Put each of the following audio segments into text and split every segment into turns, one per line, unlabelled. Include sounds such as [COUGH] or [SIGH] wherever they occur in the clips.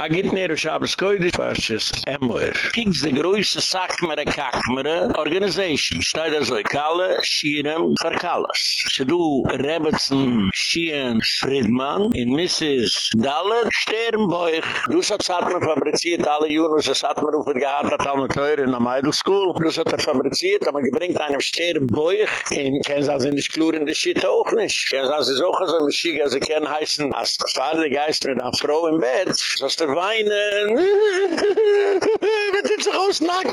a git ner shabes koide fasches emoer kings de groese sakmere kakmere organization staht da so kale shirem karkalas. Shdu rebetsen shien friedman in mrs dalle sternboy du sat mer fabriziert alle jonos hat mer auf gehat hat am teure na middle school. Du sat er fabriziert am gebringt einem sternboy in kenzas in de kluren de shit auch nicht kenzas is auch so ein schiger ze ken heißen as fader geister da frau im bett so weinen. [LAUGHS] Mit dem sich ausnacken.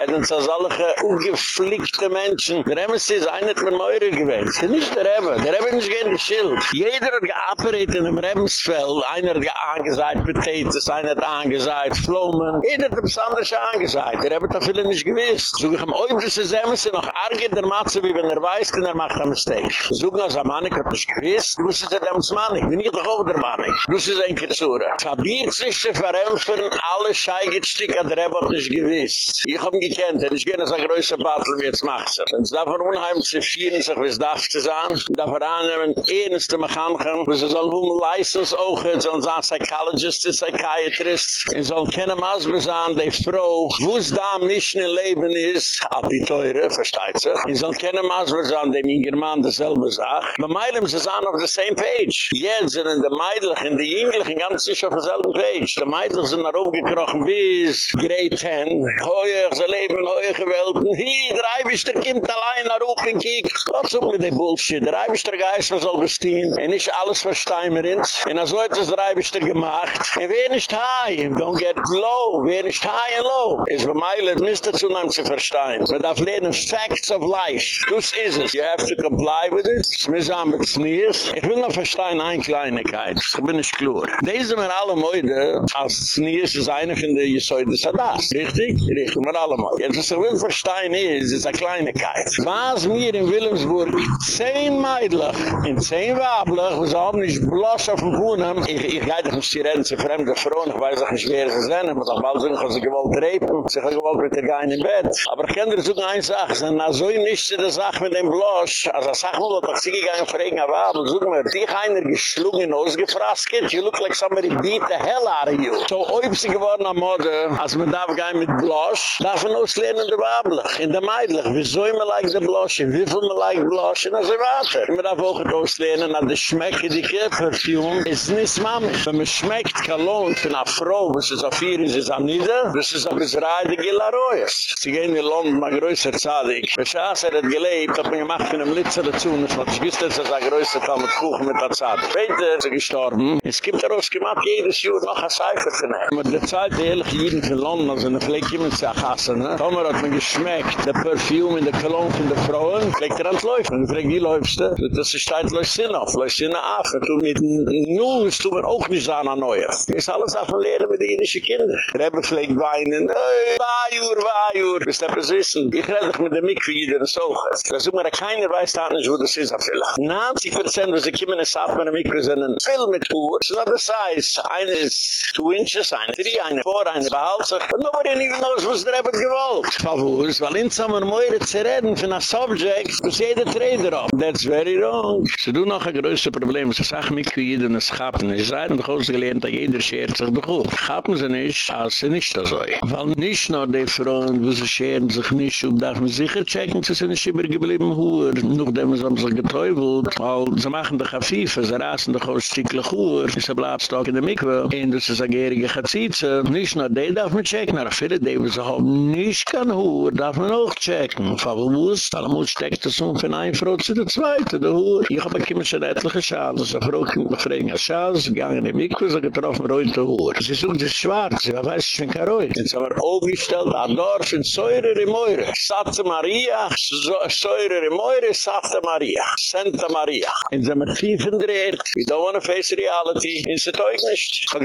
Er sind so solche ungeflickte Menschen. Der Emmes ist einer mit Meure gewesen. Das ist nicht der Emme. Der Emme ist das Schild. Jeder hat geoperat in einem Remmsfeld. Einer hat angesagt Potatoes, einer hat angesagt Flomen. Jeder hat etwas anderes angesagt. Der Emme hat da viele nicht gewiss. So ich am Oibris ist Emmes noch arg in der Matze, wie wenn er weiß, denn er macht ein Mistake. So ich als Amanik hat nicht gewiss. Du musst es der Emmes Manik. Bin ich doch auch der Manik. Du musst es ein Kitzura. Fabiert sich zu verämpfen, alle Scheigetstück an der Rebbe nicht gewiss. Ich hab gekannt, er ist gerne so ein größer Battle wie jetzt macht er. Und es darf er unheimlich zu vieren, sich wie es darf zu sein. darf er annehmen, ehenste Mechanchen, wo sie sollen um License auch, sollen sein Psychologist, Psychiatrist, sie sollen keine Masbe sein, die Frau, wo es da am nicht in Leben ist, ab die Teure, versteht sich. Sie sollen keine Masbe sein, dem in German dasselbe sagt. Bei Meilem, sie sind auf der same page. Jetzt sind in der Meidlich, in der Jünglich, ganz sicher auf derselben page. Die Meidlich sind nach oben gekrochen bis Grade 10. Hoi, ze leben hoi gewelten. Hi, der Eibischter kommt allein nach oben kiegt. Was auch mit dem Bullshit. Der Eibischter Geist soll bestehen. Und nicht alles versteimer ins. Und als heute ist der Eibischter gemacht. Und wer nicht high, don't get low. Wer nicht high and low. Ist bei Meilet, Mr. Zunheim zu verstehen. Man darf lernen Facts of Life. Das ist es. You have to comply with it. Smizam mit Sneers. Ich will noch verstehen eine Kleinigkeit. Ich bin nicht klar. Diese mir alle Leute, als Sneers ist eine von der Jesuite Sadas. Richtig? Richtig, mir alle mal. Jetzt, was ich will verstehen ist, ist eine Kleinigkeit. Was mir in Wilhelmsburg zehn Meidlich in zehn Wablich, was haben nicht bloß auf dem Wohnen, ich, ich gehe doch nicht die Reden zu fremden Frauen, ich weiß auch nicht, wer sie sind, aber doch bald sind, dass sie gewollt reipen, sie haben gewollt mit der Gein im Bett. Aber ich kann dir so eine Sache, sind na so nicht die Sache mit dem Bloß, also ich sag mal, dass sie gegangen fragen, aber mir, dich einer geschlungen, ausgefrasket, you look like somebody beat the hell out of you. So, ob sie geworden am Mode, als man darf gehen mit Blush, darf man auslehnen der Wablich, in der Meidlich, wieso immer like der Blush, in wie viel man like Blush, und so weiter. Man darf auch auslehnen, an der Schmecke, die Perfume, ist nicht Mamisch. Wenn man schmeckt Cologne von einer Frau, was ist auf ihr, ist es am Nieder, das ist auf das Reide Gilaroyes. Sie gehen in London, mal größer Zadig. Wenn Schaas er hat gelebt, hat man gemacht von einem Litzer dazu, und es war das Güste, dass er größer kam mit Kuchen mit der Zadig. Später ist er gestorben, es gibt er ausgemacht, jedes Jahr noch Cipher zu nehmen. Aber der Zeit, die ehrlich jeden von London, also eine Fleck jemand zu erhassen, ne? Tomer hat man geschmeckt, der Perfume in der Cologne von der Frauen, fleckt er an das Läufen. Und ich frage, wie läufst du? Das ist auf, läuft Sinn auf. Und du mit Null, das tun wir auch nicht so der Neue. Das ist alles auf dem Lehren mit den jüdischen Kindern. Rebbe fleckt weinen, ey, Wajur, Wajur. Bist du etwas wissen? Ich rede dich mit der Mikve, jeder ist auch. Da sucht mir, keiner weiß da nicht, wo das ist, vielleicht. 90 Prozent, wo sie kommen, es hat mir eine Mikve, sind ein Film mit Uhr. So that the size, eine ist 2 inches, eine 3, eine 4, eine behalts. Und nobody even knows, was der Rebbe gewollt. Favus, weil in so einer Meure zu reden von einem Subject, was jeder Trader auf. That's very wrong. Sie tun noch ein größer Problem. Sie sagen, mich wie jeder eine Schappen. Sie sagen, doch aus gelernt, dass jeder schert sich doch gut. Schappen sie nicht, als sie nicht so. Weil nicht nur die Frauen, wo sie scheren sich nicht, und darf man sicher checken, sie sind nicht immer geblieben, hoher. Noch dem sie haben sich getäubelt. Weil sie machen doch ein Fiefe, sie rasen doch aus Sticklich hoher. Sie bleiben stock in der Mikve. Und das ist eine gärige Chazize. Nicht nur die darf man checken, aber viele, die sie haben nicht kann hoher, darf man auch checken. Aber wo ist, alle muss steckt das um von einer Frau zu der Zweite, der hoher. Ich habe immer schon etliche Schalen. Sie fragen mich, fragen mich, Schalen, sie gingen in die Mikve, sie getroffen, reute hoher. Sie sind das schwarz, sie weiß, ich bin kein Reu. Sie haben aufgestellt, ein Dorf in Säure in Meure. Santa Maria, Säure in Meure, Santa Maria. Santa Maria. Und sie haben Fiefen dreht. We don't want to face reality. In se teug nicht. Aber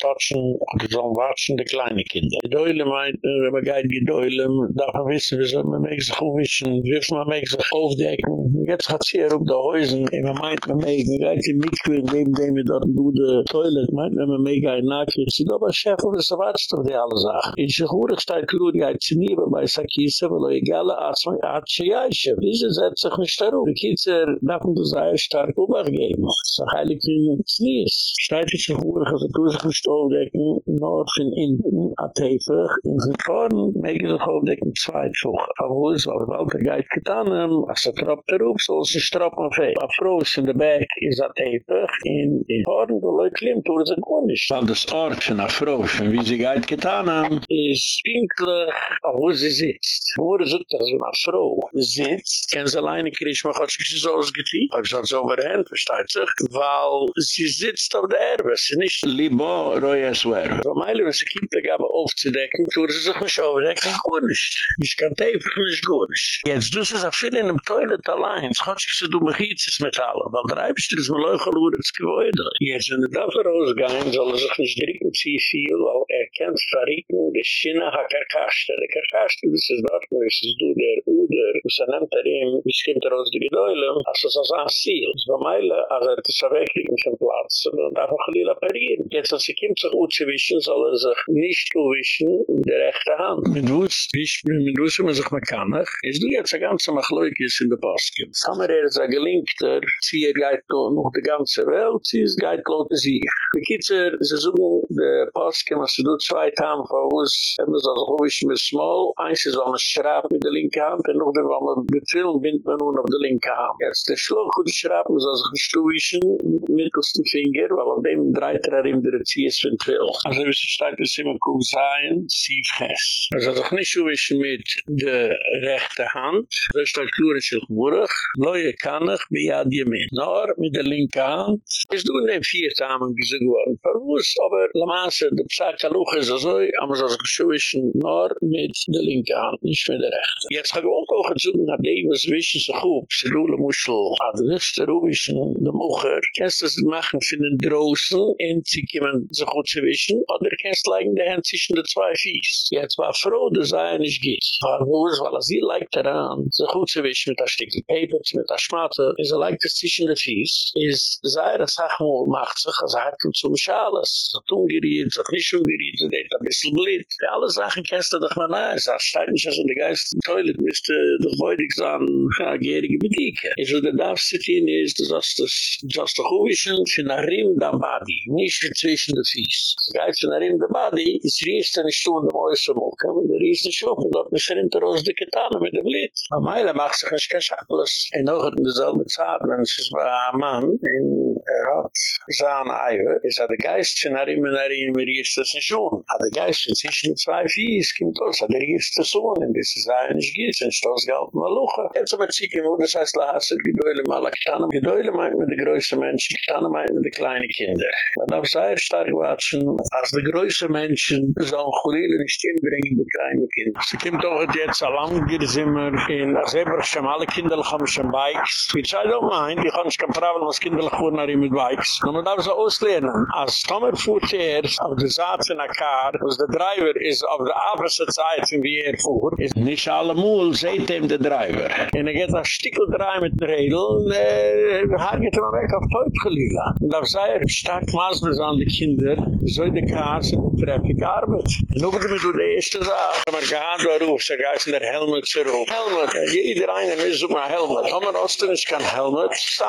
tatschen, oder sollen watschen, die kleine Kinder. Gedoile meint, wenn man geht darf man wissen, wie soll man sich aufwischen, wie man mich sich aufdecken. Jetzt hat sie hier auf der Häusen, und man meint, man mich, man geht in Mikve, in dem, wir du de Toilet, meint man, man mich ein Nacken, sie da aber Chef, und es erwartet auf die alle Sachen. In sich hurig steht, klur, die hat sie nie, bei Sakisa, weil er egal, als man hat sie ja, ich habe diese setzt sich nicht darauf. Die Kitzer darf man das sehr stark übergeben. So heilig wie es nie ist. Steht nicht aufdecken, nur von hinten, a Tefer, in den Korn, mege sich aufdecken, zwei Zug. Aber wo ist, weil Walter geht getan, als er troppt darauf, so ist ein Stropp und Fee. A Frau ist in der Back, is a Tefer, in den Korn, wo Leute klimmt, wo ein Korn ist. Weil das Ort von a Frau, von wie sie geht getan, ist pinklich, wo sie sitzt. Wo er sucht, dass eine Frau sitzt, kann sie alleine kriegen, man hat sich so ausgetein. Aber sie hat so überhend, versteht sich, weil sie sitzt auf der Erbe, sie nicht libo, roi es werbe. So meile, wenn sie kiegt, die Gabe aufzudecken, tun sie sich nicht aufdecken, gut nicht. Ich kann teifig nicht gut nicht. Jetzt, du sie so viel in dem Toilet allein, es hat sich so du mich jetzt mit allem, weil der Eibischter ist mir leuchel, wo das Gebäude. Jetzt, wenn er dafür rausgehen, soll er sich nicht mit sie viel, weil er kennt verrieten, die Schinne hat karkaste. Die karkaste, das ist dort, wo es ist du der Uder, was er nimmt er ihm, wie es kommt er aus der Gedäule, als es als ein Ziel. Es war meile, als er das erwecklich mit dem Platz, und dann darf er geliehen apparieren. Jetzt, als er kommt sich gut zu wischen, soll er sich nicht wischen mit der rechte Hand. Mit wuss, wisch, mit wuss, wenn man sich mal kann, ist du jetzt ein ganzer Machleukes in der Basket. Sammer er ist ein Gelinkter, sie er geht noch die ganze Welt, sie ist geht klote sich. Die Kitzer, sie suchen, der Basket, was sie du zwei Tagen vor uns, haben sie also wischen mit Small, eins ist, wenn man schraubt mit der linke Hand, und noch, wenn man mit Film bindt man nun auf der linke Hand. Jetzt, der Schluch, wo die schraubt, muss also gestoischen, mittels den Finger, weil auf dem dreht er ihm der Erziehers von Twill. Also, wie sie steht, sie mir gut sein, sie fest. Also, doch nicht so wischen mit der rechte Hand, so steht klur in sich wurig, loje kann ich, wie ja die mit. Nor, mit der linke Hand, ist du in den vier Tamen gesagt worden, verwusst, aber la Masse, der Psa-Kaluch ist so, aber so wischen, nor mit der linke Hand, nicht mit der rechte. Jetzt habe ich auch auch gesagt, nach dem, was wischen sich gut, sie lule Muschel, hat das der Rubischen, der Mucher, kannst du das machen für den Drossen, und sie kommen sich gut zu wischen, oder kannst du legen die Hände zwischen den zwei Fies. Jetzt war froh, dass er nicht geht. Wo ist, weil er sie legt daran, sich gut zu wischen mit der Stücke Paper, mit der Schmatte, ist er legt es zwischen den Fies, ist sei das Sachmol macht sich, also hat er zum Schales, so tun geriet, so nicht schon geriet, so ein bisschen blit. Alle Sachen kannst du doch mal nahe, so steht nicht, also die Geist im Toilet müsste doch freudig sein, ja, gärige Bedieke. Also der Darf-Sittin ist, du sagst das, du sagst doch Uvischen, für nach Rim da Badi, nicht für zwischen de fies. Geif ze naar in de body, is riest en is toen de mooiste molke, maar de riest en ook, dat me schrint er ons de ketanen met de blit. Maar mij, dat mag zich een kashakles. En nog het dezelfde zaad, want ze is bij haar man, en er hat zahn eiwe, is a de geistchen arim en arim riefst es nicht schon. A de geistchen zwischen zwei Viehs kommt aus, a de riefst es so, in des es ein nicht gibt, in stoß galt maluche. Jetzt aber zieke, wo um. das heißt, lahasset gedäule mal a kranam. Gedäule meint mit de größe menschen, kranam meint mit de kleine kinder. Man darf sehr stark watschen, als de größe menschen zahn chulele nicht inbringen, de kleine kinder. Sie kommt auch jetzt a lang gier zimmer, in a zebrach schem alle kinderlich am schem beigst. Wie zei doch mein, die kann ich kein Problem, was kinderlich vornari ihm mit Bikes. Und man darf so auslehnen, als Tomer fuhrt hier, auf der Saat in der Car, als der Driver ist auf der opposite side, wie er fuhrt, ist nicht alle Mool seht ihm der Driver. En er geht ein Stickel drei mit dem Rädel, und er geht immer weg auf Teutgelila. Und da sei er stark maßlos an die Kinder, so in der Kasse, und treffe ich Arbeit. Und damit du die erste Sache, wenn man gehad war ruf, so geht in der Helmut zu ruf. Helmut, jeder eine will so mal Helmut. Tomer Osten ist kein Helmut, ist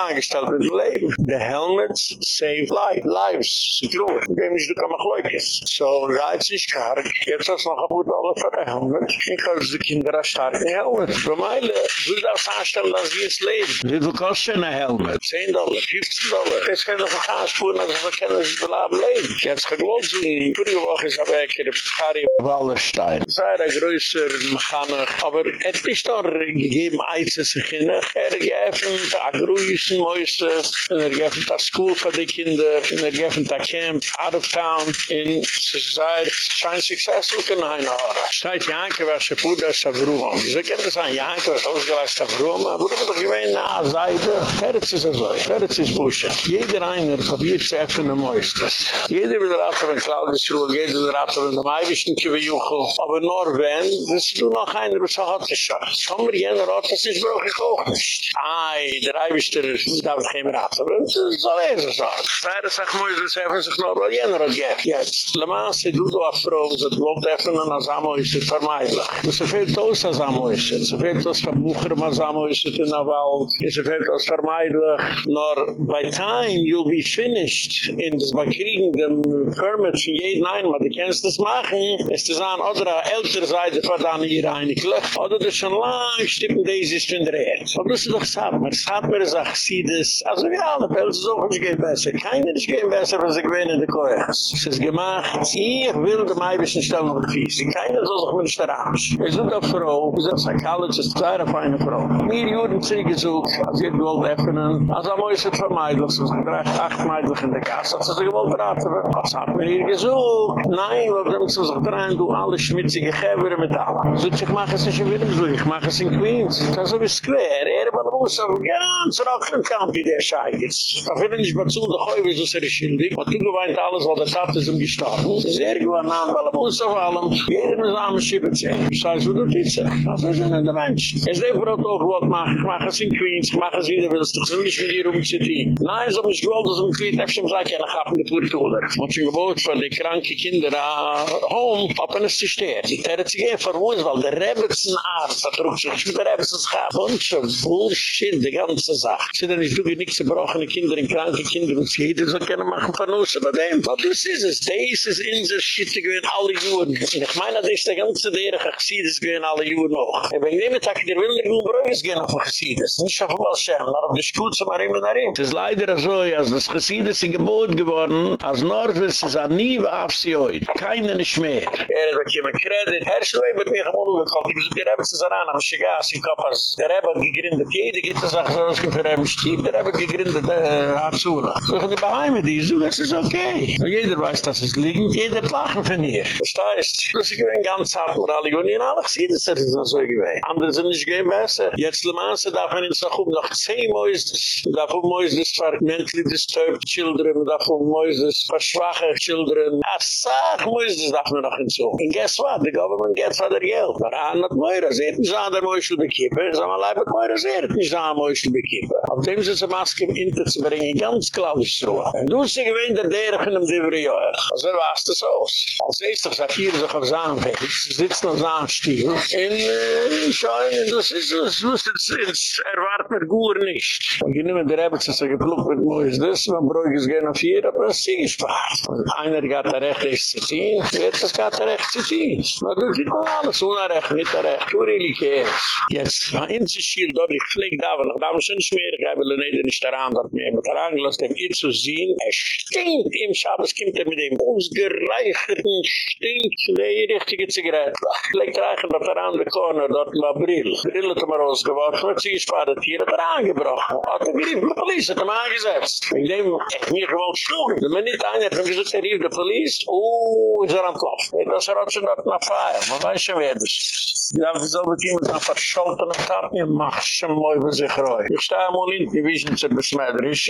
mit. Der helmets save life. Lives. Sie true. Dem ist du kann mach leukes. So, reiz ist karg. Jetzt hast du noch ein gut alle für ein helmet. Ich kann die Kinder ein starken helmet. Für meine, will das anstellen, dass sie es leben. Wie viel kostet ein helmet? 10 Dollar, 15 Dollar. Das kann doch ein Gaspuren, aber wir können sich beladen leben. Jetzt geglaubt, so die vorige Woche ist aber ich in der Pfari Wallerstein. Sei der größer Mechaner. Aber es ist doch gegeben, ist sich in. Er geöffnet, a grüßen Mäuse, er geöffnet a school für die Kinder, er geöffnet a camp out of town, in Zizayr, schein successful kann ein Hora. Steit Janke, was er fuhr das Avruam. Sie kennen das an Janke, was ausgelast Avruam, aber wurde doch gewähnt, na, Seide, Ferritz ist er so, Ferritz ist Busche. Jeder einer probiert zu öffnen am Mäustes. Jeder will raten, wenn Claudius Ruhl, jeder will raten, wenn der Maiwischen Kiwi-Juchel, aber nur wenn, das ist nur noch einer, was er hat geschafft. Sommer jener hat, das ist brauch ich auch nicht. Ai, der Eiwischter, da wird kein raten, das soll er so sagen. Zweite sagt, Mäustes, er sich nur, weil jener hat gehört. Jetzt, Le Mans, du do afro, das glaubt öffnen an Asamoische vermeidlich. Das fehlt aus Asamoische, das fehlt aus Verbucher am Asamoische in der Wald, das fehlt aus vermeidlich. Nor, by time you'll be finished in das Bakriegen, dem Permit für jeden einen, aber du kannst das machen, ist das an oder ältere Seite dann hier eigentlich, oder das schon lang stippen, ist von der Erde. Aber das ist doch Satmer, Satmer sagt, sie also wie alle Pelze, so nicht gehen besser. Keiner ist gehen besser, wenn sie gewinnen in der Koyas. Es ist gemacht, ich will dem Eibischen stellen auf die Fies. Keiner soll sich mit der Straße. Wir sind eine Frau, wir sind eine College, es ist eine feine Frau. Mir Juden sind gesucht, als ihr gewollt öffnen, als muss es vermeidlich, so sind drei, acht Meidlich in der Gasse, als sich gewollt beraten wird. Was hat mir hier gesucht? Nein, wir haben sich drehen, du alle schmitzige Gäber mit allen. So ich mache es nicht in Wilhelmsburg, ich mache es in Queens. Das ist so wie Square, er muss auf ganz rocken Kamp, wie der Schei ist. Da will ich nicht mehr zu, da kann ich so sehr schildig. Und du geweint alles, was der Tat ist, um gestorben. Sehr gewann an, weil er muss auf allem. Jeder muss am Schippen sehen. Ich sage, wo du diese. Das sind die Menschen. Es ist einfach auch, was mache ich. mache es in Queens, ich mache es wieder, willst du so nicht mit dir umziehen. Nein, so muss ich gewollt, dass ich mich nicht mehr ja, nach Hafen gepurt wurde. Und ich gebot von den kranken Kindern an Home, ob man es zu stehen. Ich hätte sich eh verwohnt, weil der Rebetson Arzt hat rückt sich mit der Rebetson Schaf. Und so Bullshit, die ganze Sache. Sie sind nicht, nicht zerbrochene Kinder, in kranke kinder und jeder so gerne machen von uns aber dem was das ist es Das ist in der shit gewesen alle juden ich meine das ist der ganze der gesehen ist gewesen alle juden noch. Ich bin nehmen tag der will nur brüges gehen auf gesehen ist nicht schon was sagen aber das gut so mal und rein es leider so als das gesehen ist gebot geworden als norwes ist an nie auf sie heute. Keine nicht mehr. Er hat kein credit herschlei mit mir gemogen gekommen ich habe es daran am shigas in kapas der habe gegründet. Jede gibt es nach so gefermt der habe gegründet äh, äh, Arzula. So, ich habe die die, so, das ist okay. Jeder weiß, dass es liegt, jeder lachen von. Das heißt, das ist gewinn ganz hart, wo alle gewinn, alle gesehen, das ist so gewinn. Andere sind nicht gewinn besser. Jetzt Le Mans darf man in Sachum noch zehn Mäuses, darf man Mäuses für mentally disturbed children, darf man Mäuses für schwache children. A sag Mäuses darf man noch hinzu. And guess what? The government gets other Geld. Aber an hat Mäuer, sie hat nicht an der Mäuschel bekippen, sie haben allein mit Mäuer, sie hat nicht an Mäuschel bekippen. Auf dem sind sie Maske im Inter zu bringen, ganz klar ist so. Du sie gewinn der Derech dem Diverjöhr. Also was das aus? Als erstes sagt hier sich seinem Weg, sie sitzen auf seinem Stil, und äh, scheuen, das ist, das muss jetzt, erwart mir gut nicht. Und ich nehme der Rebbe, sie geplugt mit Mois, das, man bräuchte es gerne hier, aber es ist. Und einer geht da recht, ist zu ziehen, jetzt ist geht da recht zu ziehen. Man tut sich mal alles, ohne recht, mit der recht, du cares. Jetzt, war in sich hier, dort, ich flieg da, aber noch da muss ich nicht mehr, ich habe leider nicht daran, dort mehr, gelassen, dem ihr zu sehen, er stinkt im Schabes, kommt er mit dem ausgereicherten Stink, die richtige Zigarette. Legt reichen dort daran, der Corner, dort war Brill. Brill hat er mal rausgeworfen, hat sich gespart, hier hat er angebrochen. Hat er gerief, die Polizei hat er mal angesetzt. In dem, ich mir gewollt schlugen. Wenn man nicht einer hat, dann gesagt, er rief die Polizei, oh, ist er am Klopf. Das er hat schon dort nach Feier, man weiß schon, wer das ist. Ja, wir sollen mit ihm mit einer verscholtenen mir mach schon mal über sich reu. Ich stehe einmal in, die wissen, sie besmeiderisch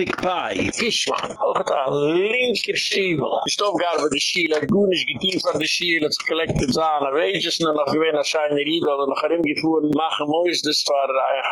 Apik Pai, Fischmann, auch da linker Stiebel. Ich stoff gar bei der Schiele, hat gut nicht geteilt an der Schiele, hat gelegt Zahne. Zahn, weiß es nur noch gewähne, er als eine Riede oder noch äh, ein Gefuhren, machen muss das, war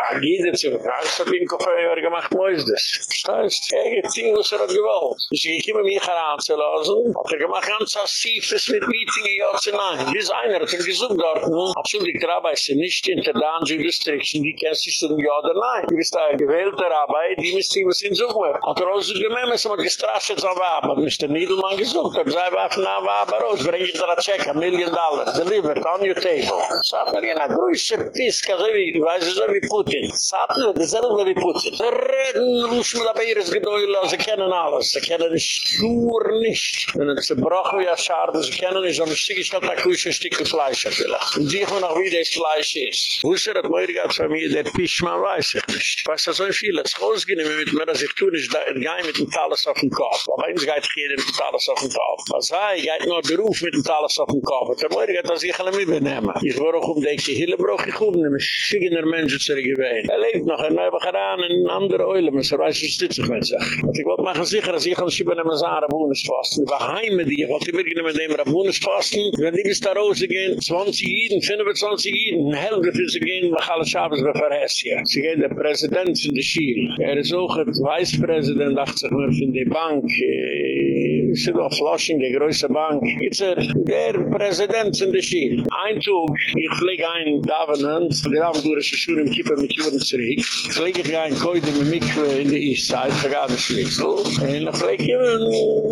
ein jeder zu verkaufen, das hat ihm Koffeur äh, gemacht, muss das. Das heißt, er gibt Ding, was er hat gewollt. Ich er komme mich heranzulassen, hat er gemacht, ganz Siefes mit Meeting, ja zu nein. Bis einer hat ihn gesucht dort, absolut, der Rabbi ist er nicht in der Danju-Distriction, die kennst du schon, Ja oder Nein. Du bist ein gewählter Rabbi, die müsst sich was hinzuchen. Kuhe. Hat er ausgegemein, es hat gestrascht zum Waben. Hat Mr. Niedelmann gesucht, hat sei Waffen an Waben raus. Bring ich dir a check, ein million dollar. Delivered on your table. Sagt mir, jena größe Piska, so wie, weiß ich so wie Putin. Sagt mir, das ist wie Putin. Sie reden, muss man dabei ihres Gedäule, sie kennen alles. Sie kennen die Schuhe nicht. Wenn sie zerbrochen wie ein Schade, sie kennen nicht, sondern sie gestellt ein Kuhe, Stück Fleisch natürlich. Und sie haben noch wie das Fleisch ist. Wo ist er, hat Meurigat von mir, der Pischmann weiß ich nicht. Weiß das er so viel, es ist ausgenehm, mit mir, dass ich tue, tun, ist da, ein Gein mit dem Talas auf dem Kopf. Aber eins geht hier mit dem Talas auf dem Kopf. Was sei, geht nur der Ruf mit dem Talas auf dem Kopf. Der Möhrig hat das ich alle mitbenehmen. Ich war auch um, denke, Hille brauch ich gut, nämlich schickener Menschen zu gewähnen. Er lebt noch, er neu begeran, in andere Eulen, man weiß, was dit sich mit sich. Ich wollte machen sicher, dass ich an Schieben nehmen, so ein Rabunisfasten. Ich war heim mit dir, ich wollte mir mit dem Rabunisfasten. Wenn die bis da rausgehen, 20 Jiden, 25 Jiden, ein Helge für sie gehen, mach alle Schabes bei Verhessia. Sie gehen der Präsident in die Schiel. Er ist auch ein Vice-Präsident, dachte sich mir, von der Bank, äh, Sie doch Flushing, die größte Bank. Jetzt er, der Präsident in der Schiel. Ein Zug, ich lege ein Davenant, der Abend durch die Schuhe im Kippen mit Juden zurück. Ich lege ein Koide mit Mikve in der East Side, vergabe Schlüssel. Und ich lege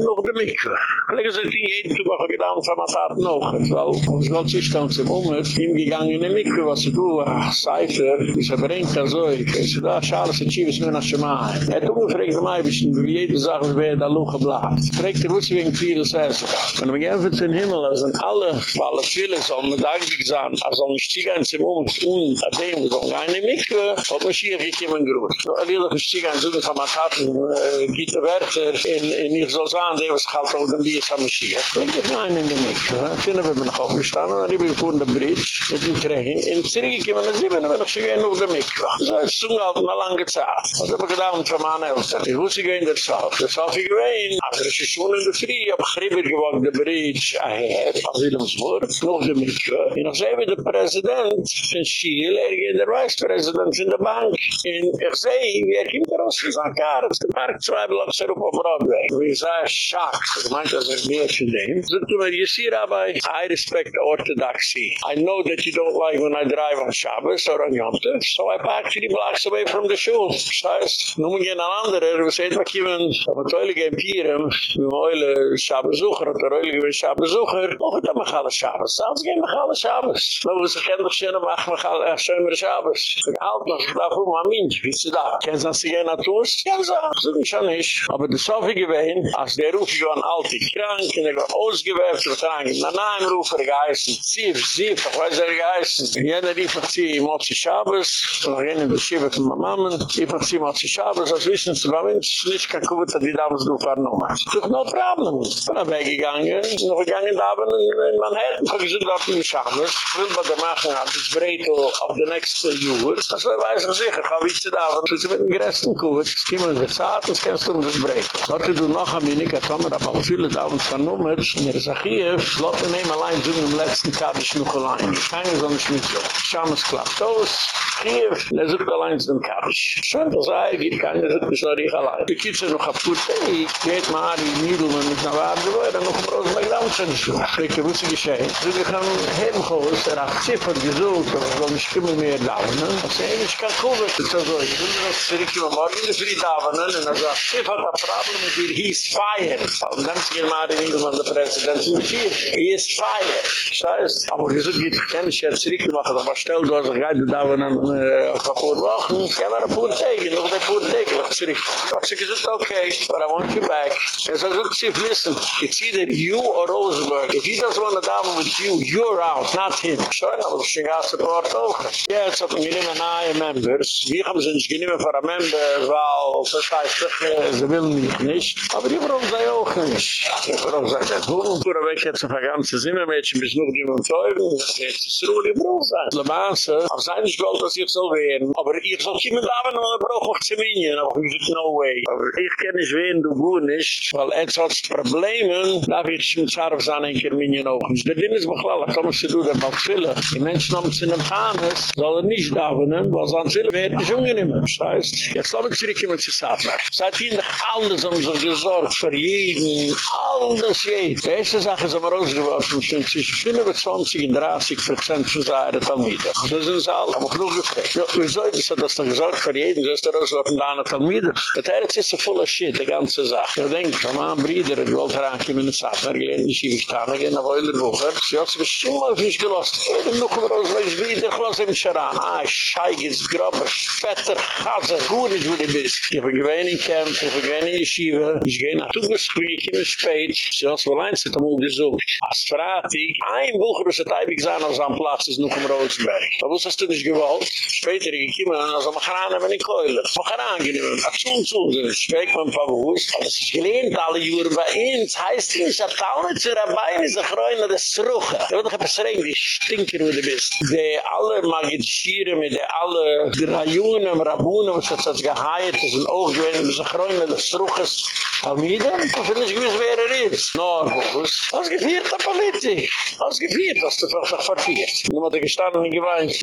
noch die Mikve. Ich lege so die jeden Zug auch gedacht, von der Tat noch. Weil, es war Zustand zum Umhört, ihm gegangen in der Mikve, was du, Seifer, ist er bringt das so, ich weiß, da schade, es ist Chivis nur nach Schemai. Er fragt mich ein bisschen, wie jede Sache, wie er da luchen bleibt. Fragt er, wuss ich wegen vieles essen. Wenn wir gehen für den Himmel, dann sind alle, alle viele, sollen wir dankig sein, also ein Stiegein zum Umgang, und an dem, so ein Mikve, hat man schier, ich immer gerührt. So ein Lieder, ein Stiegein, so ein Kamakaten, geht der Wärter, in ich soll sagen, der was galt auch den Bier, am Stiegein. Ich bin ein in der Mikve, finden wir noch aufgestanden, und dann bin ich vor der Bridge, mit dem Krähen, in Zirgi, kommen wir, sie wenn ich schon gehen auf der Mikve. So ein Stiegein, auf einer langen Zeit. Was haben wir gedacht, von meiner Ich wusste, ich gehe in der South. Das habe ich gewähnt, aber es ist schon in der Früh, aber Gribber geworden, der Bridge, ahead, auf Wilhelmsburg, noch der Mikve. Und ich sehe, wie der Präsident von Schiel, er geht der Vice-Präsident in der Bank. Und ich sehe, wie er kommt raus von St. Karens, der Park Zweibel auf Serup auf Broadway. Und ich sage, schock, ich meinte, das ist mehr zu dem. So, du, you see, Rabbi, I respect orthodoxy. I know that you don't like when I drive on Shabbos or on Yom Tov, so I park three blocks away from the shul. Das heißt, nun gehen an andere, we zeiden, we komen op het oeilige empirum, we oeile Shabbosucher, op het oeilige we Shabbosucher, ook het aan Mechala Shabbos, zelfs geen Mechala Shabbos. Nou, we zeggen toch zinnen, maak Mechala Shomer Shabbos. Ik haal nog, daar voel maar minst, wie ze daar. Ken ze als ze geen naartoe is? Ja, ze zeggen, zo niet. Maar de Sofie geween, als die roef je gewoon altijd krank, en ik ben uitgewerkt, en dan na hem roef er geheißen, zief, zief, ik weet er geheißen. Jene rief ik zie, moet Shabbos, en ging in de schieven van mijn mama, rief ik zie, moet Shabbos, als wissen Mensch, bei Mensch, nicht kann Kubitz hat die damals nur fahren nochmal. Das ist no problem. Ich bin weggegangen, noch gegangen da haben in Manhattan, ich habe gesagt, da bin ich anders, will bei der Machen das Breitel auf der nächsten Juhur. Das war weiß ich sicher, ich habe jetzt da, wenn du mit dem größten Kubitz, es kommen wir zahat, es kannst du um das Breitel. Hatte du noch am Minik, hat man aber viele da und von Nummer, in der Sachiev, lot mir allein, so im letzten Tag ist noch allein. Ich kann es nicht mit so. Schames klappt aus, Sachiev, er sucht allein den Karsch. Schön, das sei, er geht keiner, das sorry ich allein. no khaput noch kaputt, ich geht mal die Niedel, man muss nach Waden, wo er dann noch im Rosenberg Damschen ist. Fricke, wo ist sie geschehen? So, ich kann er hat Ziffern gesucht, aber ich will nicht immer mehr dauern. Also, kan kann kuchen, zo ist so, ich will das zurück morgen, das will ich dauern, und dann sagt, Problem dir, his is fired. Dann ist hier mal die Niedel de president Präsident, he is fire Scheiß, aber gesagt, ich kann nicht jetzt zurück machen, aber stell, du hast dich geid, du dauern, an, auf ein paar Wochen, ich kann de paar Tage, She goes, it's okay, but I want you back. And so I said, Chief, listen, it's either you or Rosenberg. If he doesn't want to dive with you, you're out, not him. So I said, she got support over. Yeah, it's up to me, I'm a new member. We have been given for a member, well, so I said, they will not. But you brought the oak. Ich brauch sagt, der Hohenkura weg jetzt ein paar ganze Zimmermädchen bis noch jemand Teufel. Jetzt ist Ruhl, ich brauch sagt. Le Mans, auf seine Schuld, dass ich so wehren. Aber ich soll kiemen da, wenn man brauch auch Zimminien. Aber ich no way. Ich kann nicht wen, du gut nicht, weil jetzt hat es Probleme, da wird es mit Zarf sein, ein Kerminien auch. Der Ding ist beglall, da kann man sich durch, aber viele, die Menschen haben es in dem Hanes, soll er nicht da wohnen, weil sonst will er nicht ungenehmen. Das heißt, jetzt soll ich zurückkommen zu Satmer. Seit ihnen alles um so gesorgt, für jeden, alles jeden. Die erste Sache ist aber ausgeworfen, sind sich 25 und 30 Prozent von seiner Talmide. Das ist alles. Aber genug gefragt. Ja, wieso ist das dann gesorgt für jeden, so ist der ausgeworfen da eine Talmide? Das Herz ist so voller Shit, die ganze Sache. Ich denke, von meinem Bruder, ich wollte herankommen in den Satmer, gelernt, ich habe mich getan, ich habe eine Woche. Sie hat sich bestimmt mal auf mich gelost. Ich habe noch mal raus, weil ich wieder gelost im Scheran. Ah, scheig, ist grober, fetter, chaser, gut ist, wo du bist. Ich habe gewähnt in Camp, ich habe gewähnt in Yeshiva, ich gehe nach Tugesquik, in der Spät, sie hat wohl eins, hat amul gesucht. Als Fratig, ein Bucher, das hat eibig sein, als am Platz ist noch im Rosenberg. Aber was hast du nicht gewollt? Später, ich komme an, als am Achrane, wenn ich keule. Mach er angenehm, ach zu und zu, so spek man pa bewusst, aber es ist gelehnt, alle Juren bei uns, heißt nicht, dass Taunitzer dabei ist, ach reine des Ruche. Da wird doch etwas rein, die stinker, du bist. Die alle Magitschieren, mit der alle Rajunen, Rabunen, was hat das geheilt, das sind auch gewähnt, das ist reine des Ruches. Almida, ich will nicht gewiss, wer er ist. No, was? Was gefiert der Politik? Was gefiert, was du doch verfiert? Nun hat er gestanden und geweint.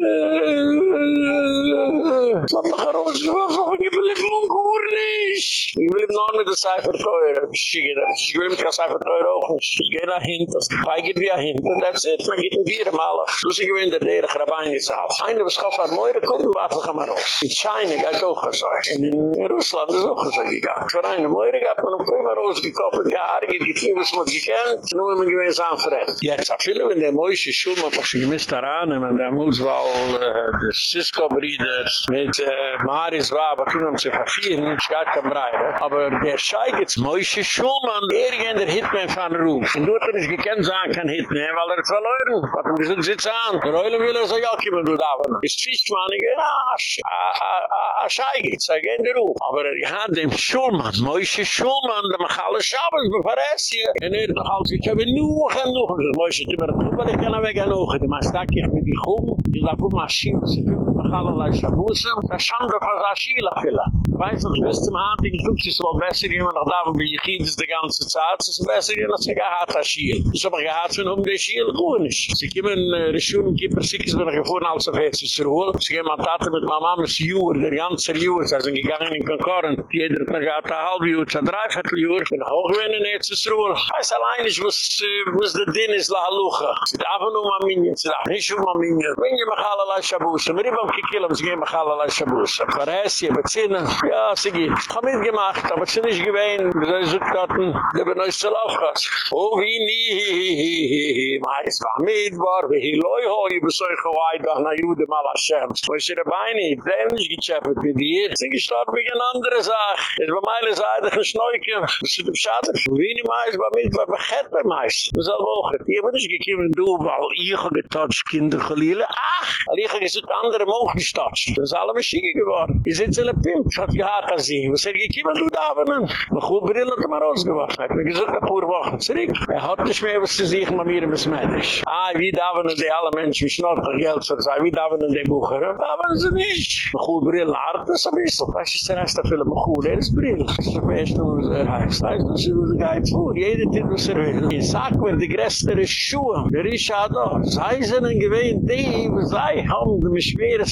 Lass doch herausgeworfen, ich will gut nicht. Ich will ihm noch mit der Cipher teuer. Ich das. Ich will mit der Cipher teuer auch nicht. Ich gehe nach hinten, das geht wie hinten. Und that's it. Man geht in vier Mal. Schluss ich gewinne der Lehrer, Grabain ist auf. Einer was kauft an Meure, kommt und warte, kann man raus. In China geht auch gesagt. In Russland ist auch gesagt gegangen. Für eine Meure gab man noch immer rausgekoppelt. Ja, er geht Tür, was man gekannt. Nur wenn man gewinne anfreit. Jetzt, auch viele, wenn der Moishe Schum hat sich gemisst daran, der muss wohl, der Cisco-Breeders, mit Maris war, aber können sie verfieren, gar kein Breire. Aber der Schei gibt's Moishe Schulmann, er der Hitman von Ruf. Und du hat er nicht gekannt sagen, kein Hitman, weil er verloren. Hat ihm gesagt, sitz an. Der Eulen will er so, ja, kiemen du da. Ist Fischmann, ich gehe, ah, Schei gibt's, er gehen der Ruf. Aber er hat dem Schulmann, Moishe Schulmann, der mach alle Schabes, beveress hier. Und er hat alles, ich habe nur noch und noch. Moishe, du mir, du mir, ich kann weg an noch. Die Mastak, ich mit die Chum, die da fu Maschinen, sie das Schande von Saschila, Fila. Weiß noch, bis zum Hand, ich guck, es war besser, wie man noch da, wo wir hier die ganze Zeit, es ist besser, wie man sich gehad hat, Schiel. Ich habe gehad von um die Schiel, gut nicht. Sie kommen, Schuhe im Kippur, sie sind gefahren, als auf ist Ruhl. Sie gehen mal Tate mit Mama, das Juhr, der ganze Juhr, sie sind gegangen in Konkorren. Jeder hat noch gehabt, ein halb Juhr, ein dreiviertel Juhr, bin auch gewinnen, jetzt ist Ruhl. Ich weiß allein nicht, was der Ding ist, la Halucha. Sie darf nur mal Minion, sie darf nicht mal Minion. Wenn ihr mich alle leicht Schabusse, mir kikillam, sie gehen mich alle leicht Schabusse. Verhessie, bezinnen, ja, sie geht. Ich habe mitgemacht, aber sie nicht gewähnt, soll ich so gatten, der bin euch zu laufgas. Oh, wie nie, mais war mitbar, wie hi loi hoi, ich gewei, doch na jude mal Hashem. Wo ist ihre Beine, die haben nicht gechappet mit dir. Sie gestorben wegen eine andere Sache. Es war meine Seite, ein Schnäuke. Das ist ein Schader. Wie nie mais war mitbar, begett bei mais. Das ist auch. Die haben nicht gekommen, du, weil ich habe getotcht, Kinder geliehle. Ach, weil ich gesagt, andere mogen getotcht. Das ist alle Maschine geworden. Die sind in der Pimp. Ich habe gehört, dass sie. Was hat gekommen, du da, wenn man. Eine gute Brille hat er mal rausgewacht. Er hat mir gesagt, ein paar Wochen zurück. Er hat nicht mehr was zu sich, mit mir im Smedisch. Ah, wie da, wenn die alle Menschen schnurrt, Geld für sei, wie da, wenn die Bucher. Da, wenn sie nicht. Eine gute Brille hat das ein bisschen. Was ist der der Film? Eine gute, er ist Brille. Das ist der Beste, was er heißt. Da ist das, was er vor. Jeder tut, was er will. Ich sag mir, die größere Schuhe, der ist ja da. Sei denn gewähnt, die, was sei, haben die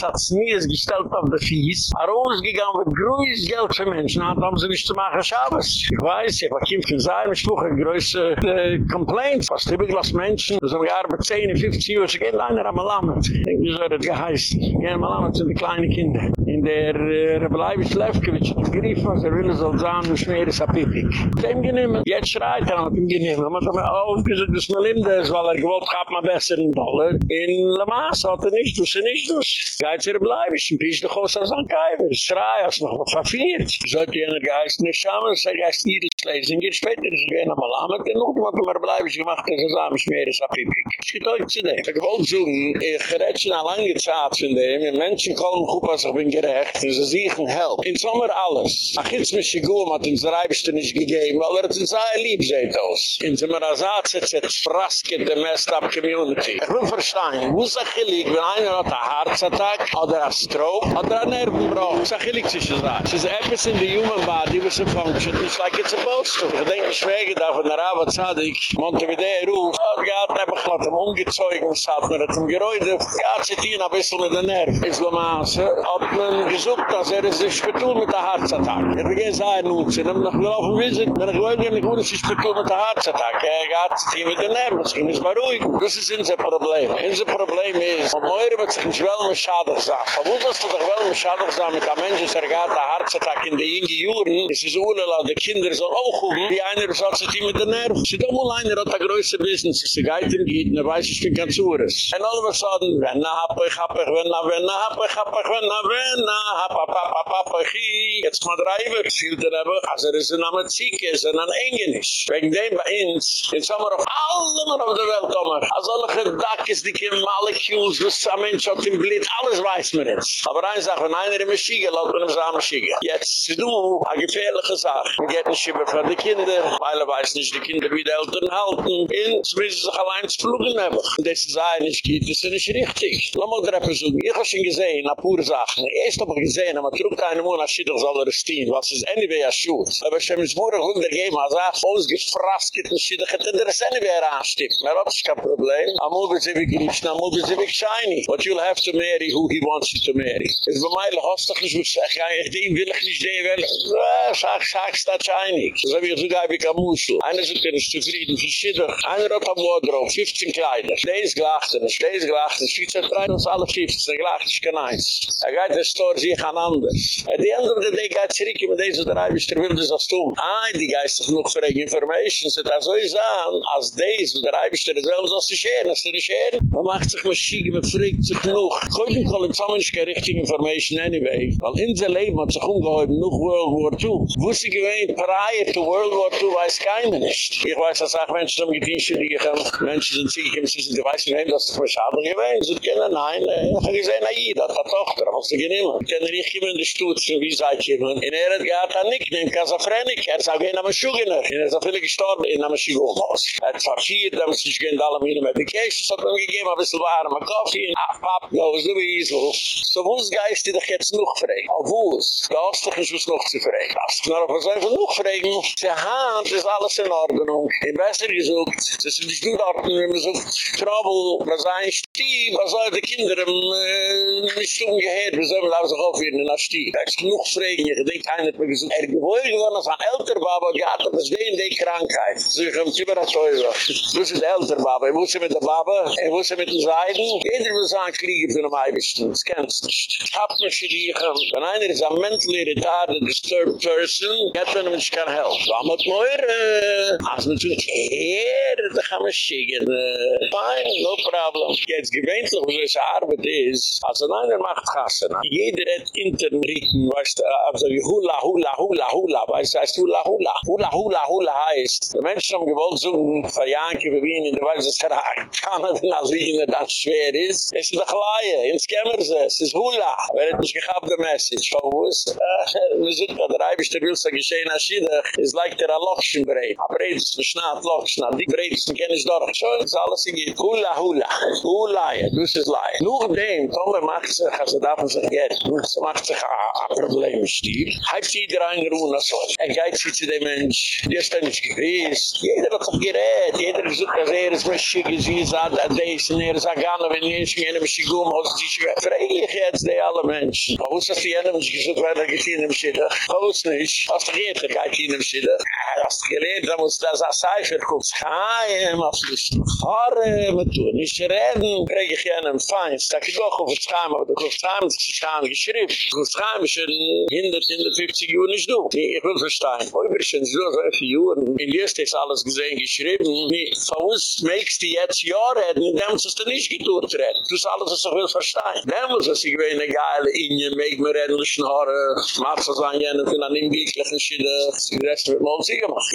Hat es nie gestellt auf der Fies. Er ausgegangen wird größt Geld für Menschen, hat haben sie nicht zu machen, Schabes. Ich weiß, ich habe Kim von Sein, ich spruche größte äh, Complaints. Was triebe ich Menschen, das haben gearbeitet 10, 15 Jahre, sie gehen leider am Alamed. Ich denke, wie soll das geheißen? Gehen am Alamed sind die kleinen Kinder. In der Rebleibisch Lefkewitsch hat gerief, was er will, soll sagen, du schmeres Apipik. Dem geniemen, jetzt schreit er, hat ihm geniemen. Man hat mir aufgesucht, dass man Lindes, weil er gewollt, gab man besser in Dollar. In La Maas hat er nicht, du sie nicht, du Geiz geit zir bleib ich bis de gosa san kai schrei as noch verfiert sollte ihr geist ne schamen sei gast nidl lesen, geht später, ich gehe noch mal an, und noch mal, aber bleibe ich gemacht, das ist am Schmeres Apipik. Ich geht euch zu dem. Ich wollte sagen, ich rede schon eine lange Zeit von dem, Menschen kommen gut, als ich bin gerecht, und sie sehen Help. In Sommer alles. Ach, jetzt muss ich gehen, hat uns Reibste nicht gegeben, weil er uns sehr lieb seht aus. In Sommer jetzt hat Fraske, der messed up community. Ich will verstehen, wo ist er gelieg, wenn einer hat ein Herzattack, oder ein Stroke, oder ein Nervenbruch. Ich sage, ich sich das. Es ist etwas in the human body, was a function, it's like it's supposed to. Ich denke, ich schwege da von der Rabat Zadig, Montevideo ruf, oh, gehad, einfach mit dem hat mir mit dem Geräude, gehad, sie tien ein bisschen mit den Nerven. Es war maße, hat man gesucht, dass er sich betun mit der Herzattack. Ich beginn sein, nun, sie nehmen noch gelaufen, wie sind, wenn ich wollte, wenn ich wurde sich betun mit der Herzattack. Er sie tien mit den Nerven, es ging nicht mehr ruhig. Das ist unser Problem. Unser Problem ist, am Eure wird sich nicht mit Schadig sein. Warum sollst du doch wel mit Schadig sein mit einem Menschen, der gehad, der Herzattack in den jungen Juren, es ist Urlaub, die Kinder sollen auch um, die einer sie tien mit den Nerven. Sie doch mal einer hat ein größer Business, sie geht in Gieten, er weiß, ich bin ganz Ures. Und alle was sagen, wenn na hap ich hap ich, wenn na, wenn na hap ich hap ich, wenn na, wenn na hap hap hap hap hap ich. Jetzt mal dreiber, viel der Ebbe, also er ist ein Amazike, es ist ein Engenisch. Wegen dem bei uns, in Sommer auf alle Mann auf der Welt kommen. Als alle Gedackes, die kiem Molecules, was ein Mensch hat im Blit, alles weiß man jetzt. Aber eins sagt, wenn einer in der Schiege, laut man ihm sagen, Schiege. Jetzt, du, a gefährliche Sache. Geht ein Schieber für die Kinder, er weiß nicht, die Kinder wie die Eltern halten. Und sie müssen sich allein zu flugen haben. Und das ist eigentlich geht, das ist nicht richtig. Lass mal drei versuchen. Ich habe schon gesehen, eine pure Sache. Erst habe ich gesehen, aber trug keine Monat, als doch soll er stehen. Was ist anyway a shoot? Aber ich habe mir vor, ich will geben, als er ausgefrasst geht, und Schiddich hat er das anyway anstippt. Aber das ist kein Problem. Amul wird sie wie Griechen, amul wird sie wie shiny. But you'll have to marry who he wants you to marry. Es bei mir, hostig, ich will sagen, ich den will ich nicht, den will ich. Sag, sag, sag, shiny. So habe ich so gehe, wie Kamusel. Einer sind er nicht zufrieden, für Schiddich. Einer hat am Wardrobe, 15 Kleider. Der ist gelacht, der ist gelacht, der ist gelacht, der ist alle 15, der gelacht ist kein Eins. Er geht der Store, sie kann anders. The end of the day, geht zurück, mit dieser drei, bis der will das als tun. Ah, die Geist ist noch für Information, so da soll ich sagen, als dies, der Eibisch, der selber soll sich scheren, du nicht scheren? Man macht sich mal schiege, man fragt sich genug. Heute kann ich zusammen nicht keine richtige Information anyway, weil in sein Leben hat sich umgehoben, noch World War II. Ich gewähnt, prior to World War II, weiß keiner nicht. Ich weiß, dass auch Menschen, die Menschen, die Menschen sind sicher, sie sind, die weiß nicht, dass das verschade gewesen Sie kennen, nein, ich habe gesehen, jeder, das hat Tochter, was sie genommen. Ich kenne nicht immer in der Stutz, wie sei ich immer. In er hat gehabt, ein Nickname, Kasafrenik, er ist auch ein Amaschugener. Er ist auch viele gestorben in Amaschugener. Er hat verfiert, damit sich gehen alle meine Medications, hat ihm gegeben, ein bisschen warme Kaffee, Papp, no, so wie Isel. So wo ist Geist, die dich jetzt noch fragen? Auf wo ist? Da hast du was noch zu fragen. Da hast du noch was einfach noch fragen. Sie haben, das ist alles in Ordnung. Ich besser gesucht, das ist nicht gut Ordnung, wenn man sucht, Trouble, was ein Stieb, was soll die Kinder nicht umgehört, wir sollen sich aufhören in der Stieb. Da ist genug fragen, ich denke, einer hat mir gesagt, er gewohnt geworden, als ein älter Baba, gehabt hat das Wehen die Krankheit. So ich komme zu mir das Häuser. Bist ein älter Baba, ich wusste mit der Baba, ich wusste mit den Seiden. Jeder will sagen, kriege für den Eibischten, das kennst du nicht. Ich hab die, wenn einer ist ein mentally retarded, disturbed person, get them and she can I'm not more, als man tut, er, da kann man schicken, fine, no problem. Jetzt gewöhnlich, wo es Arbeit ist, als ein einer macht Kassen. Jeder hat Interneten, weißt du, also wie Hula, Hula, Hula, Hula, weißt du, heißt Hula, Hula. Hula, Hula, Hula heißt, die Menschen haben gewollt suchen, für Janke, für Wien, in der Weise, dass er kann, als Wiener das schwer ist. Es ist doch Laie, ins Kämmerse, es ist Hula. Wer hat nicht gehabt, der Message, von wo ist, [LAUGHS] wir sind da, der Eibisch, der will so geschehen, als Schiedach, is like der lochschen breit. A breit is schnat lochschna di breit is ken is dort scho is alles in kula hula hula. Dus is lie nur dem tolle macht sich as da von sich geht nur so macht sich a problem stier hat sie der ein grund aso er geht sich zu dem mensch. Der ist nicht gewiss. Jeder hat gerät. Jeder sucht das er, er ist mit schick is is at a day is a gan wenn er um ich in dem schigum aus sich freilich jetzt der alle mensch aus sie in dem gesucht werden gesehen im schitter aus nicht? Aus der geht in dem Schiller. Das gelebt, da muss das als Eifer kurz heim, auf Lust und mit man nicht reden. Krieg ich einen Feind, da ich doch auf das Heim, aber da kommt Heim, das ist schon geschrieben. Das Heim ist schon hindert in der 50 Jahren nicht du. Ich will verstehen. Oiberschen, so so viele Jahren, in Lust ist alles gesehen, geschrieben. Nicht, von uns möchtest du jetzt ja reden, in dem es nicht getuert reden. Das ist alles, was ich will verstehen. Demmels, was ich weine geile Inje, meeg mir reden, schnarren, macht so sein, jenen, von einem wirklichen Schiller, Rest wird mal sicher machen.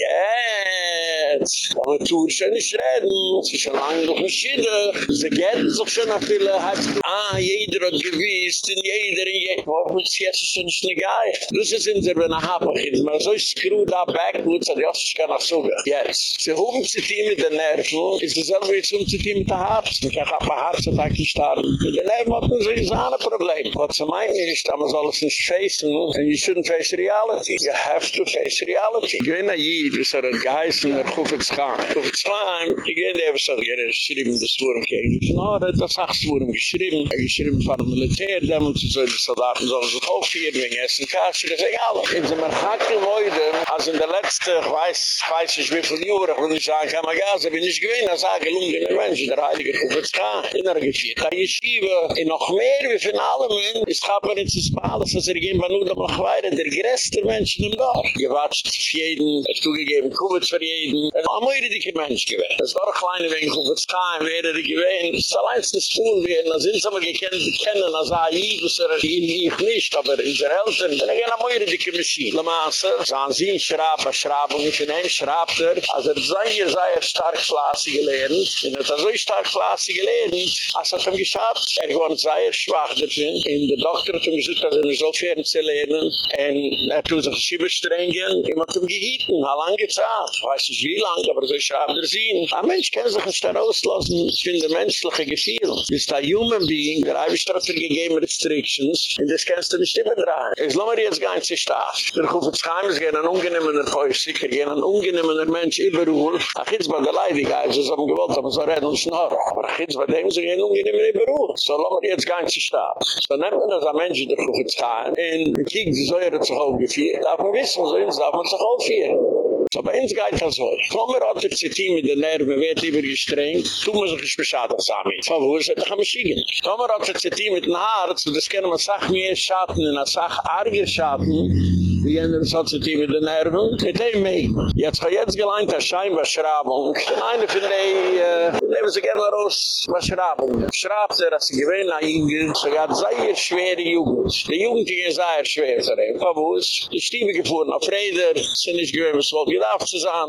Jetzt! Aber tu schon nicht reden. Sie schon lange noch nicht schiede. Sie gehen sich schon nach viele. Ah, jeder hat gewiss. Und jeder, und jeder. Warum ist jetzt schon nicht Geil? Das ist in der Benahaber. Man so screwed up backwards, hat Jossisch gar noch so. Jetzt. Sie hoben sich die mit den Nerven. Ist das selber jetzt um sich die mit der Harz. Man kann auch bei Harz und eigentlich. Mit den Nerven hat man so ein Problem. Was sie meinen ist, aber man soll es nicht facen. And you shouldn't face reality. You have to face reality. Ich bin ein Jid, was er hat geheißen, er Kufitz Khan. Kufitz Khan, ich bin der, was er hat geschrieben, das Wurm gegen die Schnore, das hat das Wurm geschrieben. Er geschrieben von dem Militär, da muss ich so, die Soldaten sollen sich aufhören, wegen Essen, Kasse, das ist egal. In dem Erhaken Leute, als in der letzte, ich weiß, weiß ich wie viele Jahre, ich will nicht sagen, kann man gar, so bin ich gewinn, als ein gelungener Mensch, der Heilige Kufitz Khan, in der Gefiert. Da ich schiebe, in noch mehr, wie von allem, ich habe mir das Palace, als er gehen, noch weiter, der größte Mensch in dem Dorf. Gewatscht für jeden, er zugegeben, Kufitz für jeden, ein amoire dicke Mensch gewesen. Das war ein kleiner wenig Kufitz Khan, wäre die gewesen, das ist allein das Fuhl werden, als sind sie aber gekannt, kennen, als er was er ihn nicht, aber in der Eltern, dann gehen amoire dicke Maschine. Le Masse, sahen sie in Schraub, er schraub und nicht in ein Schraub, er, als er sei, er sei er stark flassig gelernt, und er hat so stark flassig gelernt, als er ihm geschafft, er gewann sei er schwach, in der Doktor hat ihm gesagt, dass er so fern zu lernen, en er tut sich schiebe strengen, ihm hat ihm gehitten, ha lang gezahlt, weiß nicht wie lang, aber so ist er der Sinn. Ein Mensch kann sich nicht herauslassen, es sind menschliche Gefühle. Du bist ein human being, der habe ich dafür gegeben Restrictions, und das kannst du nicht immer drehen. Es lohnt mir jetzt gar nicht zu stark. Der Kuh von Schaim ist gerne ein ungenehmener Häusig, er gerne ein ungenehmener Mensch überall. Ach jetzt bei der Leidigkeit, sie haben gewollt, aber so reden uns noch. Aber ach jetzt bei dem, sie gehen ungenehmener überall. So lohnt mir jetzt gar nicht zu stark. So nehmt man das ein Mensch, der Kuh von Schaim, und kiegt die Säure zu hoch geführt, darf man wissen, so ins darf man sich aufführen. So bei uns geht das so. Kommer hat er zu tun mit den Nerven, wird lieber gestrengt, tun wir sich nicht beschadet zusammen. So wo ist er doch am Schiegen. Kommer hat er zu tun mit dem Herz, und das können wir sagen, mehr Schatten, und das sagen, arge Schatten, Ende des hat sich die mit den Nerven. Mit dem Meeg. Jetzt hat jetzt geleint der Scheinbarschrabung. Eine von den, äh, nehmen Sie gerne raus, was Schrabung. Schrabt er, als sie gewähnen an Inge, so gab sehr schwere Jugend. Die Jugend ging sehr schwer zu reden. Verwus, die Stiebe gefuhren auf Räder, sind nicht gewähnen, was wollte gedacht zu sein.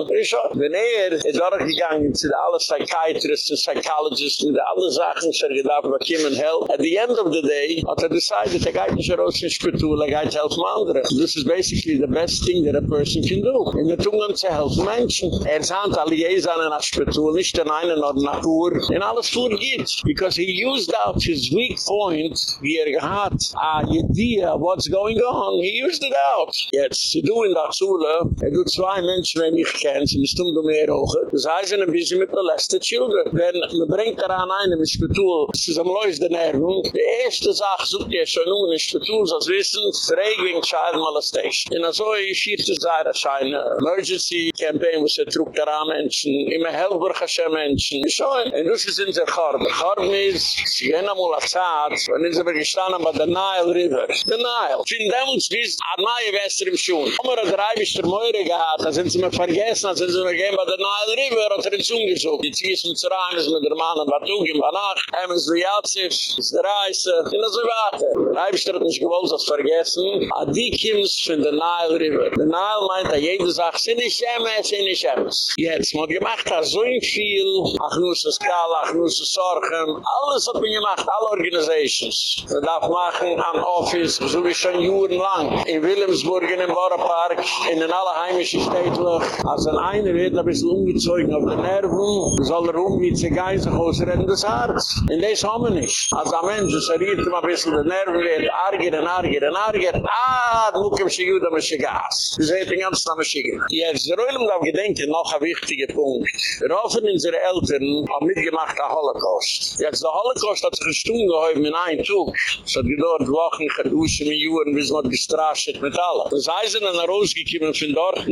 Wenn er ist auch gegangen zu alle Psychiatrists und Psychologists und alle Sachen, so gedacht, was kommen help. At the end of the day, hat er decided, er geht nicht raus in Spätul, er geht helfen andere. This is basically the best thing that a person can do. In der Tungen zu helfen Menschen. Er sagt, alle Jesan in Spätul, nicht den einen oder nach Uhr, in alles Uhr geht. Because he used out his weak point, wie er gehad, a idea what's going on, he used it out. Jetzt, sie du in der Zule, er du zwei Menschen, wenn ich kenne, sie müssen um mehr hoch, das heißt, ein bisschen mit molested children. Wenn man bringt daran einen, im Spätul, es ist am Leus der Nerven, die erste Sache sucht ihr schon nun, im Spätul, so wissen, Regling Child Molestation. In a so, ich schiet es da, das scheint, Emergency Campaign, wo sie trug daran Menschen, immer helfer Hashem Menschen, schon, und das ist in der Chorbe. Chorbe ist, sie gehen am Ulazad, und sind wir gestanden bei der Nile River. The Nile. Fin demels bis a nahe Wässer im Schuhn. Omer hat drei bis der Meure gehad, da sind sie mir vergessen, sind sie mir gehen bei der Nile River, hat er ins Ungesucht. Die Zies und Zeran ist mit der Mann und Batung im Banach, hem ist der Yatsif, ist der Reise, in der bis der hat nicht gewollt, das vergessen. A die Kims von der Nile River. Der Nile meint, da jede sagt, sind ich Schemes, sind ich Schemes. Jetzt, man gemacht hat so viel, ach nur so Skala, ach nur so Sorgen, alles hat man gemacht, alle Organisations. Man darf machen an Office, so wie schon juren lang. In Wilhelmsburg, in dem Warenpark, in den alle heimischen Städtlich. Als ein einer wird ein bisschen umgezogen auf den Nerven, soll er um wie zu geisig ausrennen des Harz. In des haben wir nicht. Als ein Mensch, es erriert ihm ein bisschen den Nerven, wird arger und arger und arger. Ah, du kommst schon gut, aber schon Gas. Das ist ein ganz nahme Schicken. Jetzt, der Oilem darf gedenken, noch ein wichtiger Punkt. Wir hoffen, unsere Eltern haben mitgemacht der Holocaust. Jetzt, der Holocaust hat sich ein Stunde gehäubt mit einem Tug. Es hat gedauert Wochen, geduschen mit Juren, bis man gestrascht mit allem. Das heißt, dann rausgekommen von dort,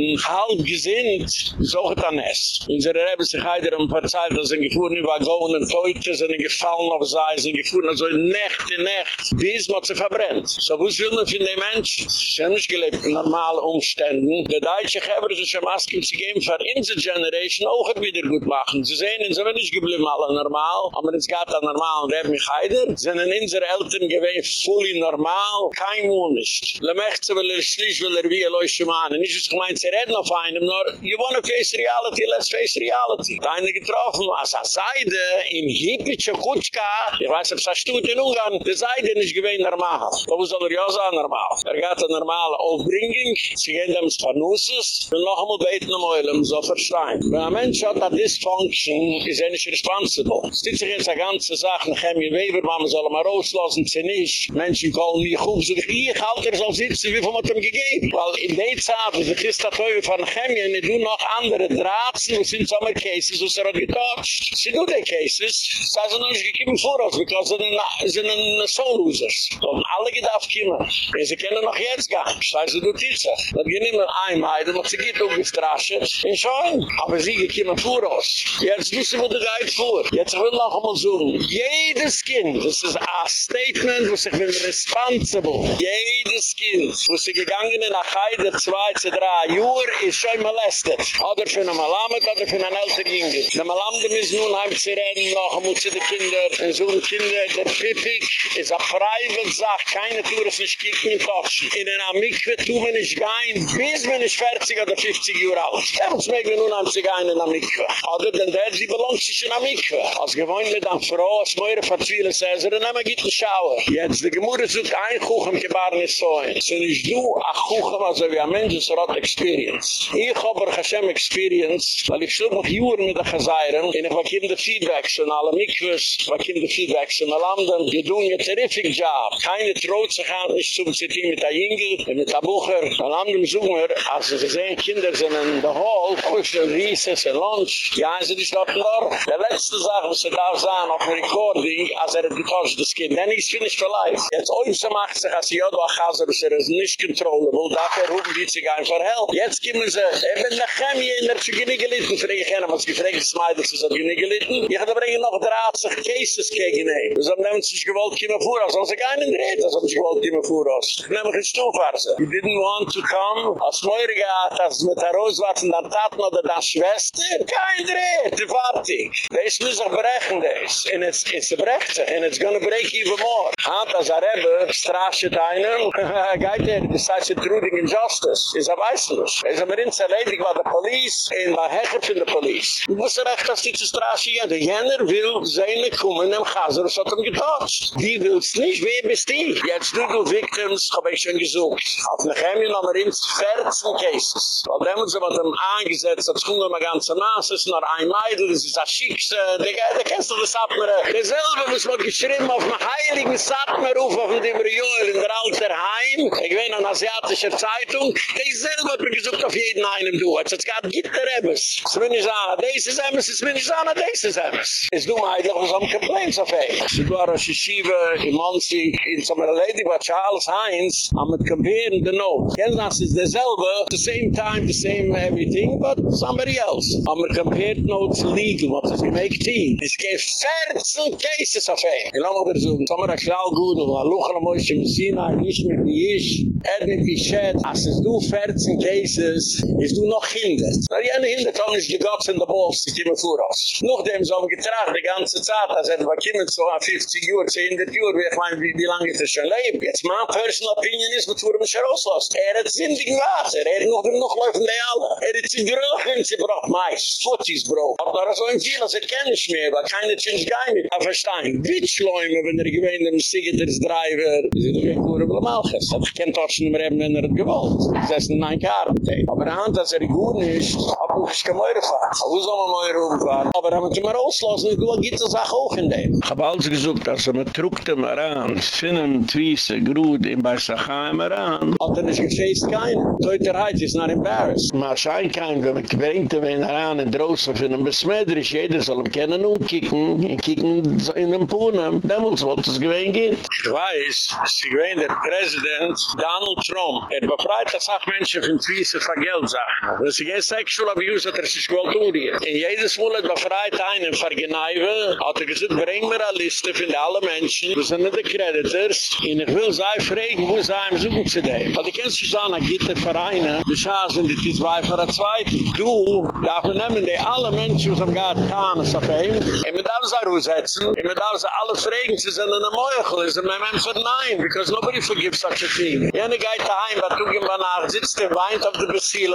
halb gesinnt, so hat er Nest. Unsere Rebbe sich heider um verzeiht, dass sie gefuhren über Gaunen, Teute sind gefallen auf sei, sind gefuhren also in Nacht, in Nacht, bis man sie verbrennt. So wuss will man für den Mensch? Sie haben nicht gelebt in normalen Umständen. Der Deutsche Geber ist schon Masken zu geben für unsere Generation auch wieder gut machen. Sie sehen, sie sind nicht geblieben alle normal, aber es geht an normal Rebbe mich heider. Sind in unsere Eltern gewesen fully normal, kein Wohnisch. Le Mechze will er schlisch, will er wie er leuchte mahnen. Nicht, was ich meint, sie reden auf einem, nur, you wanna face reality, let's face reality. Da eine getroffen, als er Seide, in Hippitsche Kutschka, ich weiß, ob es ein Stutt in Ungarn, die Seide nicht gewähnt normal. Wo soll er ja sein normal? Er geht eine normale Aufbringung, sie gehen dem Spanusses, und noch einmal beten am Eulen, so verstehen. Wenn ein Mensch hat a Dysfunction, ist er nicht responsible. Es ist sich jetzt eine ganze Sache, nach Chemie Weber, man soll mal rauslassen, sie nicht. Menschen kommen nicht hoch, so ich halte er soll sitzen, wie viel man ihm gegeben. Weil in der Zeit, ist der Teufel von Nehemia, ne du noch andere Drafts, wo sind sommer Cases, wo sind so getoucht. Sie du den Cases, so sind noch nicht Voraus, because sie sind ein Soul-Losers. So haben alle gedacht, kommen. Und sie können noch jetzt gehen, so sind sie durch die Zeit. Dann gehen immer ein, heute noch sie geht umgestrascht. Und schon, aber sie gekippt Voraus. Jetzt wissen wir, wo du da jetzt vor. Jetzt will ich noch einmal suchen. Jedes Kind, das ist ein Statement, wo sich bin responsible. Jedes Kind, wo sie gegangen in der 2, 3, 3, 3, 3, schon molestet. Oder für eine Malamed, oder für eine ältere Jinge. Die Malamed müssen nun heim zu reden, noch einmal zu den Kindern. Und so ein Kinder, der Pippig, ist eine private Sache. Keine Tour ist nicht kicken in Topschen. In einer Mikve tun wir nicht gehen, bis wir nicht 40 oder 50 Jahre alt. Uns mögen wir nun heim zu gehen in einer Mikve. Oder denn der, sie belohnt sich in einer Mikve. Als gewohnt mit einer Frau, als Meure verzwielen, sagen sie, dann haben wir einen Schauer. Jetzt, die Gemüse sucht ein Kuchen, gebarn ist so ein. So nicht du, ach Kuchen, also wie ein Mensch, ist rot Experience. Ich habe ein Hashem Experience, weil ich schlug noch Juren mit der Chazayren, und ich war kim de Feedbacks von alle Mikvus, war kim de Feedbacks von alle anderen. Die tun ein terrific Job. Keine traut sich an, nicht zum Zitting mit der Jingel, mit der Bucher. Alle anderen suchen wir, als sie sehen, Kinder sind in der Hall, kuschen, Rieses, und Lunch. Ja, sie ist dort noch. Der letzte Sache, was sie da sahen, auf dem Recording, als er getauscht, das Kind. Then he's finished for life. Jetzt äußer macht sich, als sie ja, du achazer, dass er es nicht controllable, dafür rufen die sich einfach help. Jetzt kommen sie, er bin nach Chemie, in der Zugini gelitten, frage ich ihnen, was gefragt ist, meid, dass sie so Zugini gelitten. Ich hatte bringen noch 30 Cases gegen ihn. Das haben nämlich sich gewollt, kiemen vor aus, sonst keinen dreht, das haben sich gewollt, kiemen vor aus. Ich nehme mich Stufarse. You didn't want to come, als Meure gehad, als mit der Roswarten, dann Taten oder dann Schwester, kein dreht, die fertig. Das muss sich brechen, das. And it's, it's brecht, and it's gonna break even more. Hat als er Rebbe, strascht einen, [LAUGHS] geht er, das heißt, intruding injustice, is a weißlich. Es ist aber in zerledig, war der Police, in war Hecher von der Police. Du musst recht, dass die zu strascht gehen. Der Jenner will seine Kummen im Chaser, das hat ihm getotcht. Die will's nicht, wer bist die? Jetzt du, du Victims, hab ich schon gesucht. Auf Nechemien haben wir ins 14 Cases. Weil dem uns aber dann angesetzt, das kommt immer ganz nass, es ist nur ein Meidl, das ist ein Schickse, der kennst du das Satmer. Derselbe muss man geschrieben auf dem heiligen Satmerruf auf dem Dimriol in der Alter Heim. Ich bin an asiatischer Zeitung. Die selber hat mir gesucht auf jeden jeden einem du. Es hat gerade Gitter Ebbes. Es will nicht sagen, das ist Ebbes, es will nicht sagen, das ist Ebbes. Es du meidlich, was haben Complaints auf ihn. Sie du an Rosh Hashiva, in Monsi, in Sommer Lady, bei Charles Heinz, haben mit Comparen the note. Kennlas ist derselbe, the same time, the same everything, but somebody else. Haben wir compared notes legal, was es gemaakt team. Es gibt 14 cases auf ihn. Ich lasse mich versuchen, Sommer a klau gut, wa luchala moishe Messina, nicht mit die Isch, er mit die Sched, as es du 14 cases, is du noch hinder. Na die eine hinder, Tom ist gegotzt in der Balls, die kommen vor uns. Noch dem so haben getracht, die ganze Zeit, als er war kommen so an 50 Uhr, 10 Uhr, wie ich meine, wie, lange ist er schon lebt. Jetzt mein personal opinion ist, bevor er mich herauslässt. Er hat sindig Wasser, er hat noch, noch laufen die alle. Er hat sich geröchen, sie braucht mais, Footies braucht. Hat noch so ein viel, als er kenne ich mehr, weil keine Chinch gein mit. Aber verstehen, Witschläume, wenn er gewähnt, dem Sigeters Driver, er doch ein Kure Blamalches. Hat auch schon immer eben, wenn er hat gewollt. Das ist ein Nein Karbete. Aber er hat, dass er gut ist, hat nicht kein Meure fahren. Wo soll man Meure umfahren? Aber er hat ihn mal auslassen, du gibt es auch auch in dem. Ich habe alles gesucht, dass er mit Trugtem heran, Finnen, Twiese, Grud, in bei Sachaim heran. Hat er nicht gefeest keinen. Teuterheit ist not embarrassed. Man scheint kein, wenn man bringt ihn heran in Drossen für einen Besmeidrisch, jeder soll ihn kennen umkicken, kicken in den Puhnen. Demolz wollte es gewähnt gehen. Ich weiß, sie gewähnt der Präsident, Donald Trump. Er befreit das auch Menschen von Twiessen von Geldsachen. Wenn sie kein Sexual Abuse hat, er sich gewollt umgehen. In jedes Mal hat befreit einen von Geneiwe, hat er gesagt, bring mir eine Liste von allen Menschen, das sind nicht die Creditors, und ich will sie fragen, wo sie einem suchen zu dem. Weil die kennst du sagen, es gibt Vereine, die schaßen die zwei für der Zweite. Du, darf man nehmen die alle Menschen, die haben gerade getan, es auf ihm, und man darf sie aussetzen, und man darf sie alle fragen, sie sind in der Meuchel, ist mein Mann sagt nein, because nobody forgives such a thing. Jene geht daheim, was du gehen nach, sitzt der Weint auf der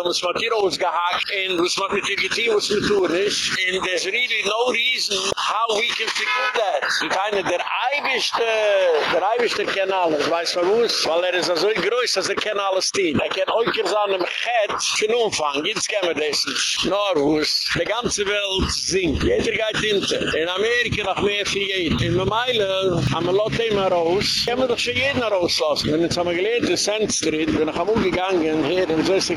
Besielung, es wird hier ausgehackt, und was macht mit dir getein, was wir tun ist, and there's really no reason how we can figure that. Und keine der Eibischte, der Eibischte kennen alles, weiß man was? Weil er ist so groß, dass er kennen alles dien. Er kennt euch an einem Chet für Umfang, jetzt kennen wir das nicht. Norwus, die ganze Welt singt, jeder geht hinter. In Amerika noch mehr für jeden. In Meile haben wir Lotte immer raus, können wir doch schon jeden rauslassen. Und jetzt haben wir gelernt, in Sand Street, bin ich am umgegangen, hier in so ist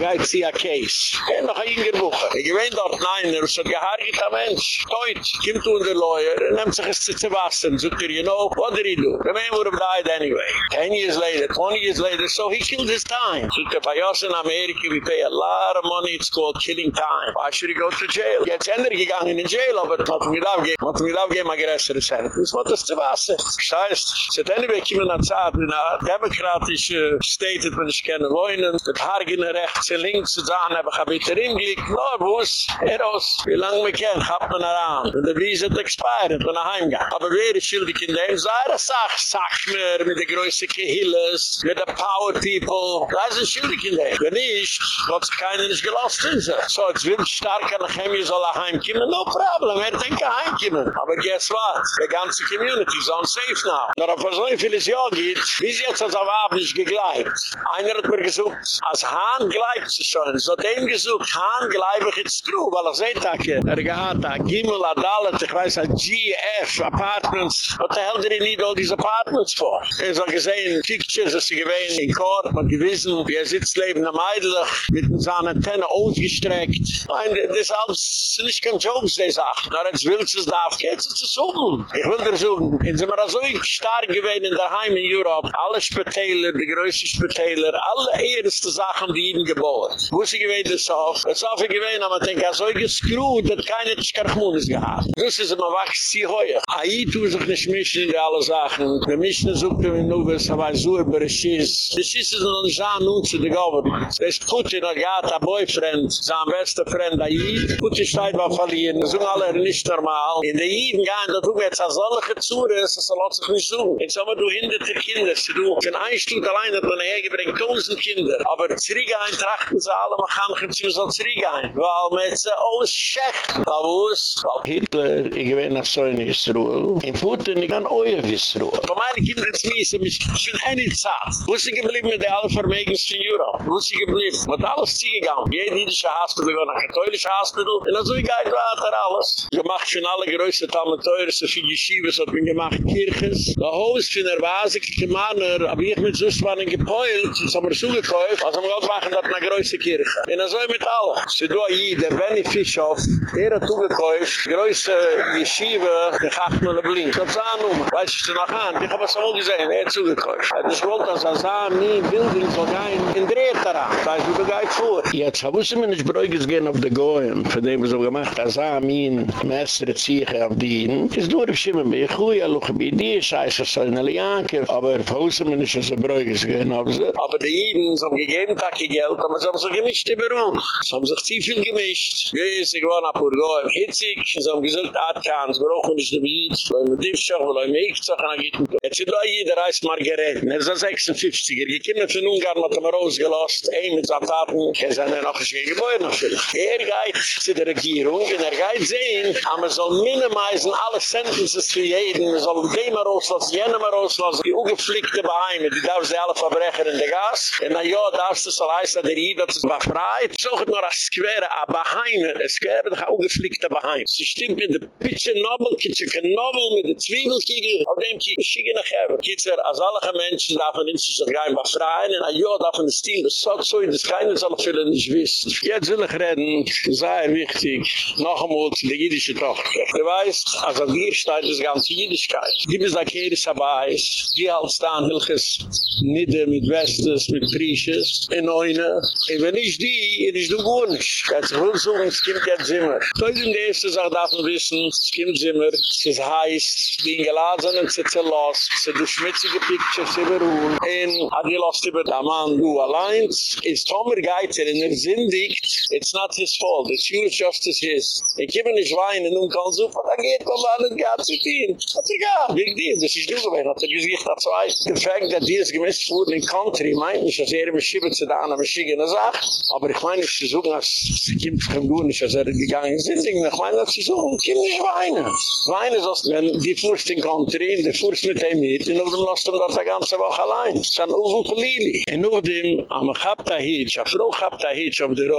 Case. En nog een keer boeken. Ik weet dat neiner, dus dat gehaarget aan mens. Toit, komt toen de lawyer, er en neemt zich eens te wassen. Zoekt er, you know, what did he do? The man would have died anyway. Ten years later, twenty years later, so he killed his time. Zoekt er, bij ons in Amerika, we pay a lot of money, it's called killing time. Why should he go to jail? Je hebt zender gegaan in jail, maar het moet niet afgeven, moet niet afgeven, maar geressere sentence, Wat het te wassen. Dat heißt, zet anyway, kiemen aan zaad, in een democratische state, dat we niet kennen wonen, het hargen rechts en links, zu sagen, habe ich ein bisschen hingelegt, wo ist, Eros, wie lange wir kennen, hat man daran. Und der Wiese hat expired, wenn er heimgeht. Aber wer ist schuldig in dem? Sei das sag, sag mir, mit der größten Kehilles, mit der Power People, da ist er schuldig in dem. Wenn nicht, hat sich keiner nicht gelost in sich. So, jetzt will stark an der Chemie soll er heimkommen, no problem, er denkt er heimkommen. Aber guess what? Die ganze Community is unsafe now. Nur auf so ein vieles Jahr geht, wie sie jetzt als Awab nicht gegleibt. Einer hat mir gesucht, als Hahn gleibt sie schon. So hat ihm gesucht, Hahn ich jetzt true, weil ich sehe, er gehad da, Gimel, Adalet, ich weiß, GF, Apartments, what the hell did he need all these apartments for? Er hat gesehen, Pictures, dass sie gewähnen in Court, man gewissen, wie er sitzt leben am Eidlich, mit seinen Antennen ausgestreckt. Nein, das ist alles, nicht kein Jokes, die Sache. Na, jetzt willst du es darf, geht's zu suchen. Ich will dir suchen, jetzt sind wir so stark gewähnen in der Heim in Europe, alle Spitäler, die größten Spitäler, alle erste Sachen, die ihnen geboren. Wo sie gewähnt das auch? Das ist auch gewähnt, aber ich denke, so gescrewt, dass keine Tschkarchmunis gehabt. Das ist immer wachs, sie heuer. Ai tu sich nicht mischen in alle Sachen. Wir mischen sucht wir nur, was aber so über es ist. Das ist es noch nicht an nun zu der Government. Das ist Putin, er hat ein Boyfriend, sein bester Freund, Ai. Putin steht mal verlieren, das sind alle nicht normal. In der Jiden gehen, da tun wir jetzt als solche Zure, das lässt sich nicht suchen. Jetzt haben wir du hinderte Kinder, du. Wenn ein Stück allein hat man hergebringt, tausend Kinder. Aber zurückgehen, trachten sie alle, man kann nicht mehr so zurückgehen. Weil man jetzt alles schächt. Aber wo ist? Hitler, ich gewinne nach so in Israel. In Putin, ich kann euer Israel. Aber meine Kinder jetzt miesen mich, ich bin eine Zeit. Wo sie geblieben mit der alle Vermegens in Europe? Wo sie geblieben? Man hat alles zugegangen. Jede jüdische Hospital, wir nach katholische Hospital. Und dann so ich gehe weiter alles. Gemacht schon alle größte Talmeteure, so viel Yeshivas hat man gemacht, Kirches. Der Host von der Vase, die Manner, hab ich mit Süßwannen gepäult, das haben wir zugekauft, was haben wir Gott machen, das ist eine größte Kirche. Und dann so mit alle. Sie do hier, der Benny Fischhoff, er hat zugekauft, größte Yeshiva, der Gachmele Blin. Ist ein Nummer. Weiß ich dir noch an? Ich hab es auch gesehen, er hat zugekauft. Er hat es gewollt, dass er sah, nie Bildung soll gehen, in Dreht daran. Das heißt, du gehst vor. Jetzt hab ich mir nicht bräuchig gehen auf die Goyen, von dem wir so gemacht, er sah, mein Messer ziehe auf die Iden. Ist nur, ich schimme mich, ich hui, luch bei dir, scheiße, so in Alianke. Aber verhusen mir nicht, er bräuchig gehen auf sie. Aber die Iden, so gegeben, Tag Geld, aber so gemischt über uns. Sie haben sich zu viel gemischt. Ich war nach Purgoy, hitzig, sie haben gesagt, Adkans, brauchen nicht die Beat, weil wir Diefschach, weil wir mich zu sagen, Jetzt sind da jeder reist Margareten, er ist ein 56er, die Kinder von Ungarn hat er rausgelost, ein mit seinen Taten, er ist eine noch ein Gebäude natürlich. Er geht zu der Regierung, und er geht sehen, aber man soll minimisen alle Sentences für jeden, man soll dem rauslassen, jenem rauslassen, die ungeflickte Beheime, die darf sie alle verbrechen in der Gas, und na ja, darfst du so heißen, der Ida, das ist befreit zog het nur a square a behind a square da ungeflickte behind sie stimmt mit de pitche novel kitche novel mit de zwiebelkiegel auf dem kige schige nach her kitzer as alle gemeinsche da von in sich rein befreien und a jod auf in de steen de sok so in de scheine soll füllen de wiss jetzt will ich reden sehr wichtig noch einmal die jüdische tochter. Du weißt als er hier steht das ganze jüdischkeit. Die bis da kede dabei die halt staan hilges nidde mit westes mit prieches in oine. Ich will ich die, ist du gewohnisch. Jetzt will so, es kommt ja Zimmer. Toll in der erste Sache darf man wissen, es kommt Zimmer, es ist heiß, die ingeladen und sie zerlost, sie du schmutzige Pictures überholen. Und hat die lost über der Mann, du allein, ist Tomer Geizer in der Sindigt, it's not his fault, it's you just as his. Ich gebe nicht weinen und kann so, da geht man mal nicht gar zu tun. Hat er gar, wegen dir, das ist du gewesen, hat er gesagt, das war der Fakt, dass die es gemisst wurden in Country, meint nicht, dass er immer schiebe zu da an der Maschine sagt, aber ich meine, ich versuche, dass sie kommt von nicht, dass er gegangen sind, ich meine, dass sie so, ich kann nicht weinen. Weinen ist, wenn die Furst in Country, die Furst mit ihm mit, und dann lasst ihm das die ganze Woche allein. Das ist ein Uwe von Lili. Und nur dem, am Chabta Hitch, a Frau Chabta Hitch auf der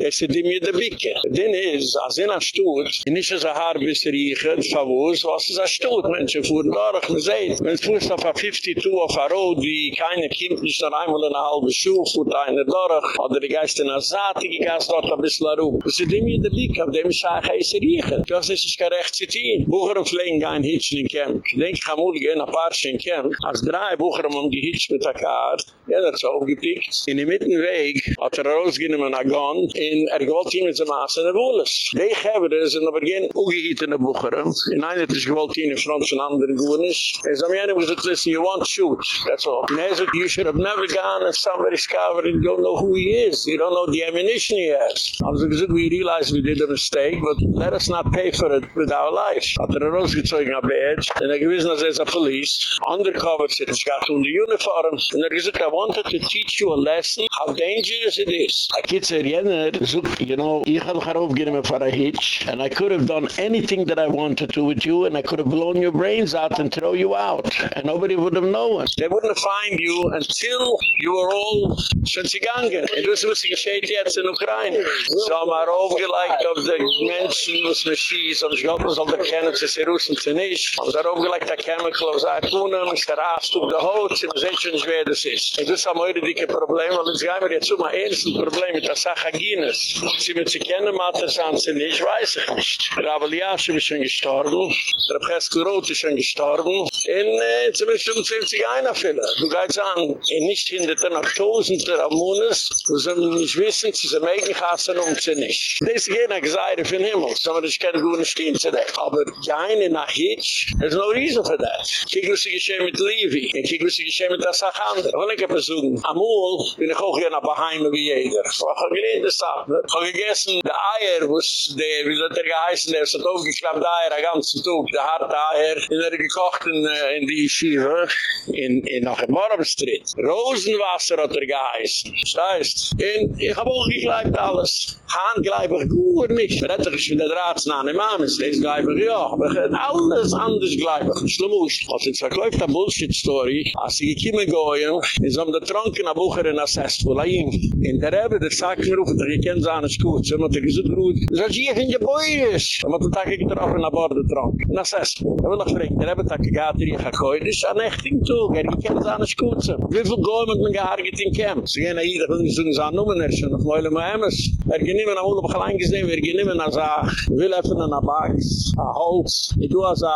es ist die mir der Bicke. Den ist, als in a Stutt, nicht so hart bis riechen, verwus, was ist a Stutt, Menschen fuhren dadurch, man sieht, wenn es fuhrst auf a 52 auf a Road, wie keine Kind nicht noch einmal in a halbe Schuh, fuhrt eine dadurch, oder Geist in a Saati, die Geist dort bisschen rum. Das ist die mir der Bicke, auf dem Schach heiss riechen. Das ist kein Recht zitieren. Bucher und Pflegen gehen hitchen in Camp. Ich denke, ich kann wohl gehen, ein paar in Camp. Als drei Bucher haben gehitcht mit der Karte, ja, das ist aufgepickt. In dem Mittenweg hat er rausgenommen a Gun, in er gewollt ihm mit dem Maas in der Wohles. Die Geber sind aber geen ugehietene Bucheren. In einer hat er gewollt ihm in Frans und anderen Goonisch. Er sagt mir, was it listen, you want shoot. That's all. And er sagt, you should have never gone and somebody's covered and you don't know who he is. You don't know the ammunition he has. Also gesagt, we realize we did a mistake, but let us not pay for it with our life. Hat er rausgezogen ab Edge, und er gewissen, als er ist a police, undercover sit, ich gab um die Uniform, und er gesagt, I wanted to teach you a lesson, how dangerous it is. A kid said, Jenner, you know, ich hab mich aufgenommen for a hitch, and I could have done anything that I wanted to with you, and I could have blown your brains out and throw you out, and nobody would have known. They wouldn't find you until you were all schon gegangen. Und das was geschehen jetzt in Ukraine. So haben wir aufgelegt auf die Menschen, was man schießt, und ich glaube, man soll erkennen, dass sie Russen sind nicht. Und da aufgelegt der Chemical aus Arkunen, ist der Rast auf der Haut, sie sehen schon nicht, wer das ist. Und das wir heute dicke Probleme, weil jetzt gehen wir jetzt um ein ernstes Problem mit der Sache Guinness. Sie mit sie kennen, Matesan sind nicht, weiß ich nicht. Rabel Yashem ist schon gestorben, der Roth ist schon gestorben, und äh, sie müssen 55 einer füllen. Du gehst an, in nicht hinderten noch Tausender am Monat, wo sie nicht wissen, sie sind Megenkassen und sie nicht. Das ist jener Geseide für den Himmel, so man das keine guten Stehen zu decken. Aber keine nach Hitch, there's no reason for that. Kiek was sie geschehen mit Levi, und kiek sie geschehen mit der Sache andere. Ich will nicht versuchen, amul bin ich auch hier nach Baheime wie jeder. Ich habe gelehnt das ab, ne? Ich habe gegessen, der Eier, wo es der, wie soll der geheißen, der hat aufgeklappt, der Eier, der ganze Tug, der harte Eier, in er gekocht in, äh, in die Schiefe, in, in noch im Morgenstritt. Rosenwasser hat er geheißen. Das heißt, in, ich habe auch gegleibt alles. Haan gleib ich gut nicht. Man hat sich schon der Draht einem Mann, es ist gleib ich ja. Aber alles anders gleib ich. Schlimmus. Was jetzt verkauft eine Bullshit-Story, als sie gekommen gehen, Sie haben getrunken, ein Bucher in Assessful, ein ihm. In der Rebbe, der sagt mir, rufen, ich kenne seine Schuze, und er gesagt, gut, das ist hier in Gebäudes. Und man hat Tag getroffen, ein Bord getrunken, in Assessful. Ich will noch fragen, der Rebbe, der Gater, ich habe gehört, ist ein Echting zu, er kenne seine Schuze. Wie viel Gäu mit mir gehargert in Camp? Sie gehen hier, ich will nicht sagen, seine Nummern, er ist schon auf Meule Mohammes. Er ging immer nach Ulob allein gesehen, er ging immer nach Saach, will öffnen, ein Bags, ein Holz. Ich tue also,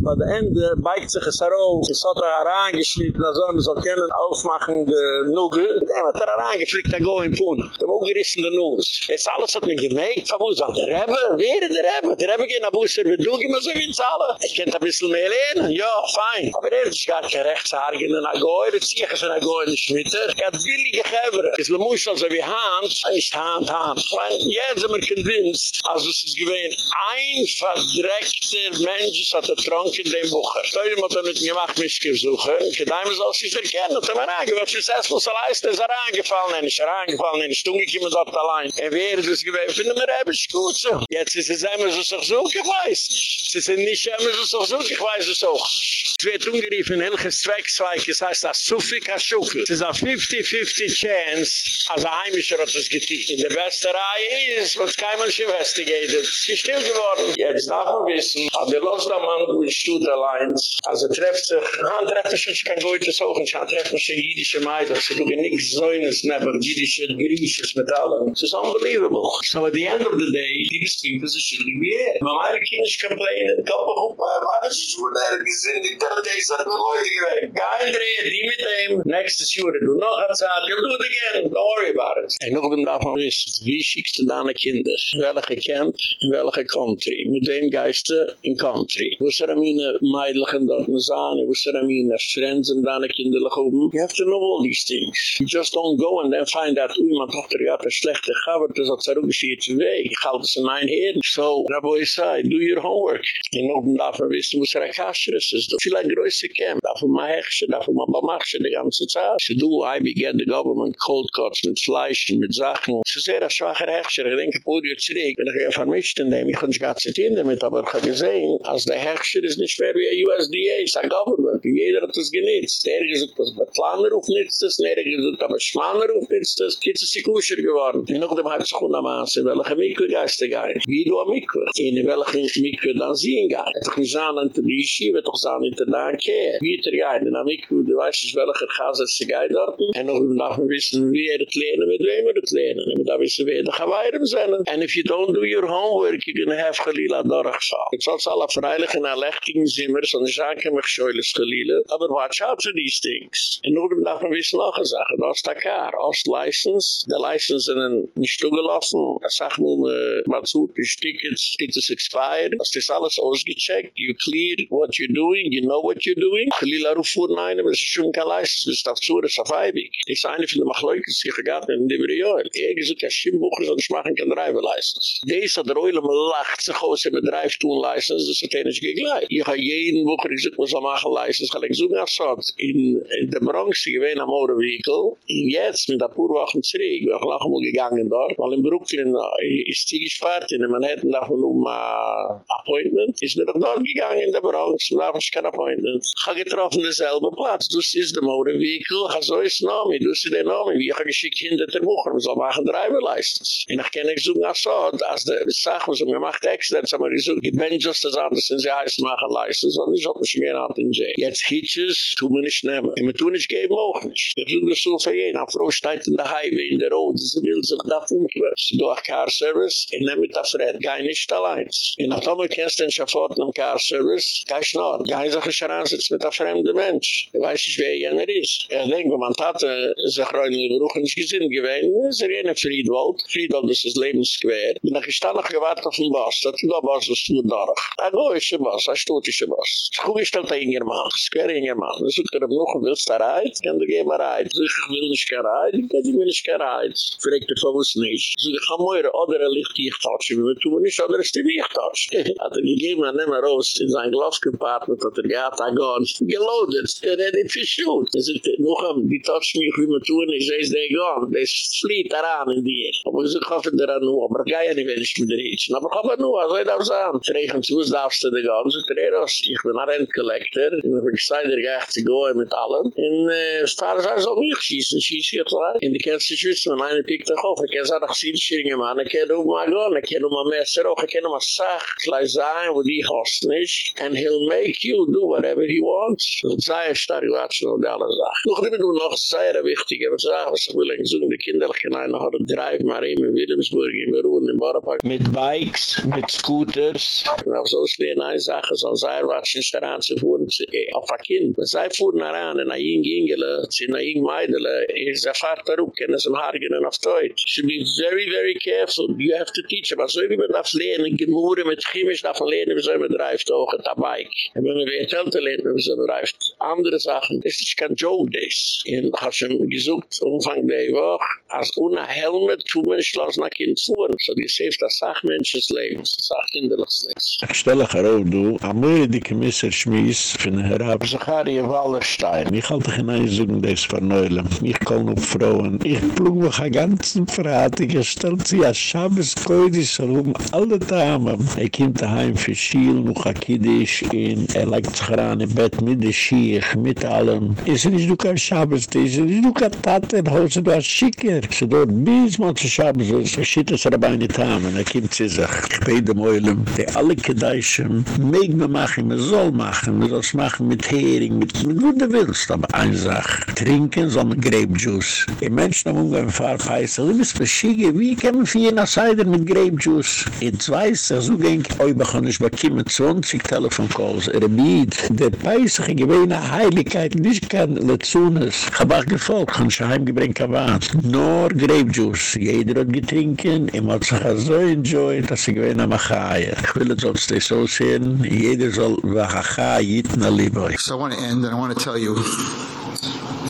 bei der Ende, beigt sich es heraus, es hat er herangeschnitten, also man soll können aufmachen, de Nugel. Der hat er herangeflickt, der go in Pune. Der wo gerissen der Nuss. Es alles hat mir gemägt, von uns an der Rebbe, wer der Rebbe? Der Rebbe gehen nach Busser, wir du, immer so wie uns alle. Ich kennt ein bisschen mehr lernen, ja, fein. Aber er ist gar kein Rechtshaar, in der Nagoi, der Ziege ist in der Nagoi in Schmitter. Er hat billige Gebre. Es muss also wie Hand, nicht Hand, Hand. jetzt sind wir convinced, also es ist gewesen, ein verdreckter Mensch hat er trank in dem Bucher. So jemand hat er mit gemacht, mich gesuchen. Gedeim soll sich verkennen, hat er mir angefallen. Successful soll heißt, er ist er angefallen, er ist er angefallen, er ist ungekommen dort allein. Er wäre das gewesen, finden wir eben gut so. Jetzt ist es immer so so, ich weiß nicht. Es ist nicht immer so so, ich weiß es auch. Es wird ungeriefen, welches Zweckzweig, es heißt das Sufika Schukel. Es ist eine 50-50 Chance, als ein Heimischer hat es getan. In der beste Reihe ist, was kein Mensch investigated. Es ist still geworden. Jetzt darf man wissen, aber der los der Mann, wo ich tut allein, also trefft sich, han trefft sich, ich kann gut das auch, ich trefft sich jüdische Meidach, sie tun nichts Säunes, never, jüdische, griechisches mit. Es ist unbelievable. So at the end of the day, these people are shooting me in. My mother can't complain, a couple of,
Alles ist schon der Gesinn, die Tante ist an der Leute gewesen. Gein drehe, die mit dem. Nächstes Jahr, du noch hat Zeit, you'll do it again. Don't worry about it.
En nog een dag van wist, wie schickst du deine Kinder? In welke camp, in welke country? Mit wem geiste in country? Wo ist er amine meidlichen dort? Wo ist er amine friends in deine oben? You have to know all these things. You just don't go and then find out, ui, man tochter, ja, das schlechte Chavert, das hat zeruggeschieht zu weg. Ich halte es in mein Heer. So, Rabbi Isai, do your homework. En nog een dag van wist, wo ist er akasheres ist. Vielleicht größe camp. Dafür ma hechsche, dafür ma bamachsche, die ganze Zeit. So do, I began the government cold cuts mit Fleisch und mit Sachen. Ist sehr ein schwacher Hechscher. Ich denke, wo du zurück, wenn ich ja vermischt in dem, ich kann nicht gar nicht hin damit, aber ich habe gesehen, als der Hechscher ist nicht mehr wie ein USDA, ist ein Government. Jeder hat das genitzt. Der gesagt, dass der Planerruf nitzt das, der gesagt, aber Schmanerruf nitzt das, geht es sich kusher geworden. Und noch dem hat sich unamaße, welche Mikro geiste geil. Wie du am Mikro? In welche Mikro dann sehen geil. Er doch nicht sagen, an der Yeshiva, doch sagen, in der Danke. Wie ist er geil? In der Mikro, du weißt nicht, welche Chase ist geil dort. Und noch darf man wissen, wie er het lehnen, mit wem er het lehnen. Und da wissen wir, da gewaarem zijn. And if you don't do your homework, you're gonna have gelila dorgsaal. Het zal alle vrijelijk in aanlechting zimmer, zo'n zaken met schoiles gelila. Aber watch out for these things. En nog darf Sachen wissen noch eine Sache. Du hast da Kar, hast License, der License sind nicht zugelassen, er sagt nun, man äh, tut, die Tickets, it is expired, das ist alles ausgecheckt, you clear what you're doing, you know what you're doing, Lila ruft vor aber es ist schon kein License, das auf zu, es ist auf Eibig. Das ist eine von den Machleukes, die gegaten in die Brioel. Er gesagt, ja, Schimmbucher soll nicht machen, kein Driver-License. Dies hat der Eulam lacht sich aus, im Drive-Tool-License, das hat er nicht gegleit. Ich habe jeden Bucher gesagt, man soll er machen License, kann ich so nach Sot. In der Bronx, ich gewesen am Motor Vehicle. Und jetzt, mit ein paar Wochen zurück, wir haben noch einmal gegangen dort, weil in Brooklyn äh, ist die gespart, in Manhattan darf man um ein Appointment. Ist mir doch dort gegangen, in der Bronx, und da darf ich kein Appointment. Ich habe getroffen derselbe Platz, das ist der Motor Vehicle, ich habe so ist Name, das ist der Name, wie ich habe geschickt hinter der Woche, man soll machen Driverleistens. Und ich kann nicht so, als so, als der Sache, was man gemacht, Accidents, aber ich so, ich bin just das anders, sind sie heißen, machen Leistens, und ich habe mich mehr an den Jail. Jetzt Hitches, tun wir nicht nehmen. Und wir tun nicht geben auch. doch nicht. Ich suche so für jeden, eine Frau steht in der Highway, in der Road, sie will sich da funktionieren. Sie do a Car Service, ich nehme mit der Fred, geh nicht allein. In der Tome kennst du den Schafot im Car Service, geh ich noch, geh sich nicht heransitzen mit einem fremden Mensch. Ich weiß nicht, wer jener ist. Ich denke, wenn man Tate sich rein in den Bruch nicht gesinnt gewesen, ist er jener Friedwald, Friedwald ist das Lebensquer, bin ich dann noch gewartet auf den Boss, das ist der Boss, das ist nur Dorf. Ein goischer Boss, ein stutischer Boss. Ich gucke, ich stelle da Ingermann, Square Ingermann, das ist der Bruch, willst du da rein? will gehen mal rein. Sie sagt, ich will nicht gehen rein. Ich kann nicht gehen rein. Fregt er von uns nicht. Sie ich kann mir andere Licht hier tauschen, wir tun nicht, oder ist die Licht tauschen. [LAUGHS] Hat er gegeben, er nimmt er in sein Glaskompartment, hat er gehabt, er gone. Geloadet. Er hat ihn shoot. Er sagt, noch einmal, die tauschen mich, wie wir tun ich er ist der gone. Er flieht daran in dir. Aber ich hoffe, er nur, aber gar nicht, wenn mit dir reden. Aber ich hoffe, nur, soll ich das sagen. Fregt er, wo darfst du denn gehen? Sie sagt, er ist, ich bin ein Rentcollector, ich bin ein Rentcollector, ich bin ein Rentcollector, ich bin ein Rentcollector, ich bin star as a mich schießen, schießen jetzt rein. In die kennst du schwitzen, wenn einer pickt dich auf, er kennt sich auch sieben Schillinge machen, er kennt auch mal gehen, er kennt auch Messer auch, er kennt Sach, gleich sein, wo die hast nicht, and he'll make you do whatever he wants. Und sei stark watch no alle Sachen. Noch immer noch sehr er wichtig, aber sag, was ich will eigentlich suchen, die Kinder, ich kann Drive mal in Wilhelmsburg, in Beruhen, in Borapark. Mit Bikes, mit Scooters. Und so ist wie eine Sache, so sei er, watschen, ist daran zu fuhren, eh, auf ein Kind. Sei fuhren daran, in ein Jing-Jingele, adult, in a young meidel, er is a fart arup, can es a hargen and of Deutsch. Should be very, very careful. You have to teach them. so wie man darf lernen, gemoere mit chemisch darf man lernen, wieso man dreift auch ein Tabak. Und wenn man wie ein Telte lernen, wieso man dreift andere Sachen. Das ist kein Joke, das. Und ich habe schon gesucht, umfang der Woche, als ohne Helmet tun wir nicht los nach Kind fuhren. So, die safe das Sachmenschens Leben, das Sachkinderliches Leben.
Stell dich herauf, du, am Möhre dicke Messer schmiss, von Herab
Zachariah Wallerstein.
Ich halte dich so Einsung des Verneuillen. Ich kann nur Frauen. Ich plug mich ein ganzen Verrat. Ich stelle sie als Schabes Koidisch herum. Alle Damen. Er kommt daheim für Schiel, noch ein Kiddisch. In, er legt sich ran im Bett mit der Schiech, mit allem. Ist er nicht du kein Schabes, ist er nicht du kein Tate, du hast Schicker. So dort bis man zu Schabes, so ist er schiet es aber eine Damen. Er kommt sie sich, ich Eulen, die alle Kiddischem, meeg me machen, me soll machen, me soll das machen mit Hering, mit, mit wo du willst. Aber eine Sache, trinken so ein Grape Juice. Die Menschen haben umgehen fahr Peisel, du bist verschiege, wie man für jeden Cider mit Grape Juice? Jetzt weiß ich, so ging, oi, ich kann nicht bekommen 20 Telefonkalls, er biet, der Peisel, ich gewähne Heiligkeit, nicht kann Lezunes. Ich hab auch gefolgt, kann ich heimgebringt, aber nur Grape Juice. Jeder hat getrinken, ihm hat sich so enjoyed, dass ich gewähne Machaia. Ich will jetzt, das so sehen, jeder soll Machaia jitna lieboi.
So I want to end and I want to tell you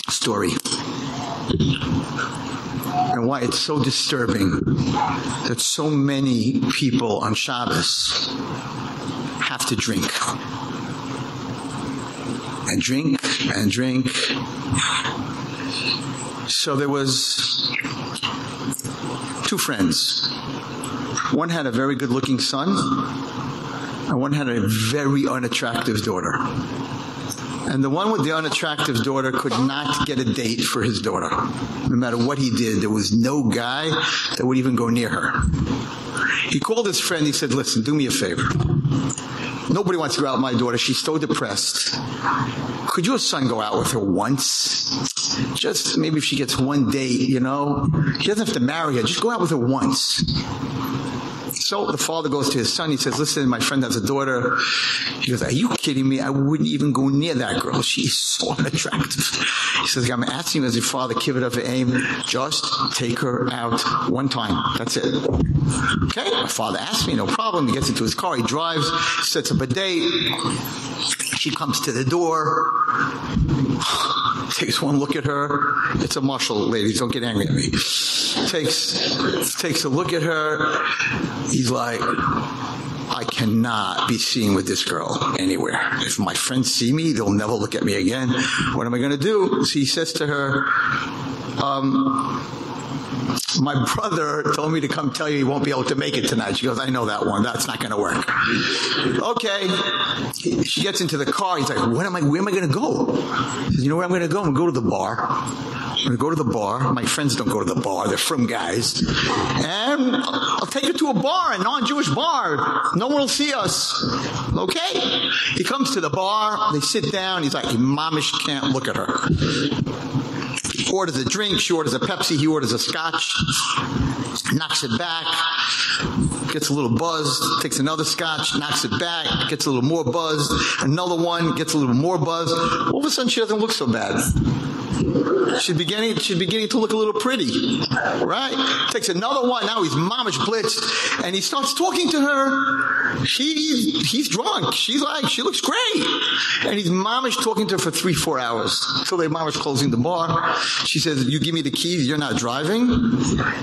story. And why it's so disturbing that so many people on Shabbos have to drink. And drink and drink. So there was two friends. One had a very good-looking son and one had a very unattractive daughter. And the one with the unattractive daughter could not get a date for his daughter. No matter what he did, there was no guy that would even go near her. He called his friend, he said, "Listen, do me a favor. Nobody wants to go out with my daughter. She's so depressed. Could your son go out with her once? Just maybe if she gets one date, you know. He doesn't have to marry her. Just go out with her once." So the father goes to his son. He says, "Listen, my friend has a daughter." He goes, "Are you kidding me? I wouldn't even go near that girl. She's so [LAUGHS] unattractive." He says, "I'm asking you as your father, give it up for aim. Just take her out one time. That's it." Okay? My father asked me, no problem. He gets into his car, he drives, sets up a date. She comes to the door. Takes one look at her. It's a marshal, ladies. Don't get angry at me. Takes takes a look at her. He's like I cannot be seen with this girl anywhere. If my friends see me, they'll never look at me again. What am I going to do? So he says to her, um my brother told me to come tell you he won't be able to make it tonight. She goes, I know that one. That's not going to work. Okay. She gets into the car. He's like, what am I, where am I going to go? Says, you know where I'm going to go? I'm going to go to the bar. I'm going to go to the bar. My friends don't go to the bar. They're from guys. And I'll take you to a bar, a non-Jewish bar. No one will see us. Okay? He comes to the bar. They sit down. He's like, momish can't look at her orders a drink, she orders a Pepsi, he orders a scotch, knocks it back, gets a little buzzed, takes another scotch, knocks it back, gets a little more buzzed, another one, gets a little more buzzed. All of a sudden she doesn't look so bad. She's beginning she's beginning to look a little pretty. Right? Takes another one. Now he's momish blitzed and he starts talking to her. She he's drunk. She's like she looks great. And he's momish talking to her for 3 4 hours until they momish closing the bar. She says, "You give me the keys, you're not driving."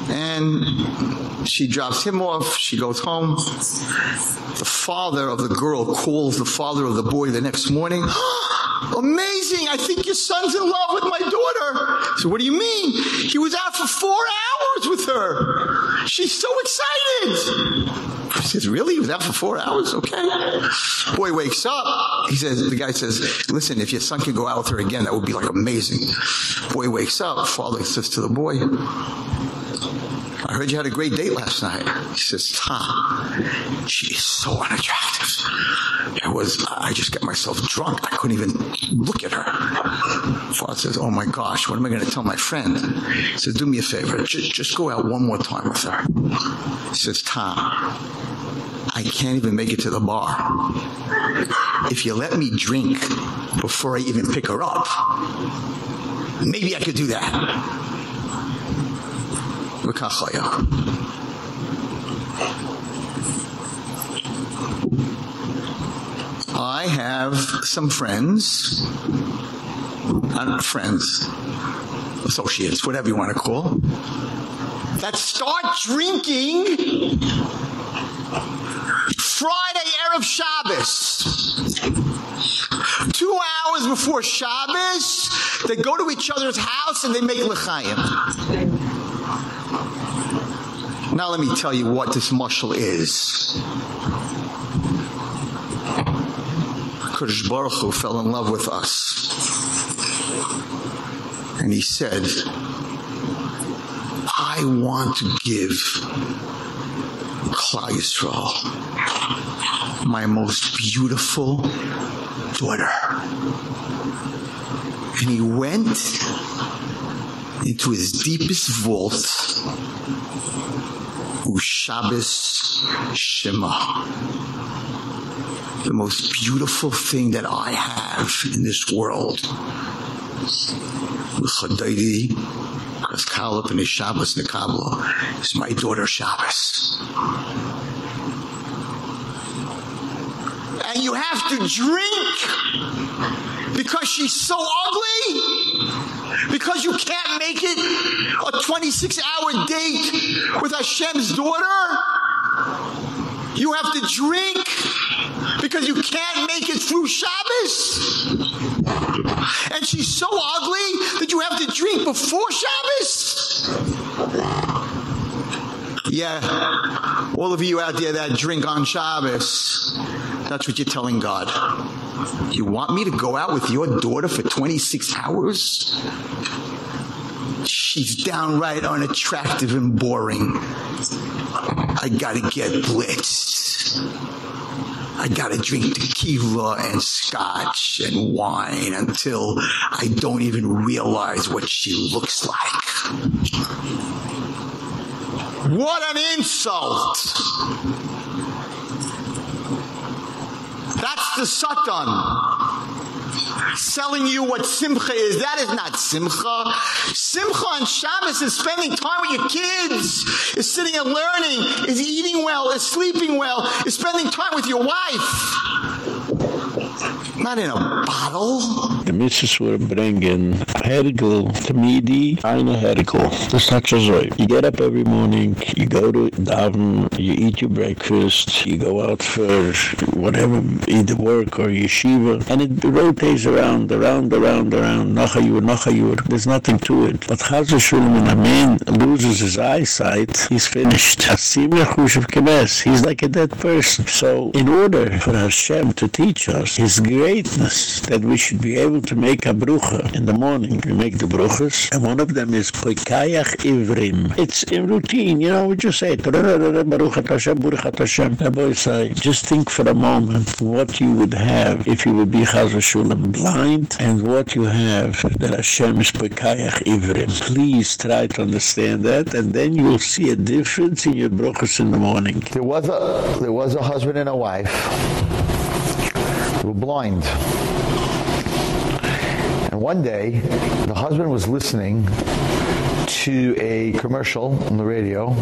And she drops him off. She goes home. The father of the girl calls the father of the boy the next morning. [GASPS] Amazing. I think your son's in love with my daughter. So what do you mean? He was out for 4 hours with her. She's so excited. He says, "Really? He was out for 4 hours? Okay." Boy wakes up. He says the guy says, "Listen, if your son could go out with her again, that would be like amazing." Boy wakes up. Father says to the boy, I heard you had a great date last night. He says, Tom, she is so unattractive. It was, I just got myself drunk. I couldn't even look at her. Father says, oh my gosh, what am I going to tell my friend? He says, do me a favor. Just, just go out one more time with her. He says, Tom, I can't even make it to the bar. If you let me drink before I even pick her up, maybe I could do that. וכך היה. I have some friends, not friends, associates, whatever you want to call, that start drinking Friday Erev Shabbos. Two hours before Shabbos, they go to each other's house and they make l'chaim. Now let me tell you what this mushal is. Kodesh Baruch Hu fell in love with us. And he said, I want to give Klal Yisrael my most beautiful daughter. And he went into his deepest vault, Ushabis Shema. The most beautiful thing that I have in this world. Chadaidi, Kraskalip, and his Shabbos Nekabla is my daughter Shabbos. And you have to drink because she's so ugly? Because you can't make it a 26-hour date with Hashem's daughter? You have to drink because you can't make it through Shabbos? And she's so ugly that you have to drink before Shabbos? Yeah, all of you out there that drink on Shabbos, that's what you're telling God. You want me to go out with your daughter for 26 hours? She's downright unattractive and boring. I got to get blitzed. I got to drink tequila and scotch and wine until I don't even realize what she looks like. What an insult. That's the Satan selling you what simcha is. That is not simcha. Simcha on Shabbos is spending time with your kids, is sitting and learning, is eating well, is sleeping well, is spending time with your wife. Not in a bottle.
The missus were bringing hergel to midi, eine hergel. That's not just right. You get up every morning, you go to daven, you eat your breakfast, you go out for whatever, either work or yeshiva, and it rotates around, around, around, around, nacha yur. There's nothing to it. But Chaz Shulam, when a man loses his eyesight, he's finished. He's like a dead person. So, in order for Hashem to teach us his great greatness that we should be able to make a brucha in the morning. We make the bruchas, and one of them is Poikayach Ivrim. It's in routine, you know, we just say, just think for a moment what you would have if you would be Chazashulam blind, and what you have that Hashem is Poikayach Ivrim. Please try to understand that, and then you will see a difference in your bruchas in the morning.
There was a, there was a husband and a wife were blind. And one day, the husband was listening to a commercial on the radio.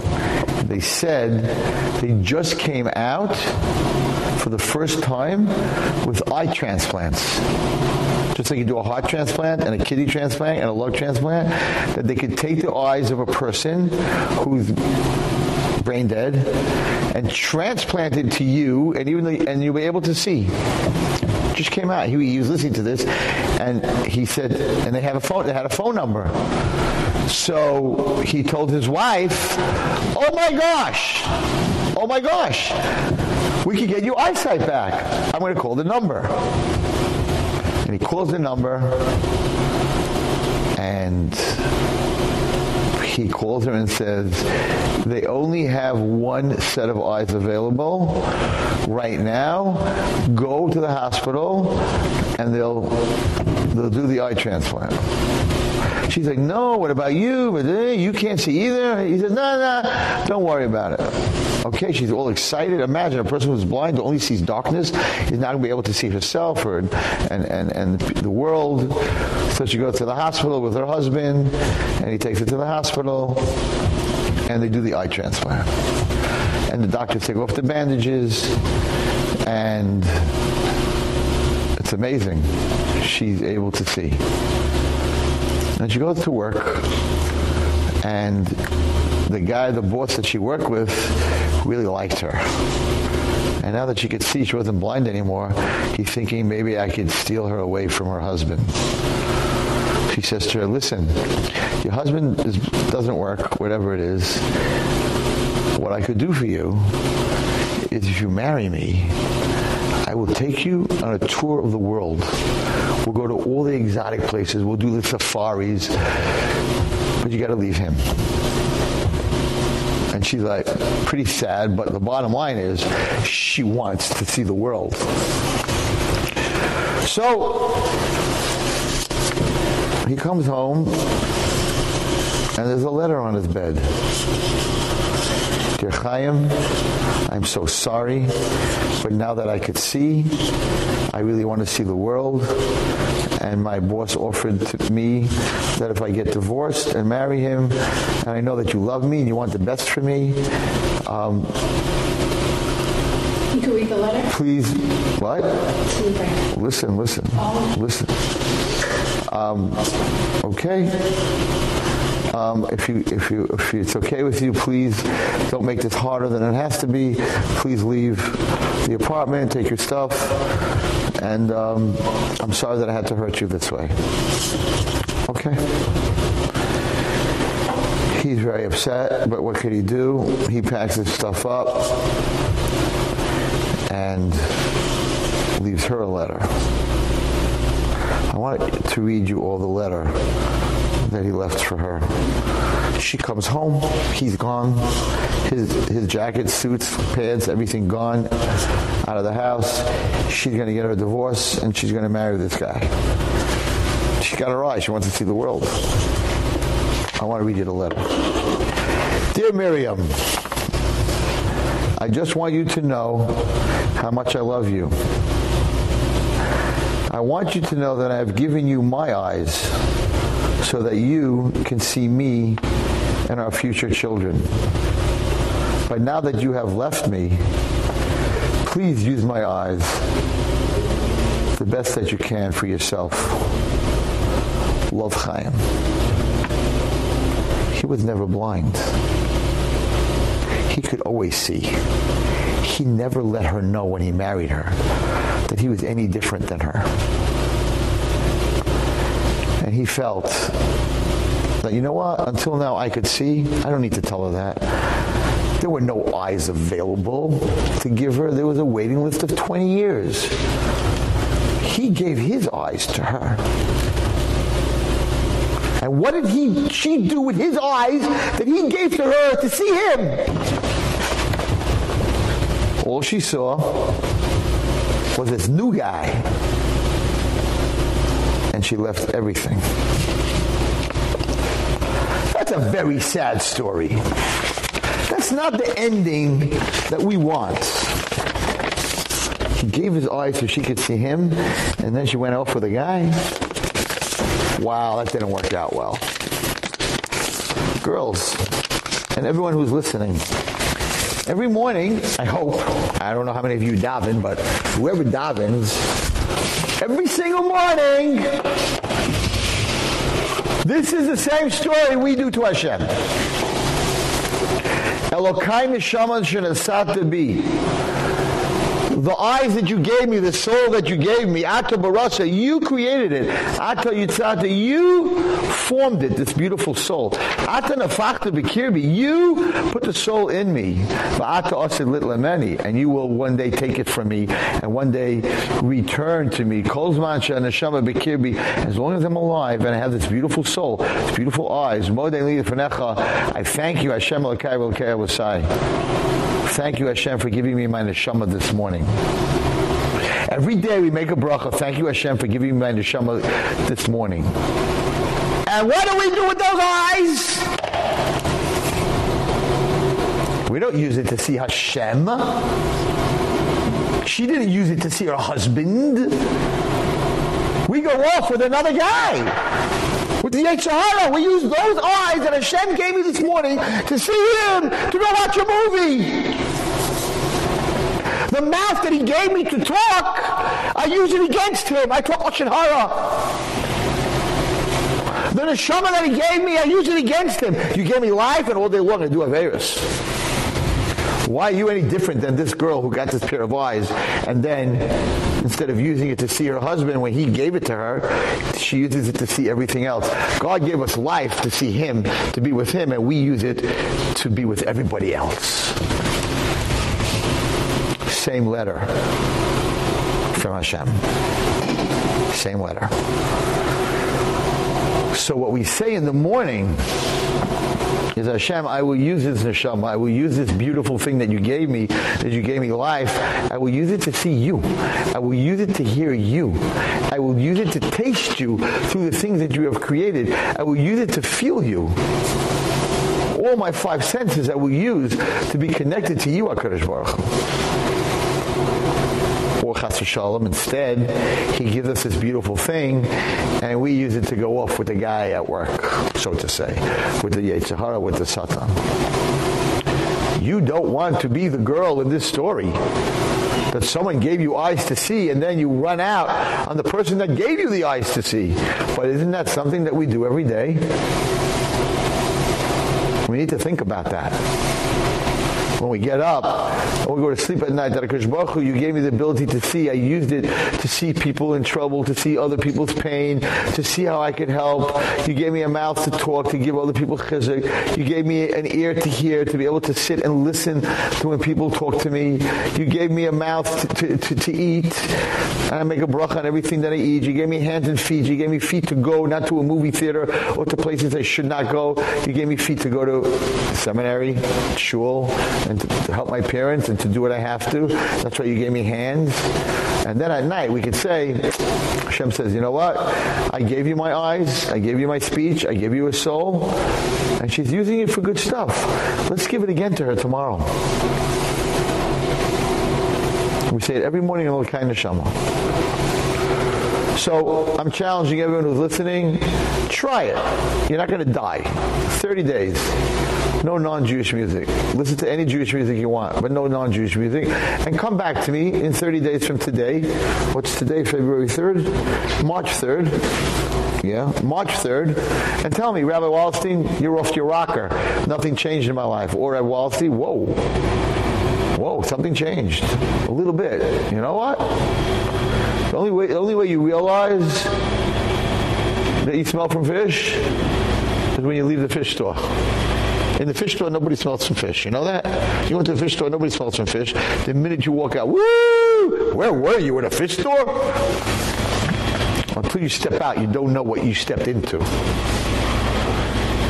They said they just came out for the first time with eye transplants just like you do a heart transplant and a kidney transplant and a lung transplant that they could take the eyes of a person who's brain dead and transplanted to you and even and you'll be able to see. Just came out. He, he was listening to this and he said and they have a phone they had a phone number. So he told his wife oh my gosh. Oh my gosh. We could get you eyesight back. I'm going to call the number. And he calls the number and he calls her and says they only have one set of eyes available right now. Go to the hospital and they'll they'll do the eye transplant She's like, no, what about you? Eh, you can't see either. He says, no, no, don't worry about it. Okay, she's all excited. Imagine a person who's blind who only sees darkness is not going to be able to see herself or and and and the world. So she goes to the hospital with her husband and he takes her to the hospital and they do the eye transplant. And the doctors take off the bandages and it's amazing. She's able to see. And she goes to work and the guy, the boss that she worked with really liked her. And now that she could see she wasn't blind anymore, he's thinking maybe I could steal her away from her husband. She says to her, listen, your husband is, doesn't work, whatever it is. What I could do for you is if you marry me, I will take you on a tour of the world. We'll go to all the exotic places. We'll do the safaris. But you got to leave him. And she's like pretty sad, but the bottom line is she wants to see the world.
So he comes home and there's a letter on his bed. Dear Chaim, I'm so sorry, but now that I could see, I really want to see the world. And my boss offered to me that if I get divorced and marry him, and I know that you love me and you want the best for me, um,
You can read the letter.
please, what? Listen, listen, listen. Um, okay. Um, if you if you if it's okay with you, please don't make this harder than it has to be. Please leave the apartment, take your stuff, and um, I'm sorry that I had to hurt you this way. Okay. He's very upset, but what could he do? He packs his stuff up and leaves her a letter. I want to read you all the letter that he left for her. She comes home, he's gone. His his jacket, suits, pants, everything gone out of the house. She's going to get her divorce and she's going to marry this guy. She got her eyes. She wants to see the world. I want to read you the letter. Dear Miriam, I just want you to know how much I love you. I want you to know that I have given you my eyes so that you can see me and our future children. But now that you have left me, please use my eyes the best that you can for yourself. Love Chaim. He was never blind. He could always see. He never let her know when he married her that he was any different than her. And he felt that, you know what, until now I could see, I don't need to tell her that. There were no eyes available to give her. There was a waiting list of 20 years. He gave his eyes to her. And what did he she do with his eyes that he gave to her to see him? All she saw was this new guy. She left everything. That's a very sad story. That's not the ending that we want. He gave his eyes so she could see him, and then she went off with a guy. Wow, that didn't work out well. Girls, and everyone who's listening, every morning, I hope, I don't know how many of you daven, but whoever davens, every single morning, this is the same story we do to Hashem. Elokai neshama shenasat be the eyes that you gave me, the soul that you gave me, Ata Barasa, you created it. Ata Yitzata, you formed it, this beautiful soul. Ata Nafakta Bekirbi, you put the soul in me. Ata Asid Litlameni, and you will one day take it from me, and one day return to me. Kolzman Neshama Bekirbi, as long as I'm alive and I have this beautiful soul, this beautiful eyes, I thank you, Hashem Elokai Elokai Thank you Hashem for giving me my neshama this morning. Every day we make a bracha. Thank you Hashem for giving me my neshama this morning. And what do we do with those eyes? We don't use it to see Hashem. She didn't use it to see her husband. We go off with another guy. With the Yetzer Hara, we use those eyes that Hashem gave me this morning to see him, to go watch a movie. The mouth that he gave me to talk, I use it against him. I talk Lashon Hara. The neshama that he gave me, I use it against him. You gave me life and all day long I do Averis. Why are you any different than this girl who got this pair of eyes and then instead of using it to see her husband when he gave it to her, she uses it to see everything else. God gave us life to see him, to be with him, and we use it to be with everybody else. Same letter from Hashem. Same letter. So what we say in the morning is Hashem, I will use this neshama. I will use this beautiful thing that you gave me, that you gave me life. I will use it to see you. I will use it to hear you. I will use it to taste you through the things that you have created. I will use it to feel you. All my five senses I will use to be connected to you, HaKadosh Baruch Hu. Or Chas Shalom, instead, he gives us this beautiful thing, and we use it to go off with the guy at work, so to say, with the Yetzer Hara, with the Satan. You don't want to be the girl in this story that someone gave you eyes to see and then you run out on the person that gave you the eyes to see. But isn't that something that we do every day? We need to think about that when we get up and we go to sleep at night that Akash Baruch Hu, you gave me the ability to see. I used it to see people in trouble to see other people's pain to see how I could help. You gave me a mouth to talk to give other people chizuk. You gave me an ear to hear to be able to sit and listen to when people talk to me. You gave me a mouth to, to, to eat. And I make a bracha on everything that I eat. You gave me hands and feet. You gave me feet to go not to a movie theater or to places I should not go. You gave me feet to go to seminary shul and to, help my parents and to do what I have to. That's why you gave me hands. And then at night we could say, Hashem says, you know what? I gave you my eyes, I gave you my speech, I gave you a soul, and she's using it for good stuff. Let's give it again to her tomorrow. We say it every morning in Lokai Neshama. So I'm challenging everyone who's listening, try it. You're not going to die. 30 days. No non-Jewish music. Listen to any Jewish music you want, but no non-Jewish music. And come back to me in 30 days from today. What's today, February 3rd? March 3rd. Yeah, March 3rd. And tell me, Rabbi Wallerstein, you're off your rocker. Nothing changed in my life. Or at Wallerstein, whoa. Whoa, something changed. A little bit. You know what? The only way the only way you realize that you smell from fish is when you leave the fish store. In the fish store, nobody smells from fish. You know that? You went to the fish store, nobody smells from fish. The minute you walk out, woo! Where were you? In a fish store? Until you step out, you don't know what you stepped into.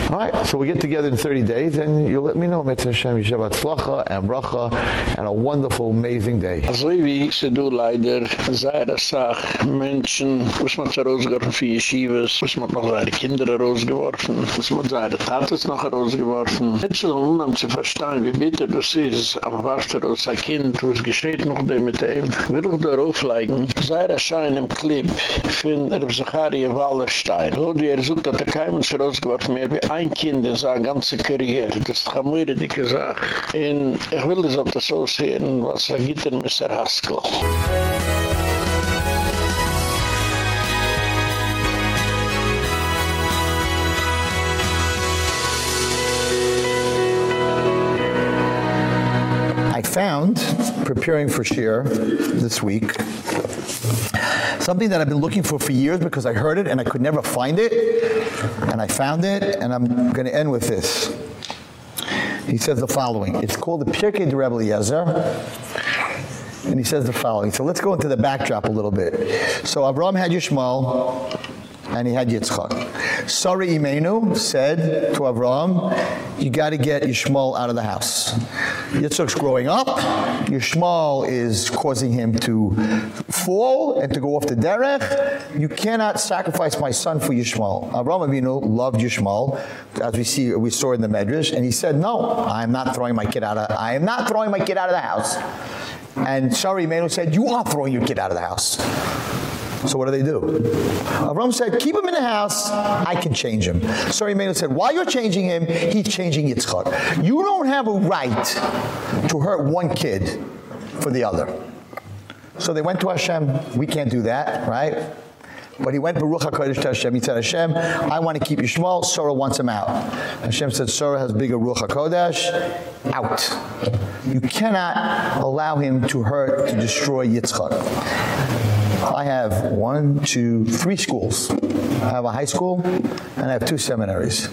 All right, so we get together in 30 days and you'll let me know Mitzvah Hashem Yishav Tzlacha and Bracha and a wonderful, amazing day.
Also wie se du leider seine Sach Menschen, was man zu rausgeworfen für Yeshivas, was man noch seine Kinder rausgeworfen, was man seine Tates noch rausgeworfen. Jetzt so um zu verstehen, wie bitter das ist, aber was der aus ein Kind, was geschieht noch mit dem, will ich da rauflegen, sei der Schein im Clip von der Zacharie Wallerstein, wo die er sucht, dass er keinem rausgeworfen mehr wie ein Kind in seine ganze Karriere. Das ist eine moeire dicke Sache. Und ich will das auf das so sehen, was er gibt in Mr. Haskell.
I found, preparing for Shir this week, something that I've been looking for for years because I heard it and I could never find it. And I found it and I'm going to end with this. He says the following. It's called the Pirkei de Rebbe Eliezer. And he says the following. So let's go into the backdrop a little bit. So Abraham had Yishmael and he had Yitzchak. Sarah Imenu said to Abraham, you got to get Yishmael out of the house. Yitzchak's growing up. Yishmael is causing him to fall and to go off the derech. You cannot sacrifice my son for Yishmael. Abraham Avinu loved Yishmael, as we see we saw in the Medrash, and he said, "No, I am not throwing my kid out of I am not throwing my kid out of the house." And Sarah Imenu said, "You are throwing your kid out of the house." So what do they do? Avram said, keep him in the house, I can change him. Sarah Imenu said, while you're changing him, he's changing Yitzchak. You don't have a right to hurt one kid for the other. So they went to Hashem, we can't do that, right? But he went Baruch HaKodesh to Hashem. He said, Hashem, I want to keep Yishmael. Sorah wants him out. Hashem said, Sorah has bigger Ruach HaKodesh. Out. You cannot allow him to hurt, to destroy Yitzchak. I have one, two, three schools. I have a high school and I have two seminaries.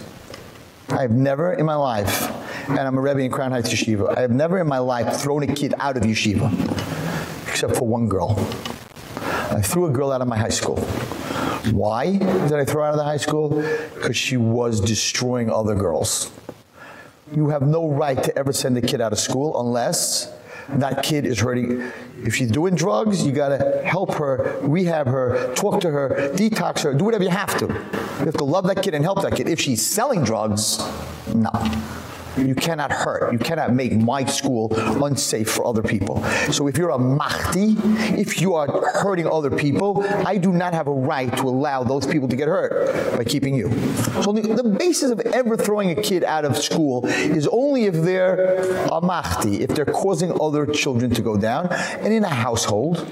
I have never in my life, and I'm a Rebbe in Crown Heights Yeshiva, I have never in my life thrown a kid out of yeshiva, except for one girl. I threw a girl out of my high school. Why did I throw her out of the high school? Because she was destroying other girls. You have no right to ever send a kid out of school unless that kid is hurting. If she's doing drugs, you got to help her, rehab her, talk to her, detox her, do whatever you have to. You have to love that kid and help that kid. If she's selling drugs, no. You cannot hurt. You cannot make my school unsafe for other people. So if you're a mahdi, if you are hurting other people, I do not have a right to allow those people to get hurt by keeping you. So the, the basis of ever throwing a kid out of school is only if they're a mahdi, if they're causing other children to go down. And in a household,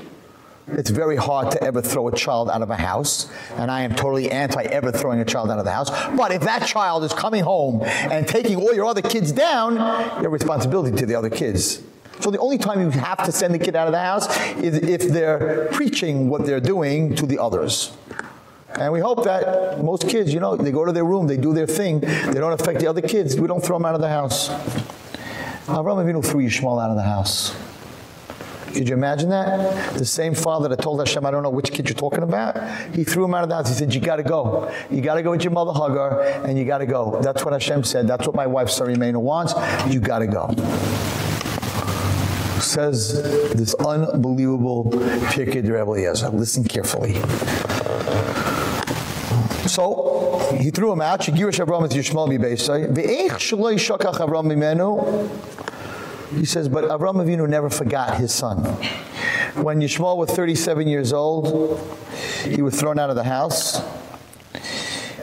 it's very hard to ever throw a child out of a house and I am totally anti ever throwing a child out of the house but if that child is coming home and taking all your other kids down your responsibility to the other kids so the only time you have to send the kid out of the house is if they're preaching what they're doing to the others and we hope that most kids, you know, they go to their room, they do their thing, they don't affect the other kids. We don't throw them out of the house. Avraham Avinu threw Yishmael out of the house. Could you imagine that? The same father that told Hashem, I don't know which kid you're talking about. He threw him out of the house. He said, you got to go. You got to go with your mother Hagar and you got to go. That's what Hashem said. That's what my wife Sarah Imenu wants. You got to go. Says this unbelievable Pirkei Rebbe Eliezer. Listen carefully. So he threw him out. Shigirish Avram with Yishmael Mibeisai. Ve'ech shloi shakach Avram mimenu. He says, but Avram Avinu never forgot his son. When Yishmael was 37 years old, he was thrown out of the house.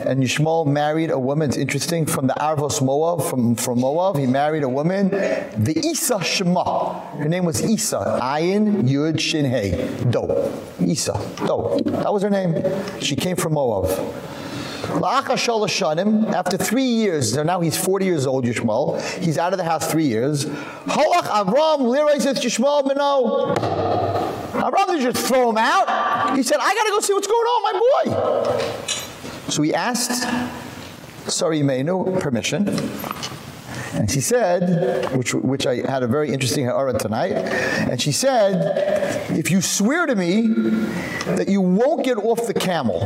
And Yishmael married a woman, it's interesting, from the Arvos Moab, from, from Moab. He married a woman, the Isa Shema. Her name was Isa. Ayin Yud Shin Hey. Do. Isa. Do. That was her name. She came from Moab. After three years, so now he's 40 years old, Yishmael. He's out of the house three years. Halach Avram lirais et Yishmael beno. Avram didn't just throw him out. He said, I got to go see what's going on, my boy. So he asked Sarah Imenu permission. And she said, which which I had a very interesting ha'ara tonight, and she said, if you swear to me that you won't get off the camel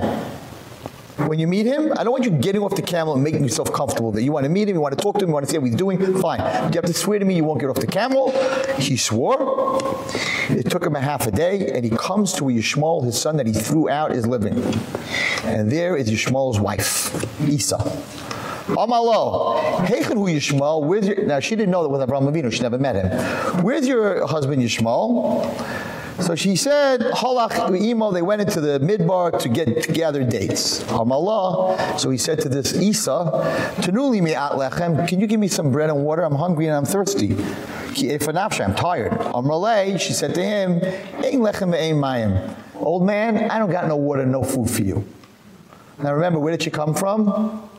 when you meet him, I don't want you getting off the camel and making yourself comfortable that you want to meet him, you want to talk to him, you want to see what he's doing, fine. You have to swear to me you won't get off the camel. He swore. It took him a half a day and he comes to where Yishmael, his son that he threw out is living. And there is Yishmael's wife, Isa. Amalo, Heichen hu Yishmael, where's your, now she didn't know that was Abraham Avinu, she never met him. Where's your husband Yishmael? So she said, Halach emo, they went into the midbar to get to gather dates. Amalah. So he said to this Isa, Tanuli mi at lechem, can you give me some bread and water? I'm hungry and I'm thirsty. I'm tired. Amrale, she said to him, Ein lechem ein mayim. Old man, I don't got no water, no food for you. Now remember, where did she come from?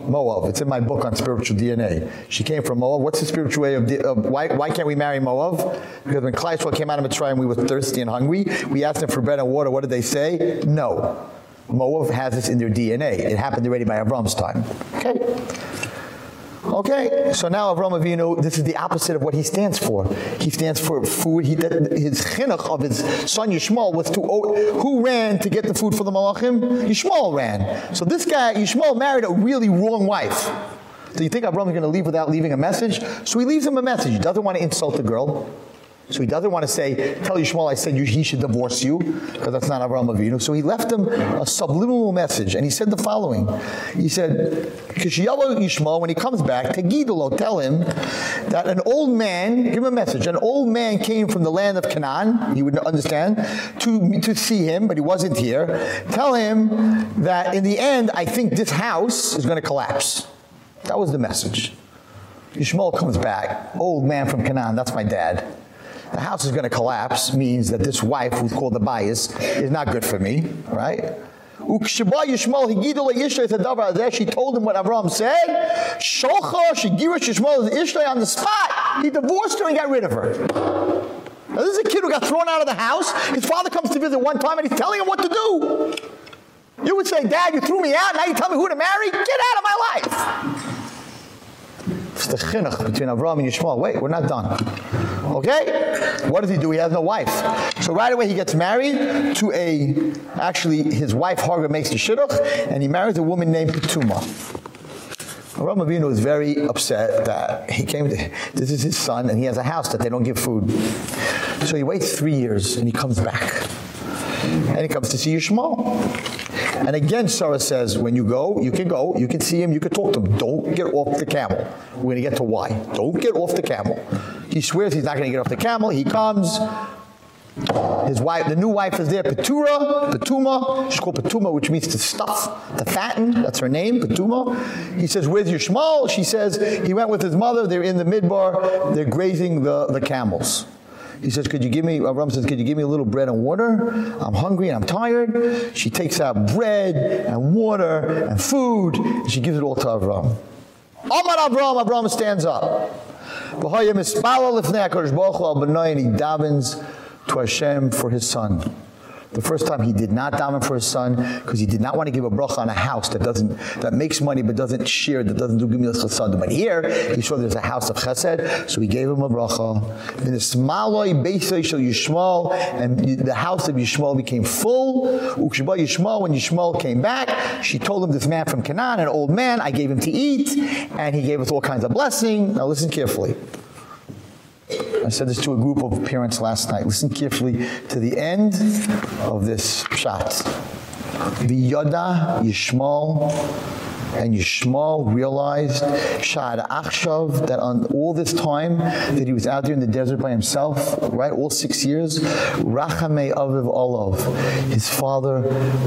Moab. It's in my book on spiritual DNA. She came from Moab. What's the spiritual way of, of why why can't we marry Moab? Because when Klal Yisrael came out of Mitzrayim, we were thirsty and hungry. We asked them for bread and water. What did they say? No. Moab has this in their DNA. It happened already by Avram's time. Okay. Okay, so now Avram Avinu, this is the opposite of what he stands for. He stands for food. He his chinuch of his son Yishmael was to oh, who ran to get the food for the malachim? Yishmael ran. So this guy Yishmael married a really wrong wife. Do you think Avram is going to leave without leaving a message? So he leaves him a message. He doesn't want to insult the girl. So he doesn't want to say, tell Yishmael I said you, he should divorce you, because that's not Avraham Avinu. So he left him a subliminal message, and he said the following. He said, Kishiyalo Yishmael, when he comes back, Tegidolo, tell him that an old man, give him a message, an old man came from the land of Canaan, he would understand, to, to see him, but he wasn't here. Tell him that in the end, I think this house is going to collapse. That was the message. Yishmael comes back, old man from Canaan, that's my dad the house is going to collapse means that this wife who's called the bias is not good for me, right? Ukshba there she told him what Avraham said. Shocha shigirish Yishmael Ishtay on the spot. He divorced her and got rid of her. Now, this is a kid who got thrown out of the house. His father comes to visit one time and he's telling him what to do. You would say, Dad, you threw me out. Now you tell me who to marry? Get out of my life. It's the chinuch between Avraham and Yishmael. Wait, we're not done. Okay? What does he do? He has no wife. So right away he gets married to a, actually his wife Hagar makes the shidduch, and he marries a woman named Petuma. Avraham Avinu was very upset that he came to, this is his son and he has a house that they don't give food. So he waits 3 years and he comes back. And he comes to see Yishmael. And again Sarah says when you go, you can go, you can see him, you can talk to him. Don't get off the camel. We're going to get to why. Don't get off the camel. He swears he's not going to get off the camel. He comes his wife, the new wife is there, Petura, Petuma. She's called Petuma, which means to stuff, to fatten. That's her name, Petuma. He says, "Where's your Shmuel?" She says, "He went with his mother. They're in the midbar. They're grazing the the camels." He says, "Could you give me?" Avram says, "Could you give me a little bread and water? I'm hungry and I'm tired." She takes out bread and water and food. And she gives it all to Avram. Amar Avram, Avram stands up. V'haya mispala lifnei HaKadosh Baruch Hu al he davens to Hashem for his son. The first time he did not daven for his son because he did not want to give a bracha on a house that doesn't that makes money but doesn't share that doesn't do gemilas chesed. But here he saw there's a house of chesed, so he gave him a bracha. In the smaloi beisay shel Yishmael, and the house of Yishmael became full. Ukshba Yishmael when Yishmael came back, she told him this man from Canaan, an old man, I gave him to eat, and he gave us all kinds of blessing. Now listen carefully. I said this to a group of parents last night. Listen carefully to the end of this shot. The Yoda Yishmael and Yishmael realized Shad Achshav that on all this time that he was out there in the desert by himself, right, all 6 years, Rachamei Aviv Olav, his father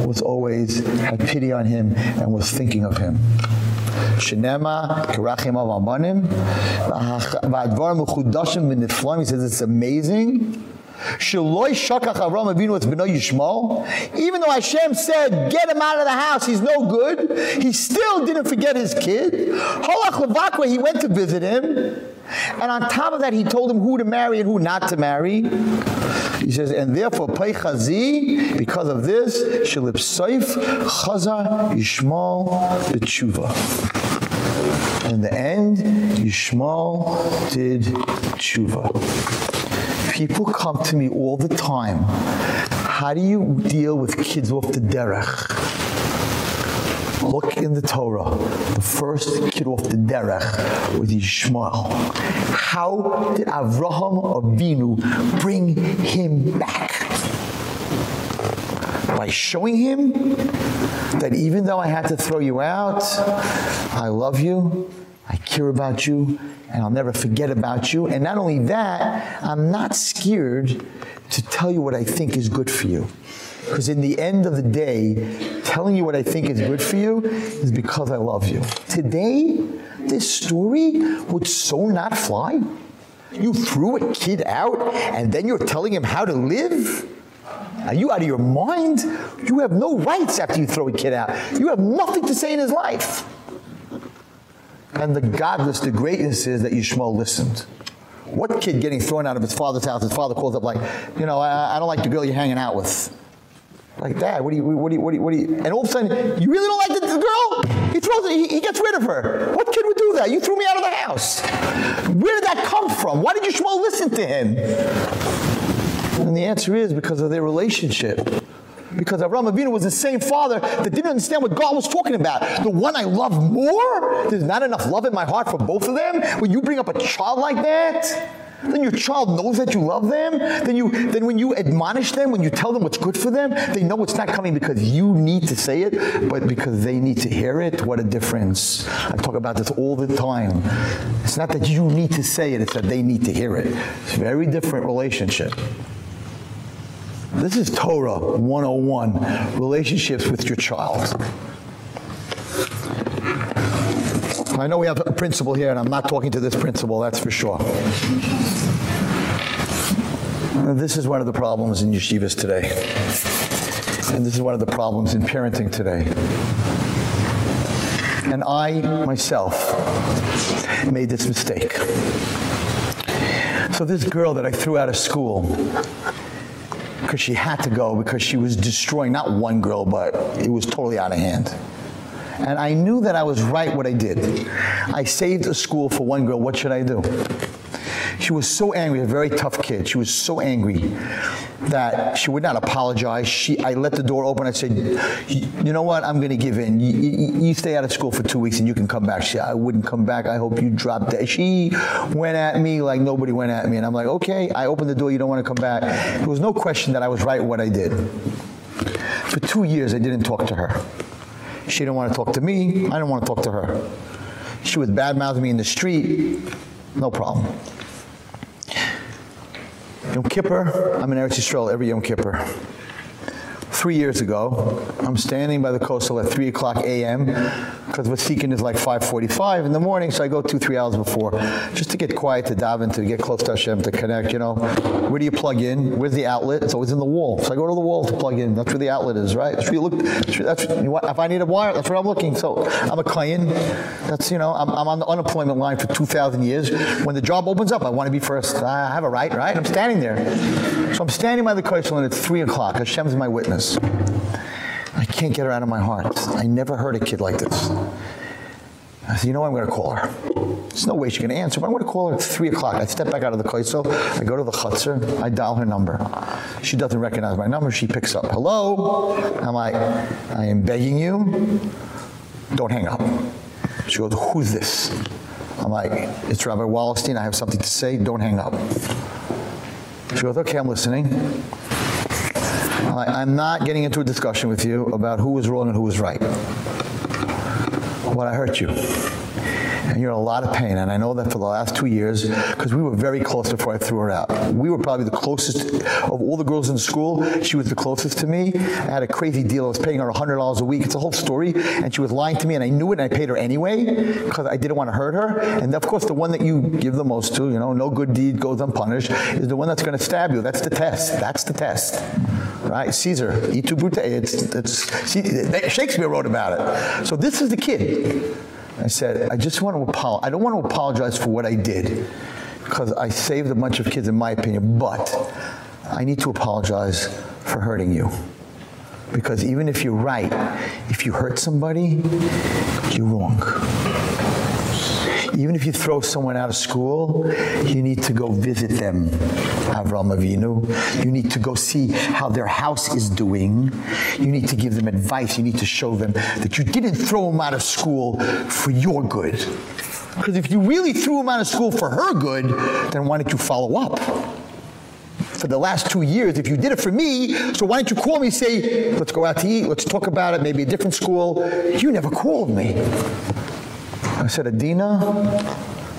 was always had pity on him and was thinking of him. Shenema Kirachim of Amanim Va'advar Mechudashim V'niflam He says it's amazing. Shaloi Shakach Avram Avinu with B'nai Yishmael Even though Hashem said get him out of the house he's no good he still didn't forget his kid. Holach Levakwa he went to visit him. And on top of that he told him who to marry and who not to marry. He says and therefore Peichazi because of this Shalip Saif Chazar Yishmael B'tshuva in the end, Yishmael did tshuva. People come to me all the time. How do you deal with kids off the derech? Look in the Torah. The first kid off the derech was Yishmael. How did Avraham Avinu bring him back? By showing him that even though I had to throw you out, I love you, I care about you, and I'll never forget about you. And not only that, I'm not scared to tell you what I think is good for you. Because in the end of the day, telling you what I think is good for you is because I love you. Today, this story would so not fly. You threw a kid out and then you're telling him how to live? Are you out of your mind? You have no rights after you throw a kid out. You have nothing to say in his life. And the godless, the greatness is that Yishmael listened. What kid getting thrown out of his father's house, his father calls up like, you know, I, I don't like the girl you're hanging out with. Like, Dad, what do you, what do you, what do you, what do you, and all of a sudden, you really don't like the, the girl? He throws he, he gets rid of her. What kid would do that? You threw me out of the house. Where did that come from? Why did Yishmael listen to him? And the answer is because of their relationship. Because Avraham Avinu was the same father that didn't understand what God was talking about. The one I love more? There's not enough love in my heart for both of them? When you bring up a child like that? Then your child knows that you love them. Then you then when you admonish them, when you tell them what's good for them, they know it's not coming because you need to say it, but because they need to hear it. What a difference. I talk about this all the time. It's not that you need to say it, it's that they need to hear it. It's a very different relationship. This is Torah 101, relationships with your child. I know we have a principle here and I'm not talking to this principle, that's for sure. This is one of the problems in yeshivas today. And this is one of the problems in parenting today. And I myself made this mistake. So this girl that I threw out of school because she had to go because she was destroying not one girl but it was totally out of hand. And I knew that I was right what I did. I saved a school for one girl. What should I do? She was so angry, a very tough kid. She was so angry. that she would not apologize. She I let the door open. I said, "You know what? I'm going to give in. You, you, you, stay out of school for 2 weeks and you can come back." She I wouldn't come back. I hope you drop that." She went at me like nobody went at me and I'm like, "Okay, I opened the door. You don't want to come back." There was no question that I was right what I did. For 2 years I didn't talk to her. She didn't want to talk to me. I didn't want to talk to her. She would badmouth me in the street. No problem. Yom Kippur, I'm in Eretz Yisrael every Yom Kippur. Three years ago, I'm standing by the Kosel at 3 o'clock a.m. because Vasikin is like 5.45 in the morning, so I go two, three hours before just to get quiet, to daven, to get close to Hashem, to connect, you know. Where do you plug in? Where's the outlet? It's always in the wall. So I go to the wall to plug in. That's where the outlet is, right? That's where you look. That's, if I need a wire, that's where I'm looking. So I'm a client. That's, you know, I'm, I'm on the unemployment line for 2,000 years. When the job opens up, I want to be first. I have a right, right? I'm standing there. So I'm standing by the Kosel and it's 3 o'clock. Hashem's my witness. I can't get her out of my heart. I never heard a kid like this. I said, you know what, I'm going to call her. There's no way going to answer, but I'm going to call her at 3 o'clock. I step back out of the koisel, I go to the chutzner, I dial her number. She doesn't recognize my number, she picks up. Hello? I'm like, I am begging you, don't hang up. She goes, who's this? I'm like, it's Rabbi Wallerstein, I have something to say, don't hang up. She goes, okay, I'm listening. I'm not getting into a discussion with you about who was wrong and who was right. What I hurt you and you're in a lot of pain and I know that for the last 2 years cuz we were very close before I threw her out. We were probably the closest of all the girls in the school. She was the closest to me. I had a crazy deal. I was paying her $100 a week. It's a whole story and she was lying to me and I knew it and I paid her anyway cuz I didn't want to hurt her. And of course the one that you give the most to, you know, no good deed goes unpunished is the one that's going to stab you. That's the test. That's the test. Right? Caesar, et tu brute. It's it's Shakespeare wrote about it. So this is the kid I said, I just want to apologize. I don't want to apologize for what I did because I saved a bunch of kids in my opinion, but I need to apologize for hurting you. Because even if you're right, if you hurt somebody, you're wrong even if you throw someone out of school, you need to go visit them, Avram Avinu. You need to go see how their house is doing. You need to give them advice. You need to show them that you didn't throw them out of school for your good. Because if you really threw them out of school for her good, then why didn't you follow up? for the last 2 years if you did it for me so why don't you call me say let's go out to eat let's talk about it maybe a different school you never called me I said, Adina,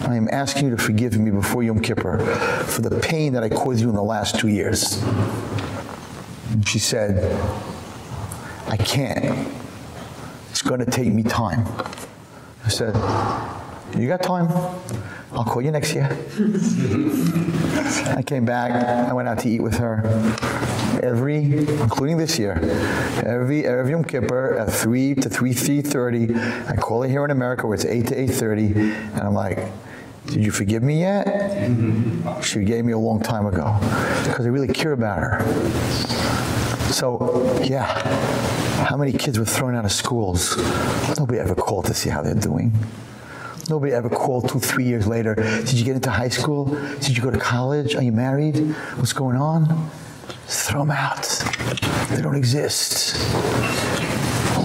I am asking you to forgive me before Yom Kippur for the pain that I caused you in the last 2 years. And she said, I can't. It's going to take me time. I said, you got time? I'll call you next year. I came back. I went out to eat with her every including this year. Every every Yom Kippur at 3 to 3 3:30. I call her here in America where it's 8 to 8:30 and I'm like did you forgive me yet? She gave me a long time ago because I really care about her. So, yeah. How many kids were thrown out of schools? Nobody ever called to see how they're doing. Nobody ever called two, three years later. Did you get into high school? Did you go to college? Are you married? What's going on? throw them out. They don't exist.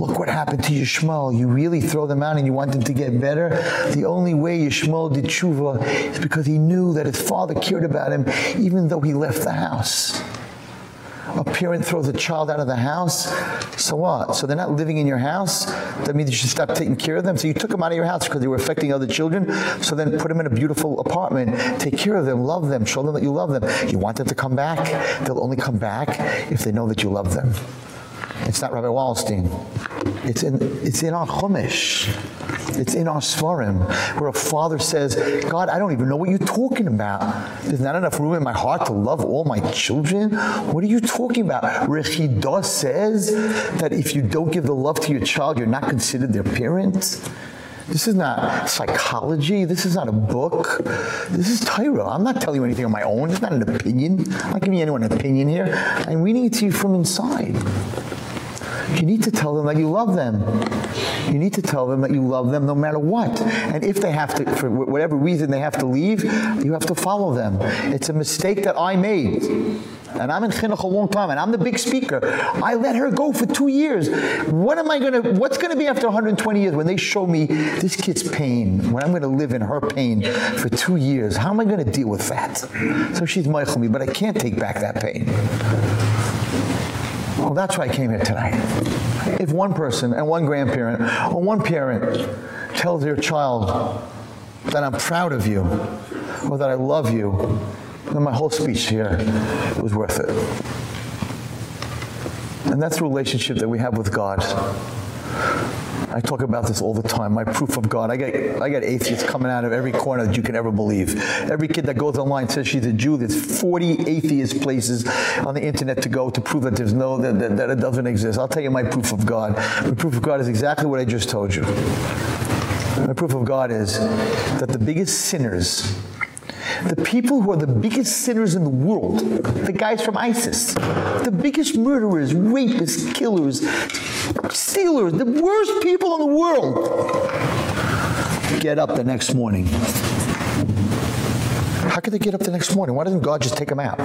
Look what happened to Yishmael. You really throw them out and you want them to get better. The only way Yishmael did tshuva is because he knew that his father cared about him even though he left the house a parent throws a child out of the house, so what? So they're not living in your house? That means you should stop taking care of them? So you took them out of your house because they were affecting other children, so then put them in a beautiful apartment, take care of them, love them, show them that you love them. You want them to come back? They'll only come back if they know that you love them. It's not Rabbi Wallerstein. It's in it's in our Chumash. It's in our Svarim where a father says, "God, I don't even know what you're talking about. There's not enough room in my heart to love all my children. What are you talking about?" Rechidah says that if you don't give the love to your child, you're not considered their parent. This is not psychology. This is not a book. This is Torah. I'm not telling you anything on my own. It's not an opinion. I'm not giving anyone an opinion here. I'm reading it to you from inside. You need to tell them that you love them. You need to tell them that you love them no matter what. And if they have to for whatever reason they have to leave, you have to follow them. It's a mistake that I made. and I'm in chinuch a long time and I'm the big speaker. I let her go for 2 years. What am I going to what's going to be after 120 years when they show me this kid's pain, when I'm going to live in her pain for 2 years? How am I going to deal with that? So she's my me, but I can't take back that pain. Well, that's why I came here tonight. If one person and one grandparent or one parent tells their child that I'm proud of you or that I love you, then my whole speech here was worth it. And that's the relationship that we have with God. I talk about this all the time. My proof of God. I get I get atheists coming out of every corner that you can ever believe. Every kid that goes online says she's a Jew. There's 40 atheist places on the internet to go to prove that there's no that, that, that it doesn't exist. I'll tell you my proof of God. My proof of God is exactly what I just told you. My proof of God is that the biggest sinners the people who are the biggest sinners in the world, the guys from ISIS, the biggest murderers, rapists, killers, stealers, the worst people in the world get up the next morning. How could they get up the next morning? Why doesn't God just take them out?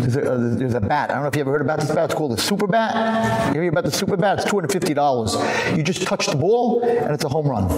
There's a, uh, there's a bat. I don't know if you ever heard about this bat. It's called a super bat. You hear about the super bat? It's $250. You just touch the ball and it's a home run.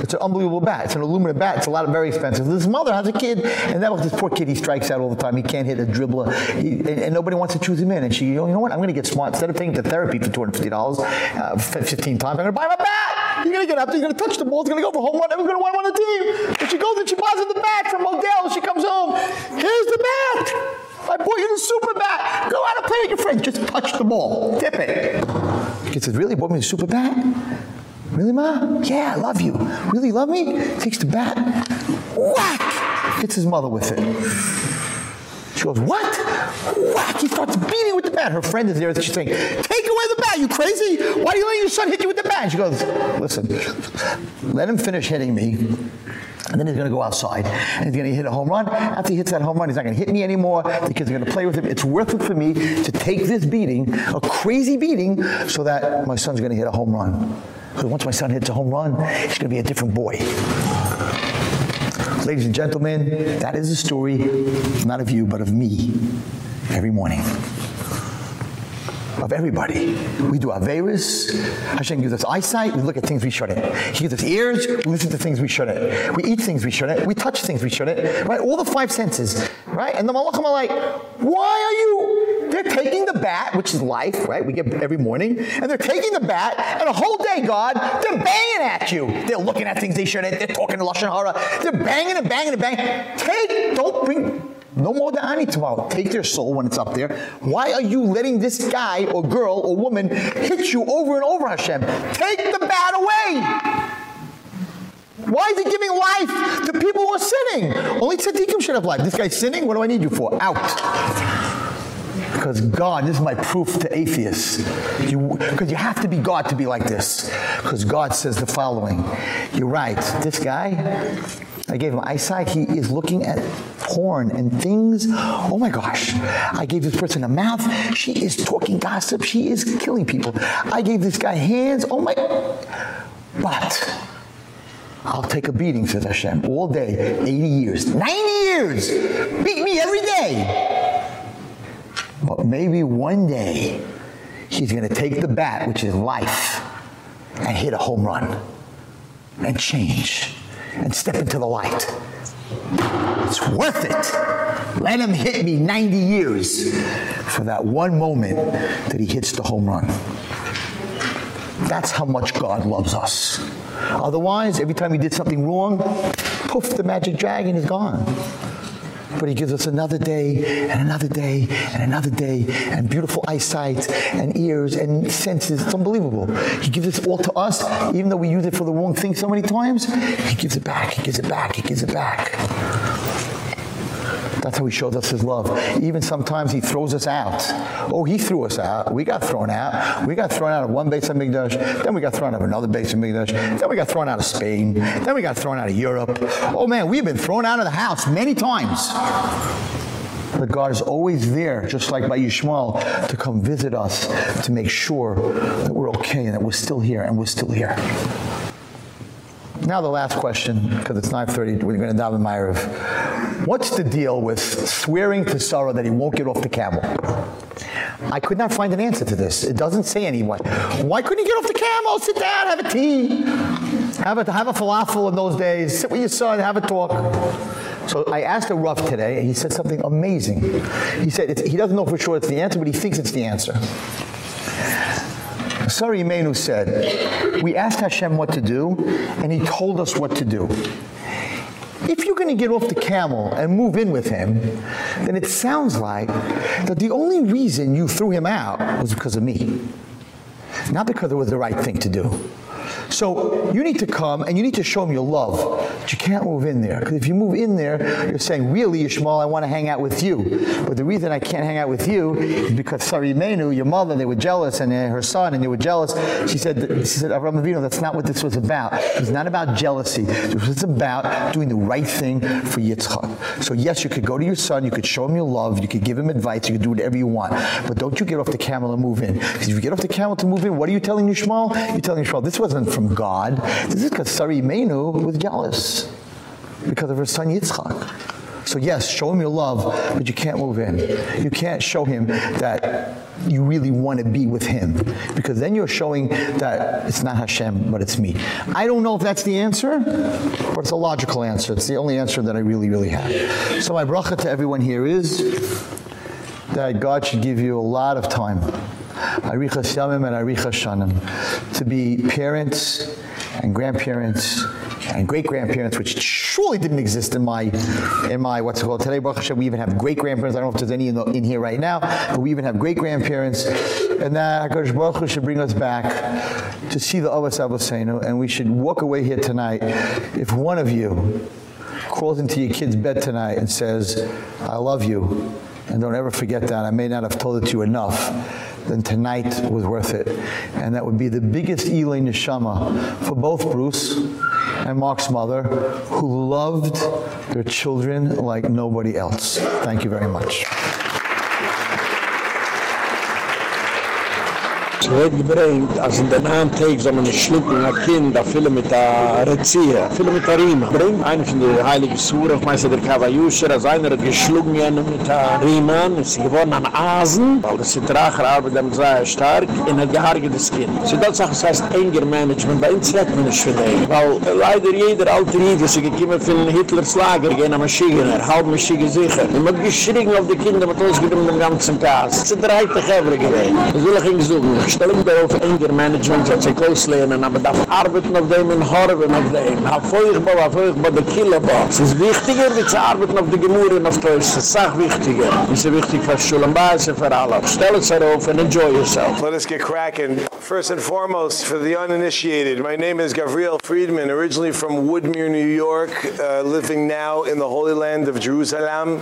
It's an unbelievable bat. It's an aluminum bat. It's a lot of very expensive. This mother has a kid, and that was this poor kid. He strikes out all the time. He can't hit a dribbler, he, and, and, nobody wants to choose him in. And she, you know what? I'm going to get smart. Instead of paying the therapy for $250, uh, 15 times, I'm going to buy him a bat. You're going to get up there. You're going to touch the ball. It's going to go for home run. Everyone's going to want on the team. And she goes and she buys him the bat from Odell. She comes home. Here's the bat. I bought you the super bat. Go out and play with your friends. Just touch the ball. Tip it. He says, really? Bought me the super bat? Really, Ma? Yeah, I love you. Really love me? Takes the bat. Whack! Hits his mother with it. She goes, what? Whack! He starts beating with the bat. Her friend is there. She's saying, take away the bat, you crazy? Why do you let your son hit you with the bat? She goes, listen, let him finish hitting me. And then he's going to go outside and he's going to hit a home run. After he hits that home run, he's not going to hit me anymore. The kids are going to play with him. It's worth it for me to take this beating, a crazy beating, so that my son's going to hit a home run. Once my son hits a home run, he's going to be a different boy. Ladies and gentlemen, that is the story, not of you, but of me, every morning of everybody. We do Averis. Hashem gives us eyesight. We look at things we shouldn't. He gives us ears. We listen to things we shouldn't. We eat things we shouldn't. We touch things we shouldn't. Right? All the five senses. Right? And the Malachim are like, why are you? They're taking the bat, which is life, right? We get every morning. And they're taking the bat, and a whole day, God, they're banging at you. They're looking at things they shouldn't. They're talking to Lashon Hara. They're banging and banging and banging. Take, don't bring no more than any tomorrow. Take their soul when it's up there. Why are you letting this guy or girl or woman hit you over and over, Hashem? Take the bad away. Why is he giving life to people who are sinning? Only tzaddikim should have life. This guy's sinning? What do I need you for? Out. Because God, this is my proof to atheists. Because you, you have to be God to be like this. Because God says the following. You're right. This guy, I gave him eyesight. He is looking at porn and things. Oh my gosh. I gave this person a mouth. She is talking gossip. She is killing people. I gave this guy hands. Oh my But I'll take a beating, says Hashem, all day, 80 years, 90 years. Beat me every day. But maybe one day he's going to take the bat, which is life, and hit a home run and change and step into the light. It's worth it. Let him hit me 90 years for that one moment that he hits the home run. That's how much God loves us. Otherwise, every time we did something wrong, poof, the magic dragon is gone but he gives us another day and another day and another day and beautiful eyesight and ears and senses. It's unbelievable. He gives it all to us even though we use it for the wrong thing so many times. He gives it back. He gives it back. He gives it back that's how he shows us his love. Even sometimes he throws us out. Oh, he threw us out. We got thrown out. We got thrown out of one Beis HaMikdash. Then we got thrown out of another Beis HaMikdash. Then we got thrown out of Spain. Then we got thrown out of Europe. Oh man, we've been thrown out of the house many times. But God is always there, just like by Yishmael, to come visit us, to make sure that we're okay and that we're still here and we're still here. Now the last question, because it's 9.30, we're going to daven Ma'ariv. What's the deal with swearing to Sarah that he won't get off the camel? I could not find an answer to this. It doesn't say anyone. Why couldn't he get off the camel? Sit down, have a tea. Have a, have a falafel in those days. Sit with your son, have a talk. So I asked a rough today, and he said something amazing. He said he doesn't know for sure it's the answer, but he thinks it's the answer. Sarah Imenu said, we asked Hashem what to do, and he told us what to do. If you're going to get off the camel and move in with him, then it sounds like that the only reason you threw him out was because of me. Not because it was the right thing to do. So you need to come and you need to show him your love. But you can't move in there. Because if you move in there, you're saying, really, Yishmael, I want to hang out with you. But the reason I can't hang out with you is because Sarah Imenu, your mother, they were jealous, and uh, her son, and they were jealous. She said, she said, Avram Avinu, that's not what this was about. It's not about jealousy. This was about doing the right thing for Yitzchak. So yes, you could go to your son, you could show him your love, you could give him advice, you could do whatever you want. But don't you get off the camel and move in. Because if you get off the camel to move in, what are you telling Yishmael? You're telling Yishmael, this wasn't from God. This is because Sarah Imenu was jealous because of her son Yitzchak. So yes, show him your love, but you can't move in. You can't show him that you really want to be with him because then you're showing that it's not Hashem, but it's me. I don't know if that's the answer, but it's a logical answer. It's the only answer that I really really have. So my bracha to everyone here is that God should give you a lot of time. Arichas Yamim and Arichas Shanim to be parents and grandparents and great-grandparents which surely didn't exist in my in my what's it called today Baruch Hashem. We even have great-grandparents. I don't know if there's any in, the, in here right now but we even have great-grandparents. And that HaKadosh Baruch Hu should bring us back to see the Avos Avosenu and we should walk away here tonight. If one of you crawls into your kid's bed tonight and says I love you and don't ever forget that I may not have told it to you enough then tonight was worth it. And that would be the biggest Ilui Neshama for both Bruce and Mark's mother, who loved their children like nobody else. Thank you very much.
Es wird gebringt, als in den Handteig so man schlucken ein Kind, a viele mit der Rezia, viele mit der Rima. Bringt einen von der Heilige Sura, auf Meister der Kavayusher, als einer hat geschlucken jenen mit der Rima, ist sie geworden an Asen, weil das sind Racher, aber dem sei stark, in der Geharge des Kind. So das sagt, es heißt Anger Management, bei uns redt man nicht für den. Weil leider jeder alte Ried, sie gekommen von Hitlers Lager, gehen am Maschigener, halb Maschige sicher. Man hat geschrien auf die Kinder, mit uns gedrungen den ganzen Kass. Es sind drei Tegebre gewesen. Das will ich ihn suchen. Ich stelle da auf Anger Management, dass ich auslehnen, aber darf arbeiten auf dem und horben auf dem. Ha feuchtbar, ha feuchtbar, der Killerbar. Es ist wichtiger, wie zu arbeiten auf die Gemuren auf der Es ist. Es wichtig für Schulenbasen, für alle. Stell es darauf and enjoy yourself.
Let us get cracking. First and foremost, for the uninitiated, my name is Gavriel Friedman, originally from Woodmere, New York, uh, living now in the Holy Land of Jerusalem,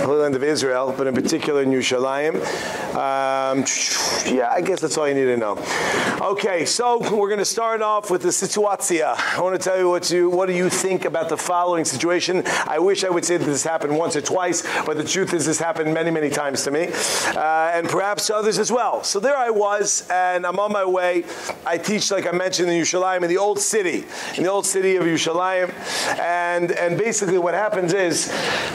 Holy Land of Israel, but in particular in Yerushalayim. Um, yeah, I guess that's all you need to know. Okay, so we're going to start off with the situatia. I want to tell you what you what do you think about the following situation. I wish I would say that this happened once or twice, but the truth is this happened many many times to me. Uh, and perhaps to others as well. So there I was and I'm on my way. I teach like I mentioned in Yerushalayim in the old city, in the old city of Yerushalayim. And and basically what happens is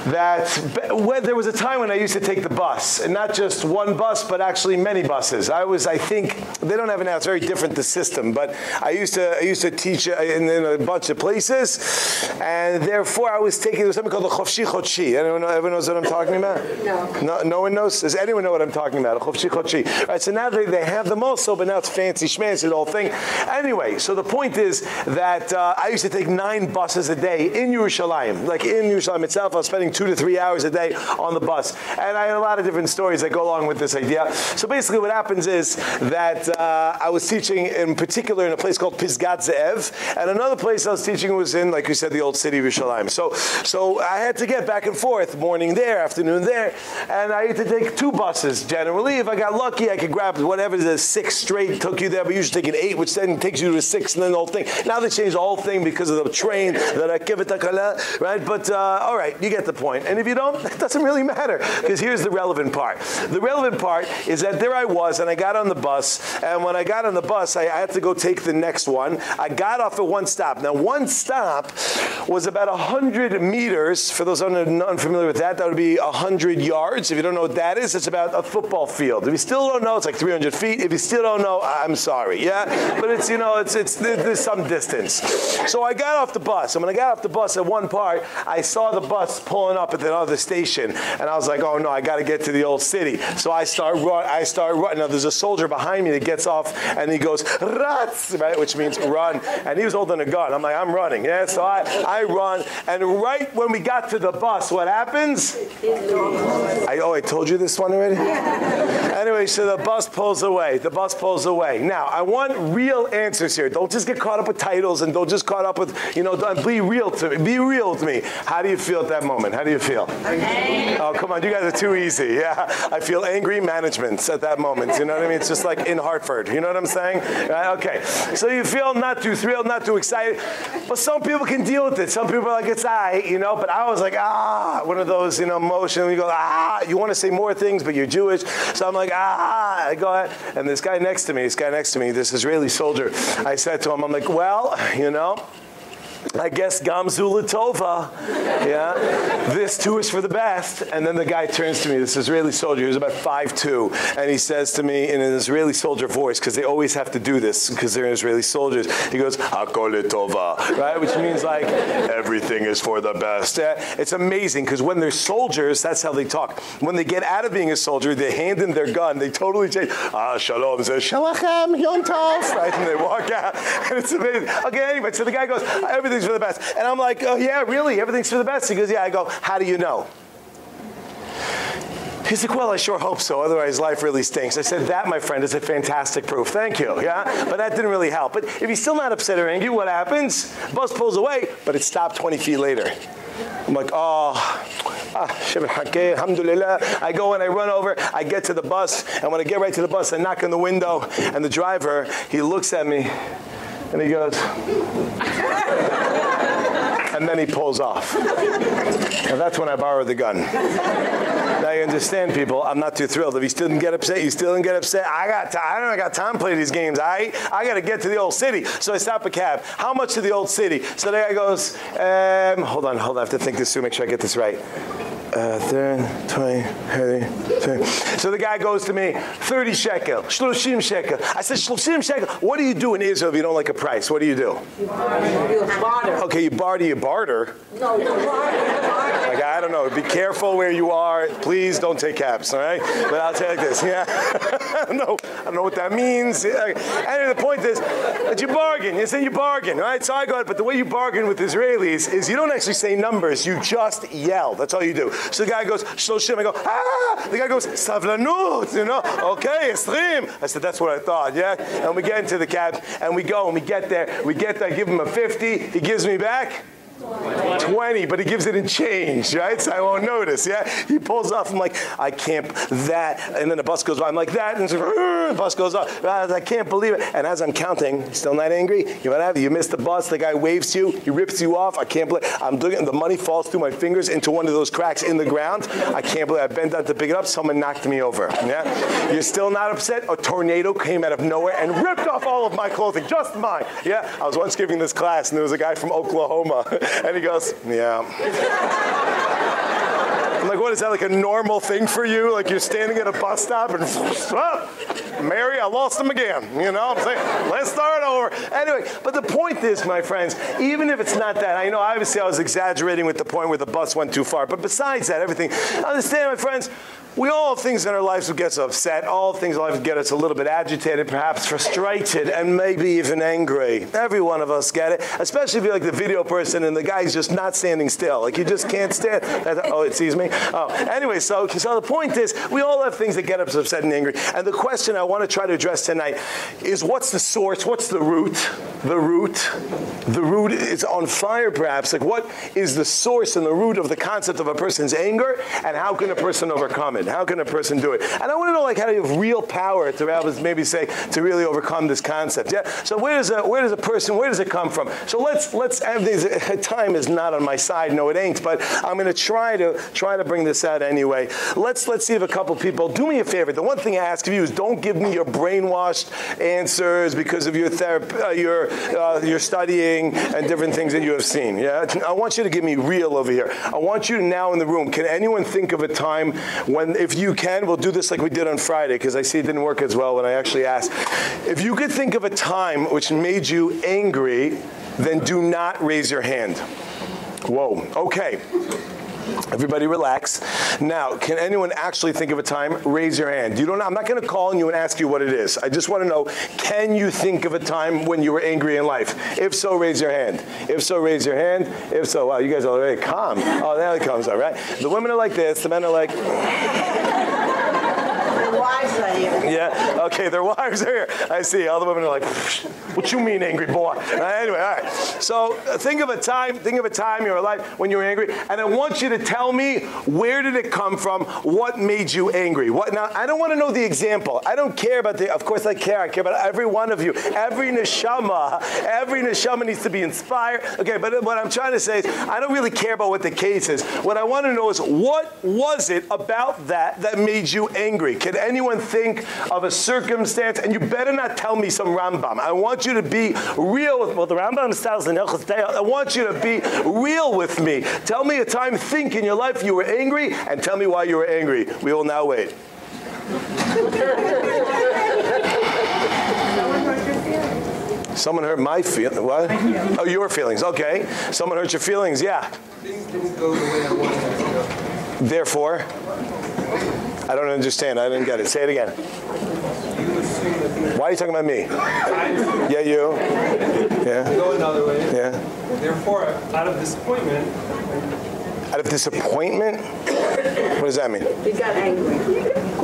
that when there was a time when I used to take the bus, and not just one bus, but actually many buses. I was I think they don't have it now. It's very different the system, but I used to I used to teach in, in a bunch of places, and therefore I was taking there's something called the Chofshi Chodshi. Anyone know, everyone knows what I'm talking about?
No.
No, no one knows. Does anyone know what I'm talking about? Chofshi Chodshi. Right. So now they, they have them also, but now it's fancy schmancy the whole thing. Anyway, so the point is that uh, I used to take nine buses a day in Yerushalayim, like in Yerushalayim itself. I was spending two to three hours a day on the bus, and I had a lot of different stories that go along with this idea. So basically, what happens is that uh, I was teaching in particular in a place called Pisgat Ze'ev, and another place I was teaching was in, like you said, the old city of Yerushalayim. So, so I had to get back and forth, morning there, afternoon there, and I had to take two buses generally. If I got lucky, I could grab whatever the six straight took you there, but usually take an eight, which then takes you to six, and then the whole thing. Now they changed the whole thing because of the train, the Rakevet right? But uh, all right, you get the point. And if you don't, [LAUGHS] it doesn't really matter because here's the relevant part. The relevant part is that there I was, and I got on the bus bus, and when I got on the bus, I, I had to go take the next one. I got off at one stop. Now, one stop was about 100 meters. For those un- unfamiliar with that, that would be 100 yards. If you don't know what that is, it's about a football field. If you still don't know, it's like 300 feet. If you still don't know, I'm sorry. Yeah, but it's you know, it's it's there- there's some distance. So I got off the bus, and when I got off the bus at one part, I saw the bus pulling up at the other station, and I was like, oh no, I got to get to the old city. So I start run. I start running. Now there's a soldier behind me that gets off, and he goes rats, right, which means run, and he was holding a gun. I'm like, I'm running. Yeah, so I I run, and right when we got to the bus, what happens? I oh I told you this one already. Anyway, so the bus pulls away. The bus pulls away. Now, I want real answers here. Don't just get caught up with titles and don't just caught up with, you know, don't- be real to me. Be real with me. How do you feel at that moment? How do you feel? Oh, come on. You guys are too easy. Yeah. I feel angry management at that moment. You know what I mean? It's just like in Hartford. You know what I'm saying? Right? Okay. So you feel not too thrilled, not too excited. But some people can deal with it. Some people are like, it's I, you know, but I was like, ah, one of those, you know, emotion. You go, ah, you want to say more things, but you're Jewish. So I'm like, ah, I go ahead. And this guy next to me, this guy next to me, this Israeli soldier, I said to him, I'm like, well, you know, I guess Gamzula Tova. Yeah. This too is for the best. And then the guy turns to me, this Israeli soldier, who's about 5'2, and he says to me in an Israeli soldier voice, because they always have to do this because they're Israeli soldiers, he goes, Hakol Tova, right? Which means like, everything is for the best. It's amazing because when they're soldiers, that's how they talk. When they get out of being a soldier, they hand in their gun, they totally change. Ah, shalom, says, shalachem, yom tov, right? And they walk out. [LAUGHS] And it's amazing. Okay, anyway, so the guy goes, everything's for the best. And I'm like, oh yeah, really? Everything's for the best? He goes, yeah. I go, how do you know? He's like, well, I sure hope so. Otherwise, life really stinks. I said, that, my friend, is a fantastic proof. Thank you. Yeah? But that didn't really help. But if he's still not upset or angry, what happens? Bus pulls away, but it stopped 20 feet later. I'm like, oh, ah, alhamdulillah. I go and I run over, I get to the bus, and when I get right to the bus, I knock on the window, and the driver, he looks at me, and he goes, and then he pulls off. And that's when I borrowed the gun. Now you understand, people. I'm not too thrilled. If he still didn't get upset, you still didn't get upset. I got. T- I don't I got time to play these games. I I got to get to the old city. So I stop a cab. How much to the old city? So the guy goes, um, hold on, hold on. I have to think this through. Make sure I get this right. Uh, 30, 20, 30, 30. So the guy goes to me, 30 shekel, 30 shekel. I said, 30 shekel. What do you do in Israel if you don't like a price? What do you do? You barter. Okay, you barter, you barter.
No, you barter.
Like, I don't know. Be careful where you are. Please don't take cabs, all right? But I'll tell you this, yeah. [LAUGHS] I don't know. I don't know what that means. Anyway, the point is that you bargain. You say you bargain, all right? So I got it. But the way you bargain with Israelis is you don't actually say numbers. You just yell. That's all you do. So the guy goes, shloshim. I go, ah. The guy goes, savlanut, you know. Okay, esrim. I said, that's what I thought, yeah? And we get into the cab, and we go, and we get there. We get there, I give him a 50. He gives me back 20, but he gives it in change, right? So I won't notice, yeah? He pulls off, I'm like, I can't, that, and then the bus goes by, I'm like, that, and the bus goes off, ah, I can't believe it. And as I'm counting, still not angry, you what happened? You missed the bus, the guy waves you, he rips you off, I can't believe, I'm doing it, the money falls through my fingers into one of those cracks in the ground. I can't believe I bent down to pick it up, someone knocked me over, yeah? You're still not upset? A tornado came out of nowhere and ripped off all of my clothing, just mine, yeah? I was once giving this class, and there was a guy from Oklahoma, [LAUGHS] and he goes, yeah. I'm like, what is that, like a normal thing for you? Like you're standing at a bus stop and, [LAUGHS] Mary, I lost them again. You know, what I'm saying, let's start over. Anyway, but the point is, my friends, even if it's not that, I know obviously I was exaggerating with the point where the bus went too far, but besides that, everything, understand, my friends, we all have things in our lives that get us upset. All things in life get us a little bit agitated, perhaps frustrated, and maybe even angry. Every one of us get it, especially if you're like the video person and the guy's just not standing still. Like you just can't stand. Oh, it sees me. Oh, anyway, so so the point is, we all have things that get us upset and angry. And the question I want to try to address tonight is, what's the source? What's the root? the root? The root is on fire perhaps. Like what is the source and the root of the concept of a person's anger and how can a person overcome it? How can a person do it? And I want to know like how do you have real power to be maybe say to really overcome this concept. Yeah. So where does a where does a person where does it come from? So let's let's [LAUGHS] time is not on my side. No it ain't, but I'm going to try to try to bring this out anyway. Let's let's see if a couple people do me a favor. The one thing I ask of you is don't give me your brainwashed answers because of your therapy uh, your uh, your studying and different things that you have seen. Yeah? I want you to give me real over here. I want you now in the room. Can anyone think of a time when if you can, we'll do this like we did on Friday because I see it didn't work as well when I actually asked. If you could think of a time which made you angry, then do not raise your hand. Whoa. Okay. Everybody relax. Now, can anyone actually think of a time? Raise your hand. You don't I'm not going to call on you and ask you what it is. I just want to know, can you think of a time when you were angry in life? If so, raise your hand. If so, raise your hand. If so, wow, you guys are very calm. Oh, now it comes, all right? The women are like this, the men are like
wives are here.
Yeah. Okay, their wives are here. I see. All the women are like, "What you mean, angry boy?" Uh, anyway, all right. So uh, think of a time. Think of a time in your life when you were angry, and I want you to tell me where did it come from? What made you angry? What? Now, I don't want to know the example. I don't care about the. Of course, I care. I care about every one of you. Every neshama. Every neshama needs to be inspired. Okay, but what I'm trying to say is, I don't really care about what the case is. What I want to know is what was it about that that made you angry? Can anyone think of a circumstance? And you better not tell me some Rambam. I want you to be real with well the Rambam styles in I want you to be real with me. Tell me a time think in your life you were angry and tell me why you were angry. We will now wait. Someone hurt my feelings. What? Oh, your feelings. Okay. Someone hurt your feelings. Yeah. Things didn't go the way I wanted. Therefore, I don't understand. I didn't get it. Say it again. Why are you talking about me? Yeah, you. Yeah.
Go another way.
Yeah.
Therefore, out of disappointment,
Out of disappointment? What does that mean?
He got angry.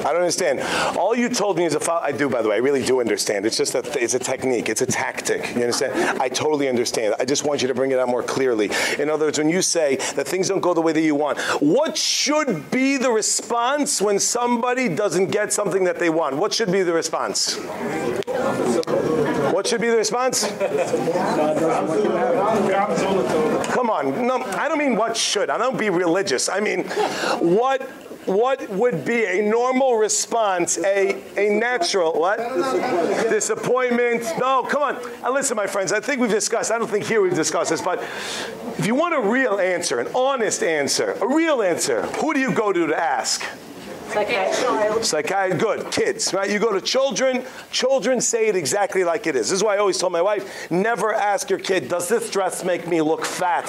I don't understand. All you told me is a fo- I do by the way. I really do understand. It's just a it's a technique. It's a tactic. You understand? I totally understand. I just want you to bring it out more clearly. In other words, when you say that things don't go the way that you want, what should be the response when somebody doesn't get something that they want? What should be the response? What should be the response? Come on. No, I don't mean what should. I don't be religious. I mean what what would be a normal response, a a natural what? Disappointment. No, come on. Now listen my friends, I think we've discussed. I don't think here we've discussed this, but if you want a real answer, an honest answer, a real answer, who do you go to to ask?
Child.
Psychiatry, good. Kids, right? You go to children, children say it exactly like it is. This is why I always told my wife, never ask your kid, does this dress make me look fat?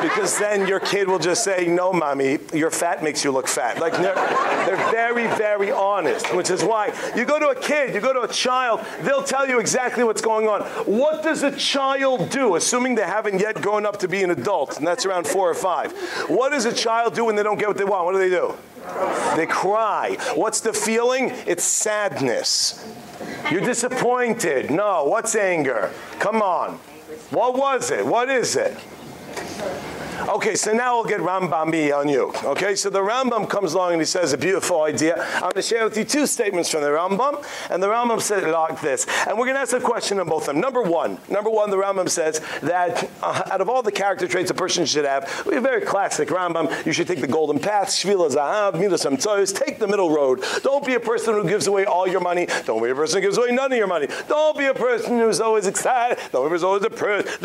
Because then your kid will just say, no, mommy, your fat makes you look fat. Like, they're, they're very, very honest, which is why you go to a kid, you go to a child, they'll tell you exactly what's going on. What does a child do, assuming they haven't yet grown up to be an adult, and that's around four or five? What does a child do when they don't get what they want? What do they do? They cry. What's the feeling? It's sadness. You're disappointed. No, what's anger? Come on. What was it? What is it? Okay, so now we'll get Rambam on you. Okay, so the Rambam comes along and he says a beautiful idea. I'm going to share with you two statements from the Rambam, and the Rambam said it like this. And we're going to ask a question on both of them. Number one, number one, the Rambam says that uh, out of all the character traits a person should have, we have very classic Rambam. You should take the golden path, Shvila Zahav, Milas Hamtzoyos, take the middle road. Don't be a person who gives away all your money. Don't be a person who gives away none of your money. Don't be a person who's always excited. Don't be a person who's always a person,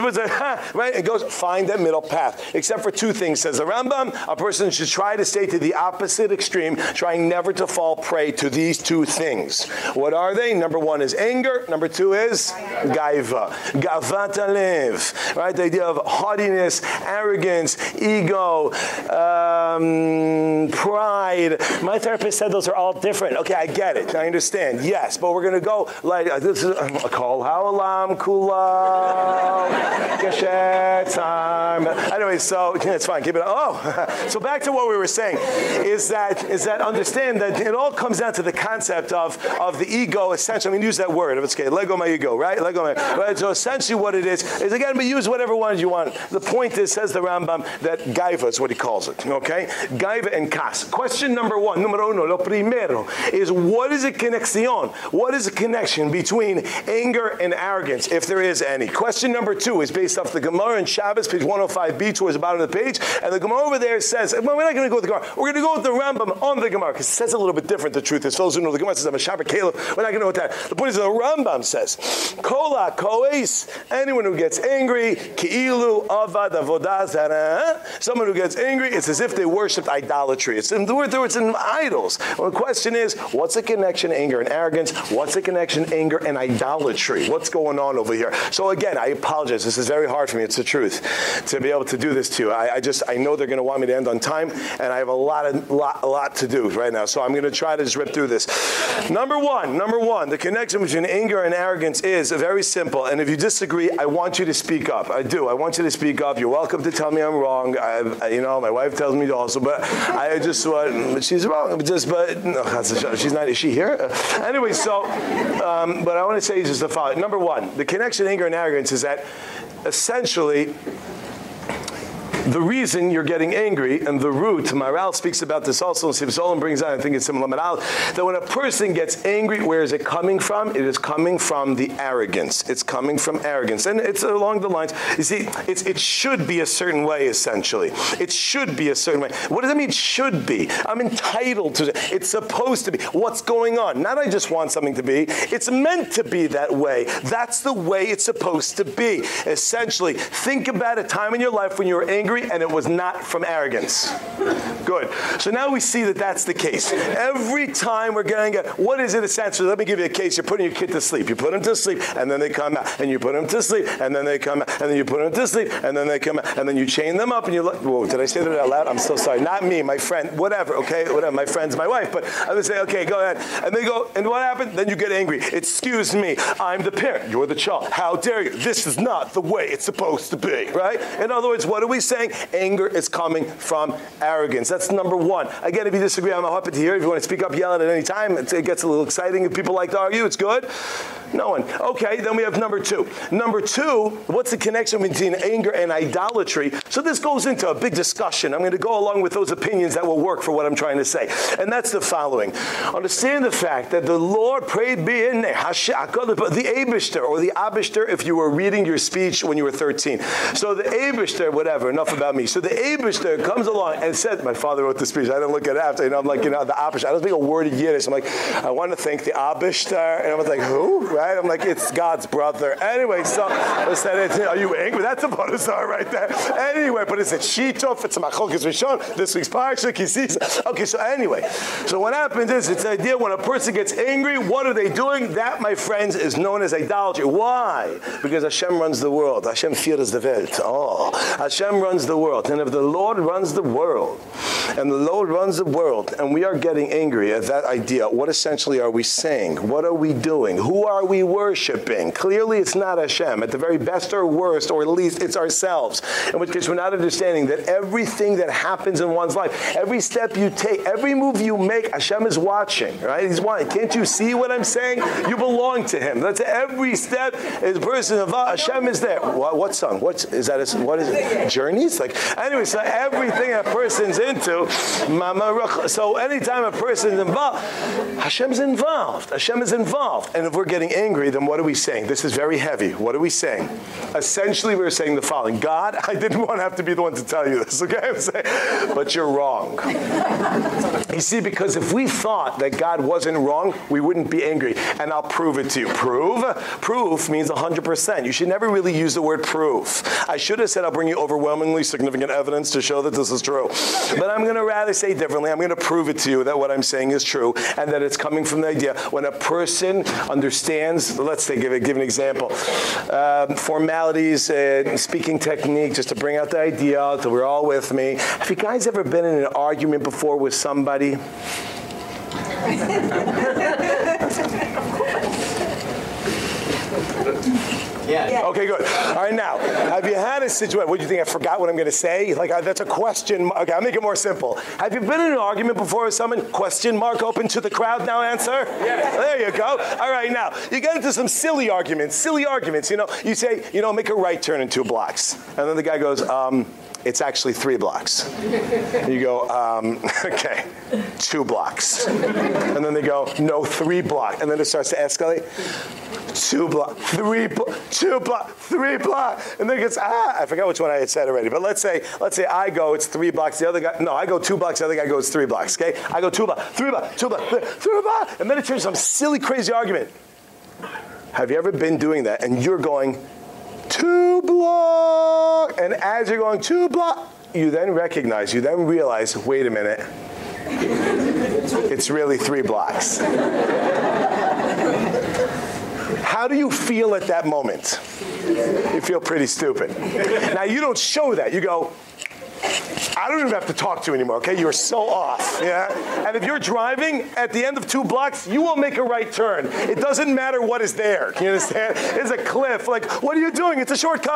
[LAUGHS] right? It goes, find that middle path. Except for two things, says the Rambam, a person should try to stay to the opposite extreme, trying never to fall prey to these two things. What are they? Number one is anger. Number two is gaiva. Gavata live. Right? The idea of haughtiness, arrogance, ego, um, pride. My therapist said those are all different. Okay, I get it. I understand. Yes, but we're going to go like uh, this is a call haolam kula geshet time. Anyway, so So [LAUGHS] it's fine. Keep it. Oh, [LAUGHS] so back to what we were saying is that is that understand that it all comes down to the concept of of the ego. Essentially, I mean, use that word. If it's okay, Lego my ego, right? Lego my. Right? So essentially, what it is is again, but use whatever ones you want. The point is, says the Rambam, that gaiva is what he calls it. Okay, gaiva and kas. Question number one, numero uno, lo primero, is what is a connexion? What is a connection between anger and arrogance, if there is any? Question number two is based off the Gemara in Shabbos, page 105b, towards the bottom of the page, and the Gemara over there says, well, we're not going to go with the Gemara. We're going to go with the Rambam on the Gemara because it says a little bit different. The truth is, those who know the Gemara says, I'm a Shabbat Caleb. We're not going to go with that. The point is, the Rambam says, Kola koes, anyone who gets angry, ki'ilu avad avodah zarah. Someone who gets angry, it's as if they worshipped idolatry. It's in the word, it's in idols. Well, the question is, what's the connection, anger and arrogance? What's the connection, anger and idolatry? What's going on over here? So again, I apologize. This is very hard for me. It's the truth to be able to do this to you. I, I just, I know they're going to want me to end on time, and I have a lot of, lot, a lot to do right now. So I'm going to try to just rip through this. Number one, number one, the connection between anger and arrogance is very simple. And if you disagree, I want you to speak up. I do. I want you to speak up. You're welcome to tell me I'm wrong. I, you know, my wife tells me also, but I just want, she's wrong. Just, but no, she's not. Is she here? Anyway, so, um, but I want to say just the following. Number one, the connection, anger, and arrogance is that essentially the reason you're getting angry and the root, Maharal speaks about this also, and Solomon brings out, I think it's similar Maharal, that when a person gets angry, where is it coming from? It is coming from the arrogance. It's coming from arrogance. And it's along the lines, you see, it should be a certain way, essentially. It should be a certain way. What does that mean, should be? I'm entitled to it. It's supposed to be. What's going on? Not I just want something to be. It's meant to be that way. That's the way it's supposed to be. Essentially, think about a time in your life when you were angry and it was not from arrogance. Good. So now we see that that's the case. Every time we're going what is it essentially? Let me give you a case. You're putting your kid to sleep. You put him to sleep and then they come out. And you put him to sleep and then they come out. And then you put him to sleep and then they come out. And then you chain them up and you look, whoa, did I say that out loud? I'm so sorry. Not me, my friend, whatever, okay? Whatever, my friend's my wife. But I would say, okay, go ahead. And they go, and what happened? Then you get angry. Excuse me, I'm the parent. You're the child. How dare you? This is not the way it's supposed to be, right? In other words, what are we saying? Anger is coming from arrogance. That's number one. Again, if you disagree, I'm happy to hear. If you want to speak up, yell at any time. It gets a little exciting. If people like oh, to argue, it's good. No one. Okay, then we have number two. Number two, what's the connection between anger and idolatry? So this goes into a big discussion. I'm going to go along with those opinions that will work for what I'm trying to say. And that's the following. Understand the fact that the Lord prayed be in. The Abishter or the Abishter if you were reading your speech when you were 13. So the Abishter, whatever, enough about me. So the Abishter comes along and said, my father wrote the speech. I didn't look at it after. Know, I'm like, you know, the Abishter. I don't speak a word of Yiddish. I'm like, I want to thank the Abishter. And I was like, who? Right? I'm like, it's God's brother. Anyway, so I said, are you angry? That's a bonus right there. Anyway, but it's a Shitov, it's a Machokis Rishon, this week's Parsha, Kisis. Okay, so anyway, so what happens is, it's the idea when a person gets angry, what are they doing? That, my friends, is known as idolatry. Why? Because Hashem runs the world. Hashem fears the Welt. Oh, Hashem runs the world. And if the Lord runs the world, and the Lord runs the world, and we are getting angry at that idea, what essentially are we saying? What are we doing? Who are we worshiping? Clearly it's not Hashem. At the very best or worst, or at least it's ourselves. In which case we're not understanding that everything that happens in one's life, every step you take, every move you make, Hashem is watching, right? He's watching. Can't you see what I'm saying? You belong to him. That's every step is person of Hashem is there. What, what song? What is that? A, what is it? Journeys? Like anyway, so everything a person's into, so anytime a person's involved, Hashem's involved. Hashem is involved. And if we're getting angry, then what are we saying? This is very heavy. What are we saying? Essentially, we're saying the following. God, [LAUGHS] I didn't want to have to be the one to tell you this, okay? I'm saying, but you're wrong. you see, because if we thought that God wasn't wrong, we wouldn't be angry. And I'll prove it to you. Prove? Proof means 100%. You should never really use the word proof. I should have said I'll bring you overwhelmingly significant evidence to show that this is true. But I'm going to rather say differently. I'm going to prove it to you that what I'm saying is true and that it's coming from the idea when a person understands, let's say give, give an example, um, formalities, uh, speaking technique, just to bring out the idea, that we're all with me. Have you guys ever been in an argument before with somebody? [LAUGHS]
Yeah.
Okay, good. All right, now, have you had a situation, what do you think, I forgot what I'm going to say? Like, uh, that's a question. Okay, I'll make it more simple. Have you been in an argument before with someone? Question mark open to the crowd now answer? Yeah. There you go. All right, now, you get into some silly arguments, silly arguments, you know. You say, you know, make a right turn in two blocks. And then the guy goes, um, it's actually three blocks. You go, um, [LAUGHS] okay, two blocks. And then they go, no, three blocks. And then it starts to escalate. Two block, three block, two block, three block. And then it gets, ah, I forgot which one I had said already. But let's say, let's say I go, it's three blocks. The other guy, no, I go two blocks. The other guy goes three blocks, okay? I go two blocks, three blocks, two blocks, three blocks. And then it turns some silly, crazy argument. Have you ever been doing that and you're going, two block, and as you're going two block, you then recognize, you then realize, wait a minute, it's really three blocks. How do you feel at that moment? You feel pretty stupid. Now you don't show that. You go, I don't even have to talk to you anymore, okay? You're so off, yeah? And if you're driving, at the end of two blocks, you will make a right turn. It doesn't matter what is there, you understand? It's a cliff, like, what are you doing? It's a shortcut!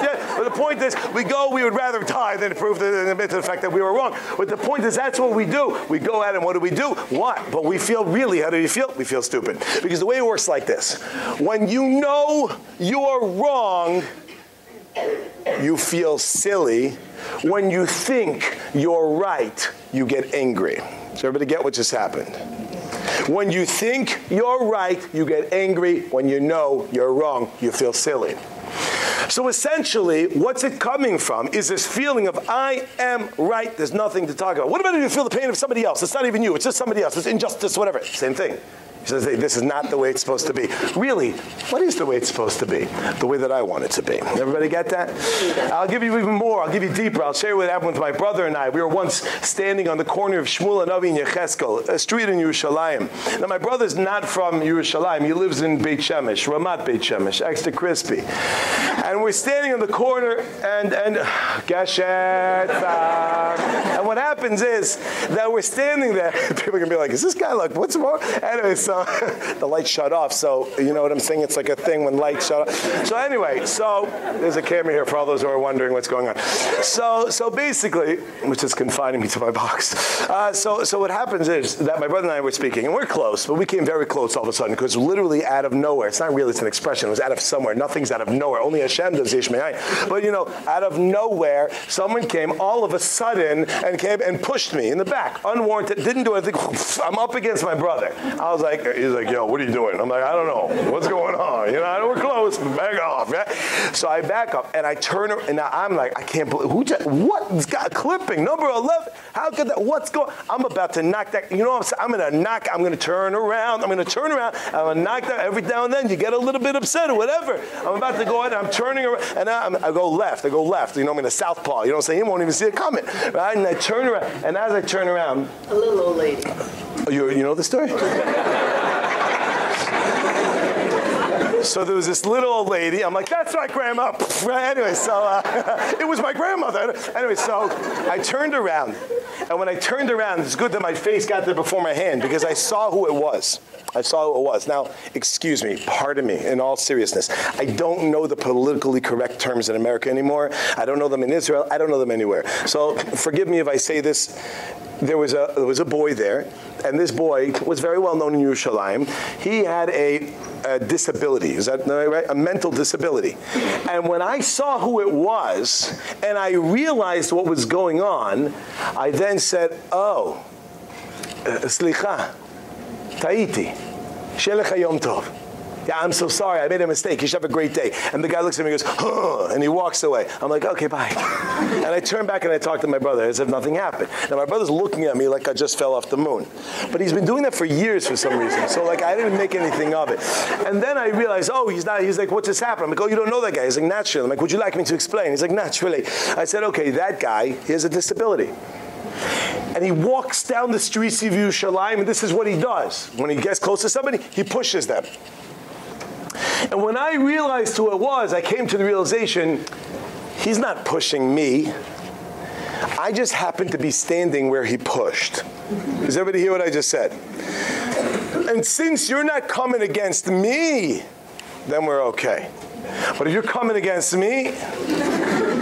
Yeah. But the point is, we go, we would rather die than prove the, admit to the fact that we were wrong. But the point is, that's what we do. We go out and what do we do? What? But we feel really, how do you feel? We feel stupid. Because the way it works like this. When you know you're wrong, you feel silly. When you think you're right, you get angry. So everybody get what just happened? When you think you're right, you get angry. When you know you're wrong, you feel silly. So essentially, what's it coming from is this feeling of I am right, there's nothing to talk about. What about if you feel the pain of somebody else? It's not even you, it's just somebody else. It's injustice, whatever. Same thing. He says, hey, this is not the way it's supposed to be. Really, what is the way it's supposed to be? The way that I want it to be. Everybody get that? I'll give you even more. I'll give you deeper. I'll share what happened with my brother and I. We were once standing on the corner of Shmuel HaNavi in Yecheskel, a street in Yerushalayim. Now, my brother's not from Yerushalayim. He lives in Beit Shemesh, Ramat Beit Shemesh, extra crispy. And we're standing on the corner and, and, and what happens is that we're standing there. [LAUGHS] People are going to be like, is this guy like, what's wrong? Anyway, so [LAUGHS] the light shut off. So you know what I'm saying? It's like a thing when lights shut off. So anyway, so there's a camera here for all those who are wondering what's going on. So so basically, which is confining me to my box. Uh, so so what happens is that my brother and I were speaking, and we're close, but we came very close all of a sudden because literally out of nowhere. It's not really it's an expression. It was out of somewhere. Nothing's out of nowhere. Only Hashem does Yishmei. But you know, out of nowhere, someone came all of a sudden and came and pushed me in the back, unwarranted. Didn't do anything. [LAUGHS] I'm up against my brother. I was like, [LAUGHS] he's like, yo, what are you doing? I'm like, I don't know. What's going on? You know, I know we're close. Back off. Yeah? So I back up and I turn and I'm like, I can't believe who just what's got clipping number 11. How could that what's going I'm about to knock that you know what I'm saying? I'm going to knock I'm going to turn around. I'm going to turn around. I'm going to knock that every now and then you get a little bit upset or whatever. I'm about to go ahead I'm turning around and I'm, I go left. I go left. You know I'm in a southpaw. You know what I'm saying? He won't even see it coming. Right? And I turn around and as I turn around
A little old lady.
You, you know the story? So there was this little old lady. I'm like, that's my grandma. [LAUGHS] Anyway, so uh, [LAUGHS] it was my grandmother. Anyway, so I turned around. And when I turned around, it's good that my face got there before my hand because I saw who it was. I saw who it was. Now, excuse me, pardon me, in all seriousness. I don't know the politically correct terms in America anymore. I don't know them in Israel. I don't know them anywhere. So forgive me if I say this. There was a there was a boy there, and this boy was very well known in Yerushalayim. He had a, a disability. Is that right? A mental disability. And when I saw who it was, and I realized what was going on, I then said, "Oh, uh, slicha, taiti, shelech yom tov." Yeah, I'm so sorry. I made a mistake. You should have a great day. And the guy looks at me and goes, huh, and he walks away. I'm like, okay, bye. and I turn back and I talk to my brother as if nothing happened. Now, my brother's looking at me like I just fell off the moon. But he's been doing that for years for some reason. So, like, I didn't make anything of it. And then I realized, oh, he's not, he's like, what just happened? I'm like, oh, you don't know that guy. He's like, naturally. I'm like, would you like me to explain? He's like, naturally. I said, okay, that guy, he has a disability and he walks down the streets of Yerushalayim, and this is what he does. When he gets close to somebody, he pushes them. And when I realized who it was, I came to the realization, he's not pushing me. I just happened to be standing where he pushed. Does everybody hear what I just said? And since you're not coming against me, then we're okay. But if you're coming against me,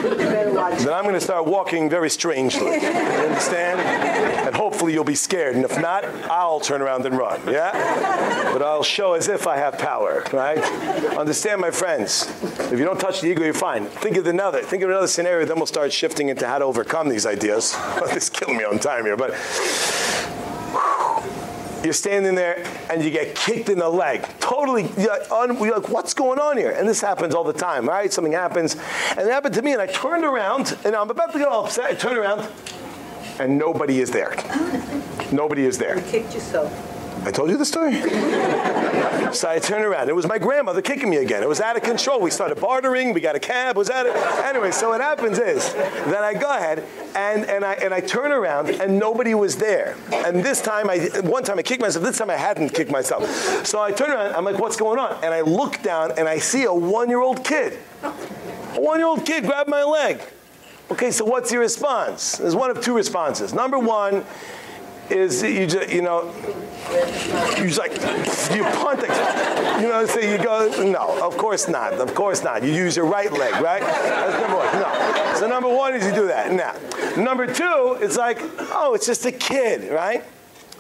then I'm going to start walking very strangely. You understand? And hopefully you'll be scared. And if not, I'll turn around and run. Yeah? But I'll show as if I have power, right? Understand, my friends. If you don't touch the ego, you're fine. Think of another. Think of another scenario. Then we'll start shifting into how to overcome these ideas. [LAUGHS] this is killing me on time here, but you're standing there and you get kicked in the leg. Totally, you're like, un, you're like, what's going on here? And this happens all the time, right? Something happens. And it happened to me, and I turned around, and I'm about to get all upset. I turn around, and nobody is there. [LAUGHS] Nobody is there.
You kicked yourself.
I told you the story. so I turned around. It was my grandmother kicking me again. It was out of control. We started bartering. We got a cab. It was out of Anyway, so what happens is that I go ahead and, and, I, and I turn around and nobody was there. And this time, I one time I kicked myself. This time I hadn't kicked myself. So I turn around. I'm like, what's going on? And I look down and I see a one-year-old kid. A one-year-old kid grabbed my leg. Okay, so what's your response? There's one of two responses. Number one is you just, you know, you just like, you punt it. You know, so you go, no, of course not. Of course not. You use your right leg, right? That's number one. No. So number one is you do that. Now, number two, it's like, oh, it's just a kid, right?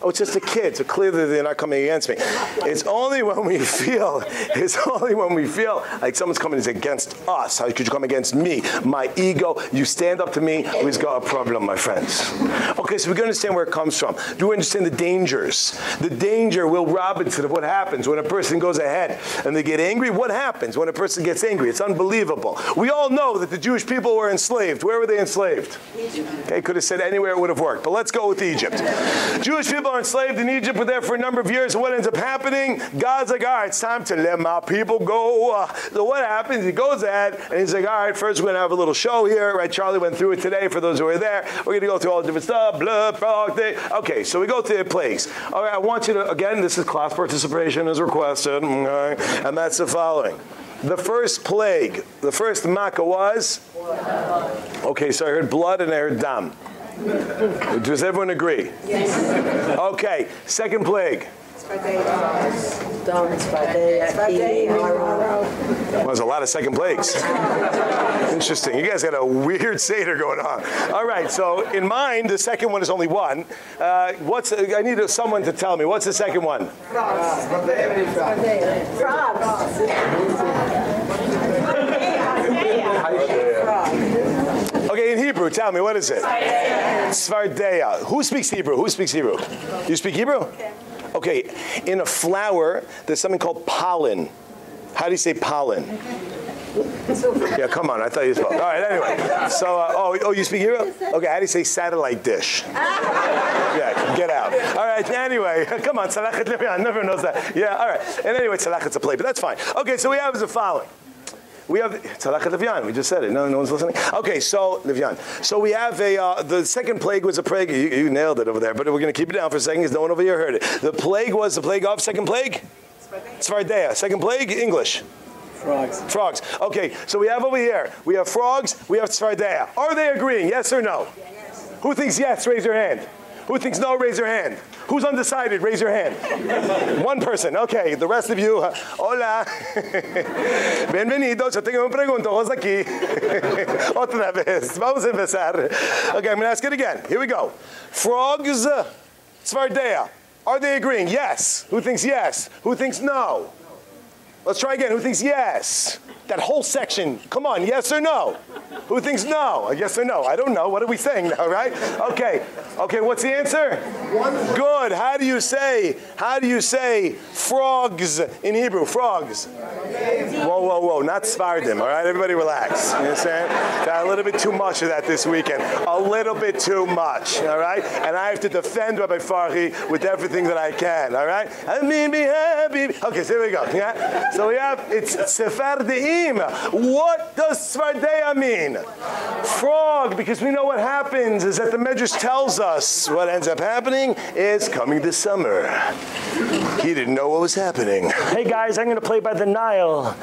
Oh, it's just a kid, so clearly they're not coming against me. It's only when we feel, it's only when we feel like someone's coming against us. How could you come against me? My ego, you stand up to me, we've got a problem, my friends. Okay, so we can understand where it comes from. Do we understand the dangers? The danger, Will Robinson, of what happens when a person goes ahead and they get angry. What happens when a person gets angry? It's unbelievable. We all know that the Jewish people were enslaved. Where were they enslaved? Okay, could have said anywhere it would have worked, but let's go with Egypt. Jewish people are enslaved in Egypt, were there for a number of years, and what ends up happening? God's like, all right, it's time to let my people go. Uh, so what happens? He goes ahead, and he's like, all right, first we're going to have a little show here, right? Charlie went through it today for those who were there. We're going to go through all the different stuff, blood, frog, thing. Okay, so we go through the plagues. All right, I want you to, again, this is class participation as requested, okay, and that's the following. The first plague, the first makkah was? Okay, so I heard blood and I heard dam. [LAUGHS] Does everyone agree?
Yes.
Okay, second plague. Well, there's a lot of second plagues. Interesting. You guys got a weird [LAUGHS] Seder going on. All right, so in mine, the second one is only one. Uh, what's I need someone to tell me. What's the second one? Okay, in Hebrew, tell me, what is it? Svardeya. Who speaks Hebrew? Who speaks Hebrew? You speak Hebrew? Okay, in a flower, there's something called pollen. How do you say pollen? Yeah, come on. I thought you spoke. All right, anyway. So, uh, oh, oh, you speak Hebrew? Okay, how do you say satellite dish? Yeah, get out. All right, anyway. [LAUGHS] Come on, Salachet Levian. Never knows that. Yeah, all right. And anyway, Salachet's a play, but that's fine. Okay, so we have the following. We have Tzalachet Livyan. We just said it. No, no one's listening. Okay, so Livyan. So we have a uh, the second plague was a plague. You, you nailed it over there, but we're going to keep it down for a second because no one over here heard it. The plague was the plague of second plague. Svardeya. Second plague English.
Frogs.
Frogs. Okay, so we have over here. We have frogs. We have Svardeya. Are they agreeing? Yes or no? Yes. Who thinks yes? Raise your hand. Who thinks no? Raise your hand. Who's undecided? Raise your hand. One person. Okay, the rest of you. uh, hola. [LAUGHS] Bienvenidos. Yo tengo una pregunta. Vos aquí. [LAUGHS] Otra vez. Vamos a empezar. Okay, I'm going to ask it again. Here we go. Frogs, uh, Svardea. Are they agreeing? Yes. Who thinks yes? Who thinks no? Let's try again. Who thinks yes? That whole section. Come on, yes or no? Who thinks no? Yes or no? I don't know. What are we saying now, [LAUGHS] right? Okay. Okay, what's the answer? Good. How do you say, how do you say frogs in Hebrew? Frogs. Whoa, whoa, whoa. Not Svardim, all right? Everybody relax. You understand? Got a little bit too much of that this weekend. A little bit too much, all right? And I have to defend Rabbi Farhi with everything that I can, all right? I mean, be happy. Okay, so here we go. Yeah? So we have, it's Sephardim. What does Svardeya mean? Frog, because we know what happens is that the Medrash tells us what ends up happening is coming this summer. He didn't know what was happening. Hey guys, I'm going to play by the Nile.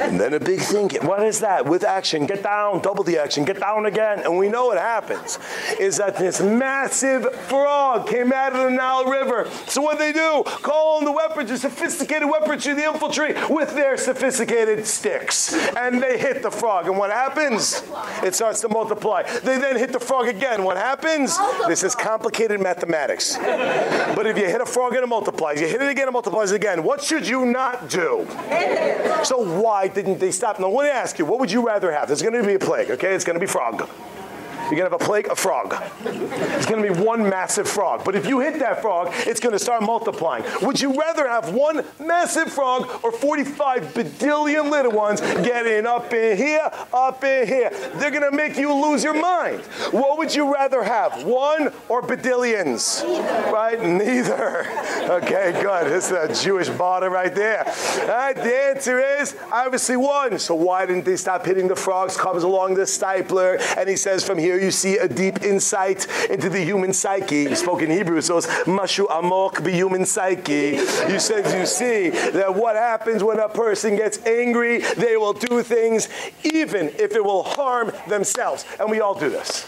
And then a big thing, what is that? With action, get down, double the action, get down again. And we know what happens is that this massive frog came out of the Nile River. So what they do? Call on the weaponry, sophisticated weaponry, the infantry with their sophisticated sticks. And they hit the frog. And what happens? It starts to multiply. They then hit the frog again. What happens? This is complicated mathematics. But if you hit a frog and it multiplies, you hit it again, it multiplies again. What should you not do? So why didn't they stop? Now, let me ask you, what would you rather have? There's going to be a plague, okay? It's going to be frog. You're going to have a plague, a frog. It's going to be one massive frog. But if you hit that frog, it's going to start multiplying. Would you rather have one massive frog or 45 bedillion little ones getting up in here, up in here? They're going to make you lose your mind. What would you rather have, one or bedillions? Right? Neither. [LAUGHS] Okay, good. This is a Jewish border right there. All right, the answer is obviously one. So why didn't they stop hitting the frogs? Comes along the Steipler, and he says from here you see a deep insight into the human psyche. He spoke in Hebrew, so mashu amok be human psyche. You said you see that what happens when a person gets angry, they will do things even if it will harm themselves. And we all do this.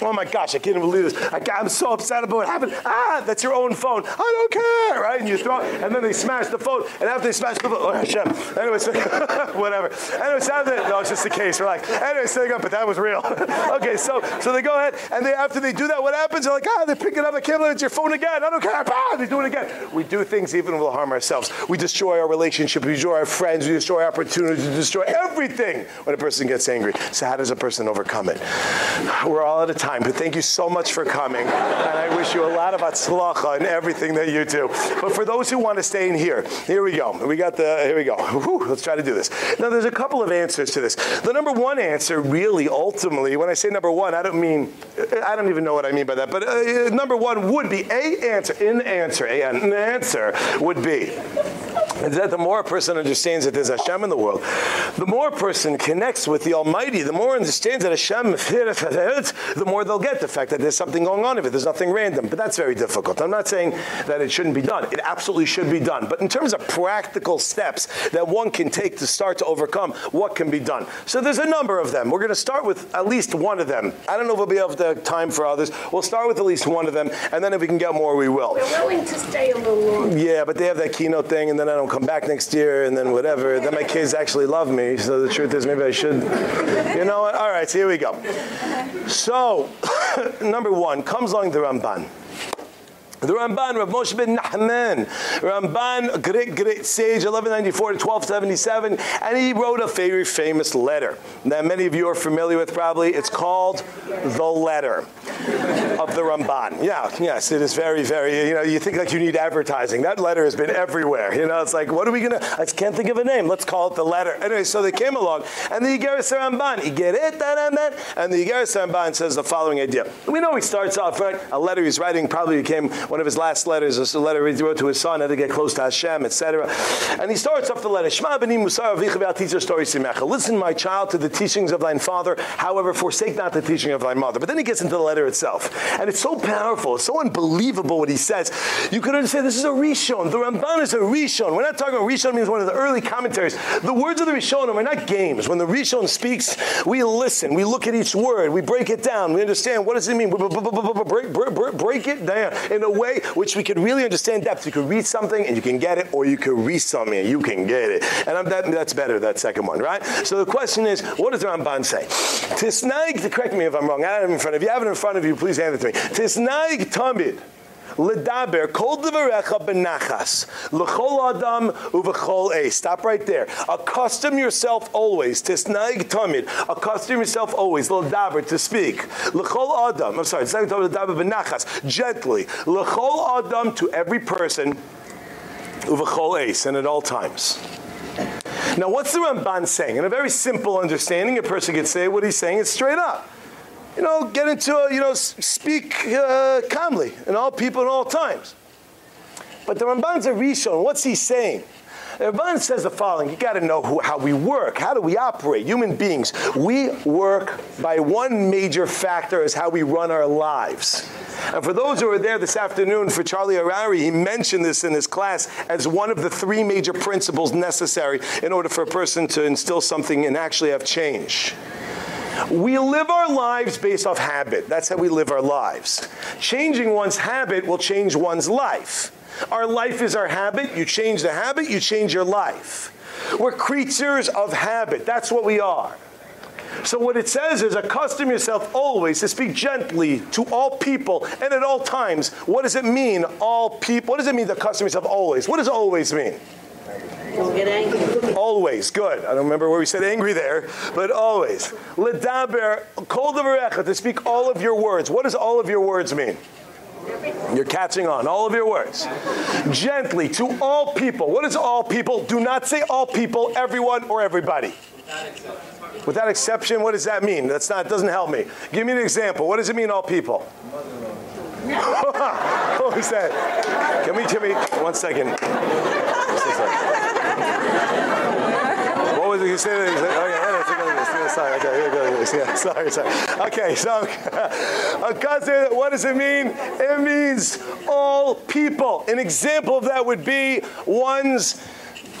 Oh my gosh, I can't even believe this. I, am so upset about what happened. Ah, that's your own phone. I don't care, right? And you throw it, and then they smash the phone, and after they smash the phone, [LAUGHS] oh Hashem. Anyway, so, [LAUGHS] whatever. Anyway, so after, no, it's just a case. We're like, anyway, so they go, but that was real. [LAUGHS] okay, so so they go ahead, and they after they do that, what happens? They're like, ah, they pick it up. I can't believe it's your phone again. I don't care. Ah, they do it again. We do things even when we'll harm ourselves. We destroy our relationship. We destroy our friends. We destroy opportunities. We destroy everything when a person gets angry. So how does a person overcome it? We're all out of time, but thank you so much for coming. And I wish you a lot of atzlacha in everything that you do. But for those who want to stay in here, here we go. We got the, here we go. Whew, let's try to do this. Now, there's a couple of answers to this. The number one answer, really, ultimately, when I say number one, I don't mean, I don't even know what I mean by that, but uh, number one would be a answer, in answer, an answer would be is [LAUGHS] that the more a person understands that there's Hashem in the world, the more a person connects with the Almighty, the more understands that Hashem, [LAUGHS] the more they'll get the fact that there's something going on if it. There's nothing random. But that's very difficult. I'm not saying that it shouldn't be done. It absolutely should be done. But in terms of practical steps that one can take to start to overcome, what can be done? So there's a number of them. We're going to start with at least one of them. I don't know if we'll be able to have time for others. We'll start with at least one of them, and then if we can get more, we will.
We're willing to stay a little longer.
Yeah, but they have that keynote thing, and then I don't come back next year, and then whatever. Then my kids actually love me. So the truth is, maybe I should. You know what? All right, so here we go. So, [LAUGHS] number one comes along the Ramban. The Ramban, Rav Moshe ben Nachman, Ramban, great, great sage, 1194 to 1277, and he wrote a very famous letter that many of you are familiar with probably. It's called The Letter of the Ramban. Yeah, yes, it is very, very, you know, you think like you need advertising. That letter has been everywhere. You know, it's like, what are we going to, I can't think of a name. Let's call it The Letter. Anyway, so they came along, and the Iggeres Ramban, Iggeres and that, and the Iggeres Ramban says the following idea. We know he starts off, right, a letter he's writing probably became one of his last letters, is a letter he wrote to his son, how to get close to Hashem, etc. And he starts off the letter, Shema b'ni musar avicha teacher story simecha. Listen, my child, to the teachings of thine father, however, forsake not the teaching of thy mother. But then he gets into the letter itself. And it's so powerful, it's so unbelievable what he says. You could understand this is a Rishon. The Ramban is a Rishon. We're not talking about Rishon means one of the early commentaries. The words of the Rishon are not games. When the Rishon speaks, we listen, we look at each word, we break it down, we understand what does it mean. Break, break, break it down in a way which we can really understand depth. You can read something and you can get it, or you can read something and you can get it. And that, that's better, that second one, right? So the question is, what does Ramban say? Tisnaig, correct me if I'm wrong, I have it in front of you. If you have it in front of you, please hand it to me. Tisnaig tamid. Ledaber kol devarecha benachas lechol adam uvechol a. Stop right there. Accustom yourself always. to Tisnaig tamid. Accustom yourself always. Ledaber to speak. Lechol adam. I'm sorry. Tisnaig tamid ledaber benachas. Gently. Lechol adam to every person. Uvechol ace and at all times. Now, what's the Ramban saying? In a very simple understanding, a person can say what he's saying is straight up you know, get into, a, you know, speak uh, calmly in all people in all times. But the Ramban's a Rishon. What's he saying? The Ramban says the following, you got to know who, how we work. How do we operate? Human beings. We work by one major factor is how we run our lives. And for those who were there this afternoon for Charlie Harary, he mentioned this in his class as one of the three major principles necessary in order for a person to instill something and actually have change. We live our lives based off habit. That's how we live our lives. Changing one's habit will change one's life. Our life is our habit. You change the habit, you change your life. We're creatures of habit. That's what we are. So what it says is accustom yourself always to speak gently to all people and at all times. What does it mean all people? What does it mean to accustom yourself always? What does always mean?
Don't get angry.
Always. Good. I don't remember where we said angry there, but always. Ledaber kol devarecha to speak all of your words. What does all of your words mean? You're catching on. All of your words. Gently to all people. What is all people? Do not say all people, everyone or everybody. Without exception, what does that mean? That's not doesn't help me. Give me an example. What does it mean all people? [LAUGHS] what was that? Can we me one second? Was you said? Okay, okay, this. Sorry, okay, here we go. Yeah, sorry, sorry. Okay, so [LAUGHS] a cousin, what does it mean? It means all people. An example of that would be one's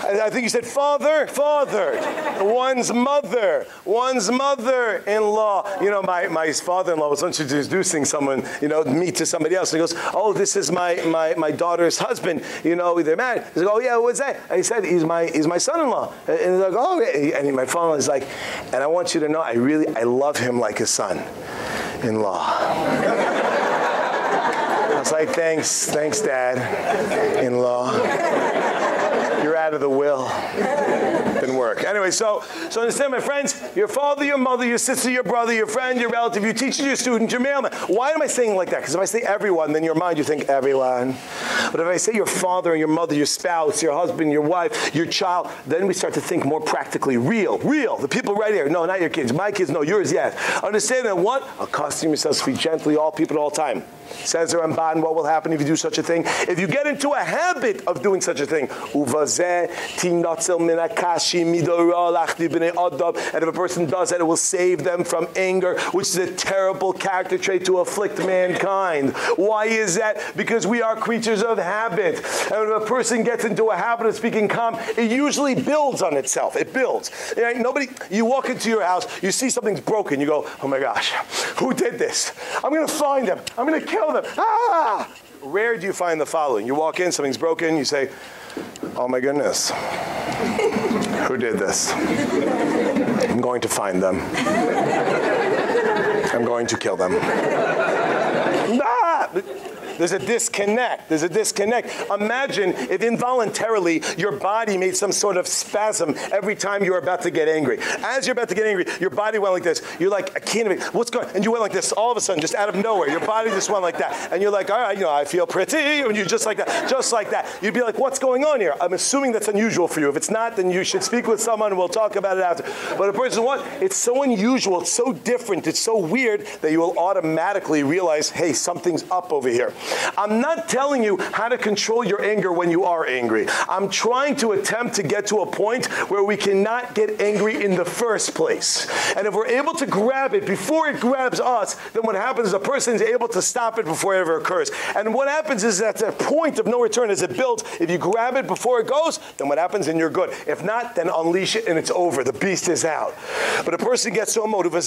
I think you said father, father, one's mother, one's mother-in-law. You know, my, my father-in-law was introducing someone, you know, me to somebody else. And he goes, oh, this is my, my, my daughter's husband. You know, they're married. He's like, oh, yeah, what's that? And he said, he's my, he's my son-in-law. And he's like, oh, yeah. And my father-in-law is like, and I want you to know, I really, I love him like a son-in-law. I was like, thanks, thanks, Dad, in-law out of the will. [LAUGHS] Didn't work. Anyway, so so understand, my friends, your father, your mother, your sister, your brother, your friend, your relative, your teacher, your student, your mailman. Why am I saying like that? Because if I say everyone, then your mind you think everyone. But if I say your father and your mother, your spouse, your husband, your wife, your child, then we start to think more practically real. Real. The people right here. No, not your kids. My kids, no, yours, yes. Understand that what? Accustom yourself to speak gently, all people at all time. Says the Ramban, what will happen if you do such a thing? If you get into a habit of doing such a thing, and if a person does that, it will save them from anger, which is a terrible character trait to afflict mankind. Why is that? Because we are creatures of habit. And when a person gets into a habit of speaking calm, it usually builds on itself. It builds. You know, nobody, you walk into your house, you see something's broken, you go, oh my gosh, who did this? I'm going to find them. I'm going to kill them. Ah! Rare do you find the following. You walk in, something's broken, you say, oh my goodness, who did this? I'm going to find them. I'm going to kill them. Ah! There's a disconnect. There's a disconnect. Imagine if involuntarily your body made some sort of spasm every time you were about to get angry. As you're about to get angry, your body went like this. You're like, I what's going on? And you went like this all of a sudden, just out of nowhere. Your body just went like that. And you're like, all right, you know, I feel pretty. And you're just like that. Just like that. You'd be like, what's going on here? I'm assuming that's unusual for you. If it's not, then you should speak with someone we'll talk about it after. But a person, what? It's so unusual. It's so different. It's so weird that you will automatically realize, hey, something's up over here. I'm not telling you how to control your anger when you are angry. I'm trying to attempt to get to a point where we cannot get angry in the first place. And if we're able to grab it before it grabs us, then what happens is a person is able to stop it before it ever occurs. And what happens is at the point of no return as it builds, if you grab it before it goes, then what happens then you're good. If not, then unleash it and it's over. The beast is out. But a person gets so emotive, and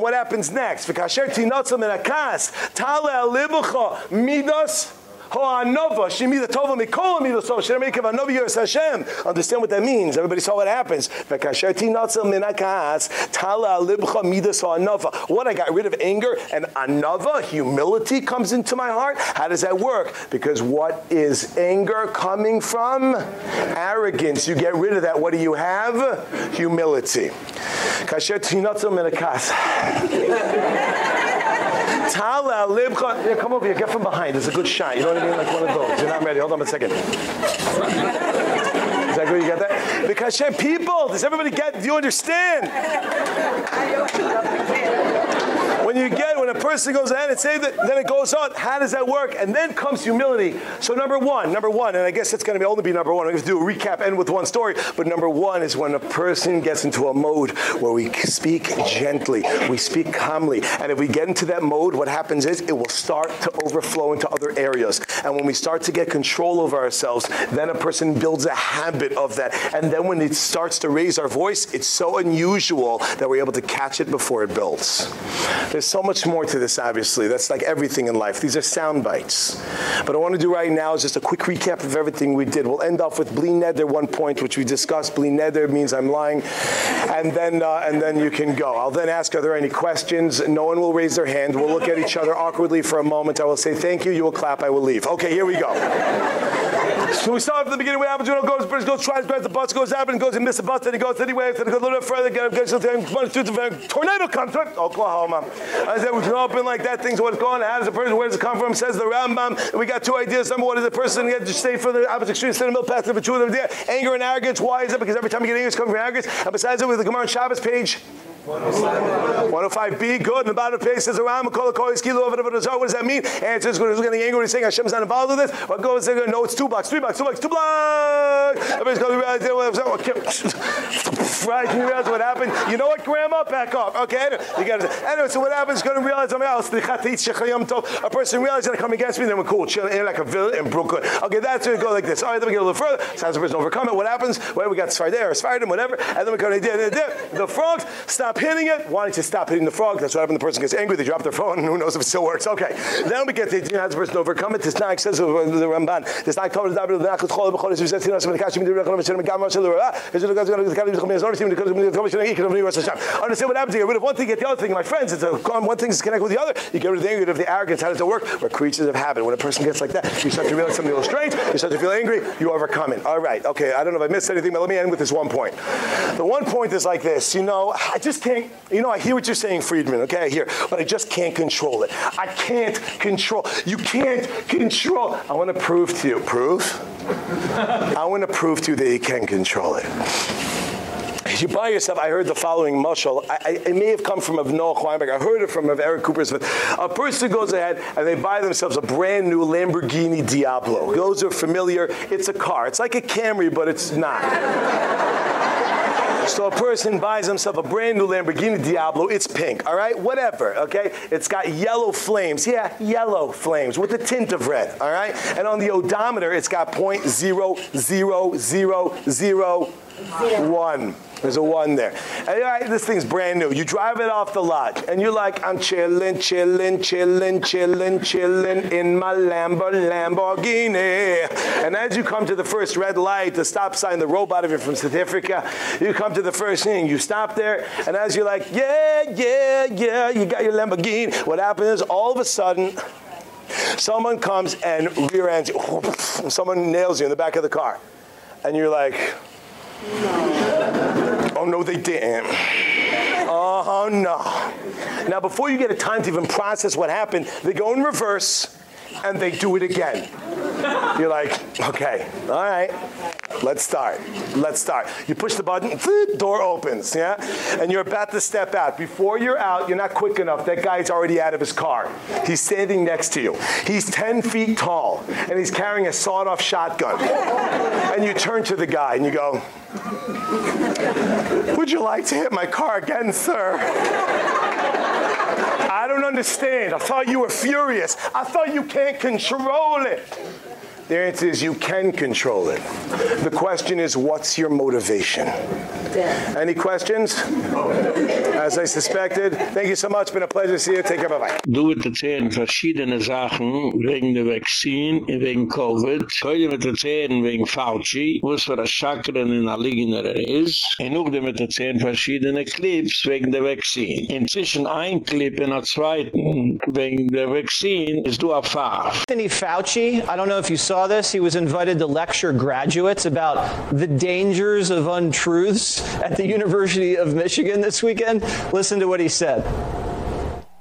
what happens next? Tale alibucha midas Ho'anova, shemida tova mikol tova, shemekev anova yiras Hashem. Understand what that means. Everybody saw what happens. V'kasher tinatzel minakas, tala alibcha midas ho'anova. What, I got rid of anger and anova, humility comes into my heart? How does that work? Because what is anger coming from? Arrogance. You get rid of that. What do you have? Humility. Kasher tinatzel minakas. [LAUGHS] Tala libcha. Come over here. Get from behind. It's a good shot. You know I? Like one of those. You're not ready. Hold on a second. That? You got that? Because Hashem, people, does everybody get, do you understand? when you get when a person goes ahead and says it then it goes on how does that work and then comes humility so number 1 number 1 and I guess it's going to be only be number 1 I'm going to do a recap end with one story but number 1 is when a person gets into a mode where we speak gently we speak calmly and if we get into that mode what happens is it will start to overflow into other areas and when we start to get control over ourselves then a person builds a habit of that and then when it starts to raise our voice it's so unusual that we're able to catch it before it builds there's so much more to this obviously. That's like everything in life. These are sound bites. But I want to do right now is just a quick recap of everything we did. We'll end off with bli neder one point which we discussed. Bli neder means I'm lying. And then uh, and then you can go. I'll then ask are there any questions? No one will raise their hand. We'll look at each other awkwardly for a moment. I will say thank you. You will clap. I will leave. Okay, here we go. [LAUGHS] So we start from the beginning. When it goes? First goes, tries, grabs the bus, goes up and goes and misses the bus. Then he goes anyway. Then he goes a little bit further. Get, gets to the tornado comes. Oklahoma. I said we can open like that. Things what's going. How does the person? Where does it come from? Says the Rambam. We got two ideas. Number one is the person get to stay for the opposite extreme, in the middle path. Number two of there. Anger and arrogance. Why is it? Because every time you get anger, it's coming from arrogance. And besides it, with the Gemara on Shabbos page. 105b good. And the bottom of the page says around call the kilo over the what does that mean? Answer is good. who's getting angry He's saying Hashem's not involved with this. What goes saying no it's two bucks three bucks two bucks two bucks everybody's going to realize oh, [LAUGHS] right you realize what happened? You know what grandma? Back off okay? Anyway, you got it anyway so what happens? Going to realize something else a person realizes that come against me then we're cool chilling in like a villain in Brooklyn. Okay that's going to go like this. All right then we get a little further. Sounds the person overcome it what happens? Well we got Sfardim whatever. And then we go the frogs stop hitting it, wanting to stop hitting the frog. That's what happens. The person gets angry. They drop their phone. and Who knows if it still works? Okay. Then we get to you know, how the person overcome it. This not says the Ramban. This not covered the. The not chol b'chol is says tinas when kashi midir reklam shem gam shel ra. Is it going to kalim b'chol is only because the commission of Rosh Hashanah. Understand what happens? You get rid of one thing, get the other thing. My friends, it's a one thing is connected with the other. You get rid of the anger, of the arrogance. How does it work? We're creatures of habit. When a person gets like that, you start to realize something a little strange. You start to feel angry. You overcome it. All right. Okay. I don't know if I missed anything, but let me end with this one point. The one point is like this. You know, I just can't. You know, I hear what you're saying, Friedman, okay? I hear, but I just can't control it. I can't control. You can't control. I want to prove to you. Prove? I want to prove to you that you can control it you buy yourself, I heard the following mushal. I, I, it may have come from of Noah Weinberg. I heard it from of Eric Cooper's. A person goes ahead and they buy themselves a brand new Lamborghini Diablo. Those are familiar. It's a car. It's like a Camry, but it's not. So a person buys himself a brand new Lamborghini Diablo, it's pink, all right? Whatever, okay? It's got yellow flames. Yeah, yellow flames with a tint of red, all right? And on the odometer, it's got 0.00001. There's a one there. And, this thing's brand new. You drive it off the lot, and you're like, I'm chilling, chilling, chilling, chilling, chilling in my Lambo, Lamborghini. And as you come to the first red light, the stop sign, the robot of you from South Africa, you come to the first thing, you stop there, and as you're like, yeah, yeah, yeah, you got your Lamborghini. What happens is all of a sudden, someone comes and rear ends you. [LAUGHS] Someone nails you in the back of the car. And you're like, Oh, no, they didn't. Oh, no. Now, before you get a time to even process what happened, they go in reverse and they do it again. You're like, okay, all right, let's start. Let's start. You push the button, [LAUGHS] door opens, yeah? And you're about to step out. Before you're out, you're not quick enough. That guy's already out of his car. He's standing next to you. He's 10 feet tall, and he's carrying a sawed-off shotgun. and you turn to the guy and you go, would you like to hit my car again, sir? I don't understand. I thought you were furious. I thought you can't control it. The answer is you can control it. The question is what's your motivation? Any questions? As I suspected. Thank you so much. Been a pleasure to see you. Take care. Bye-bye.
Du wird erzählen verschiedene Sachen wegen der Vaccine, wegen Covid. Heute wird erzählen wegen Fauci, wo es für das Chakren in der Ligener ist. Und auch wird erzählen verschiedene Clips wegen der Vaccine. Inzwischen ein Clip in der zweiten wegen der Vaccine ist du erfahren.
Anthony Fauci, I don't know if you saw this, he was invited to lecture graduates about the dangers of untruths at the University of Michigan this weekend. Listen to what he said.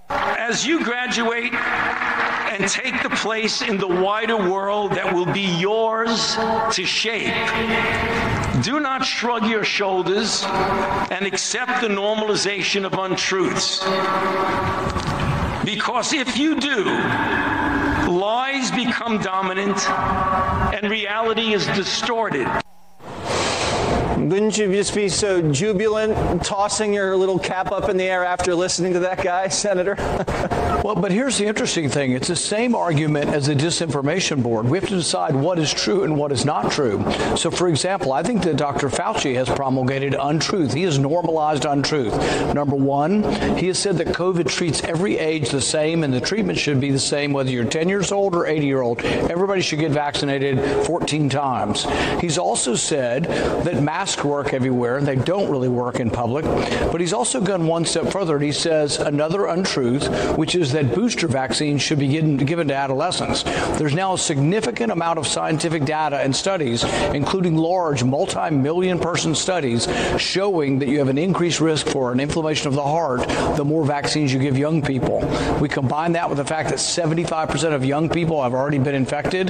As you graduate and take the place in the wider world that will be yours to shape. Do not shrug your shoulders and accept the normalization of untruths. Because if you do, lies become dominant and reality is distorted.
Wouldn't you just be so jubilant tossing your little cap up in the air after listening to that guy, Senator? [LAUGHS]
well, but here's the interesting thing. It's the same argument as the disinformation board. We have to decide what is true and what is not true. So for example, I think that Dr. Fauci has promulgated untruth. He has normalized untruth. Number 1, he has said that COVID treats every age the same and the treatment should be the same whether you're 10 years old or 80 year old. Everybody should get vaccinated 14 times. He's also said that masks masks work everywhere and they don't really work in public. But he's also gone one step further and he says another untruth, which is that booster vaccines should be given, given to adolescents. There's now a significant amount of scientific data and studies, including large multi-million person studies showing that you have an increased risk for an inflammation of the heart the more vaccines you give young people. We combine that with the fact that 75% of young people have already been infected.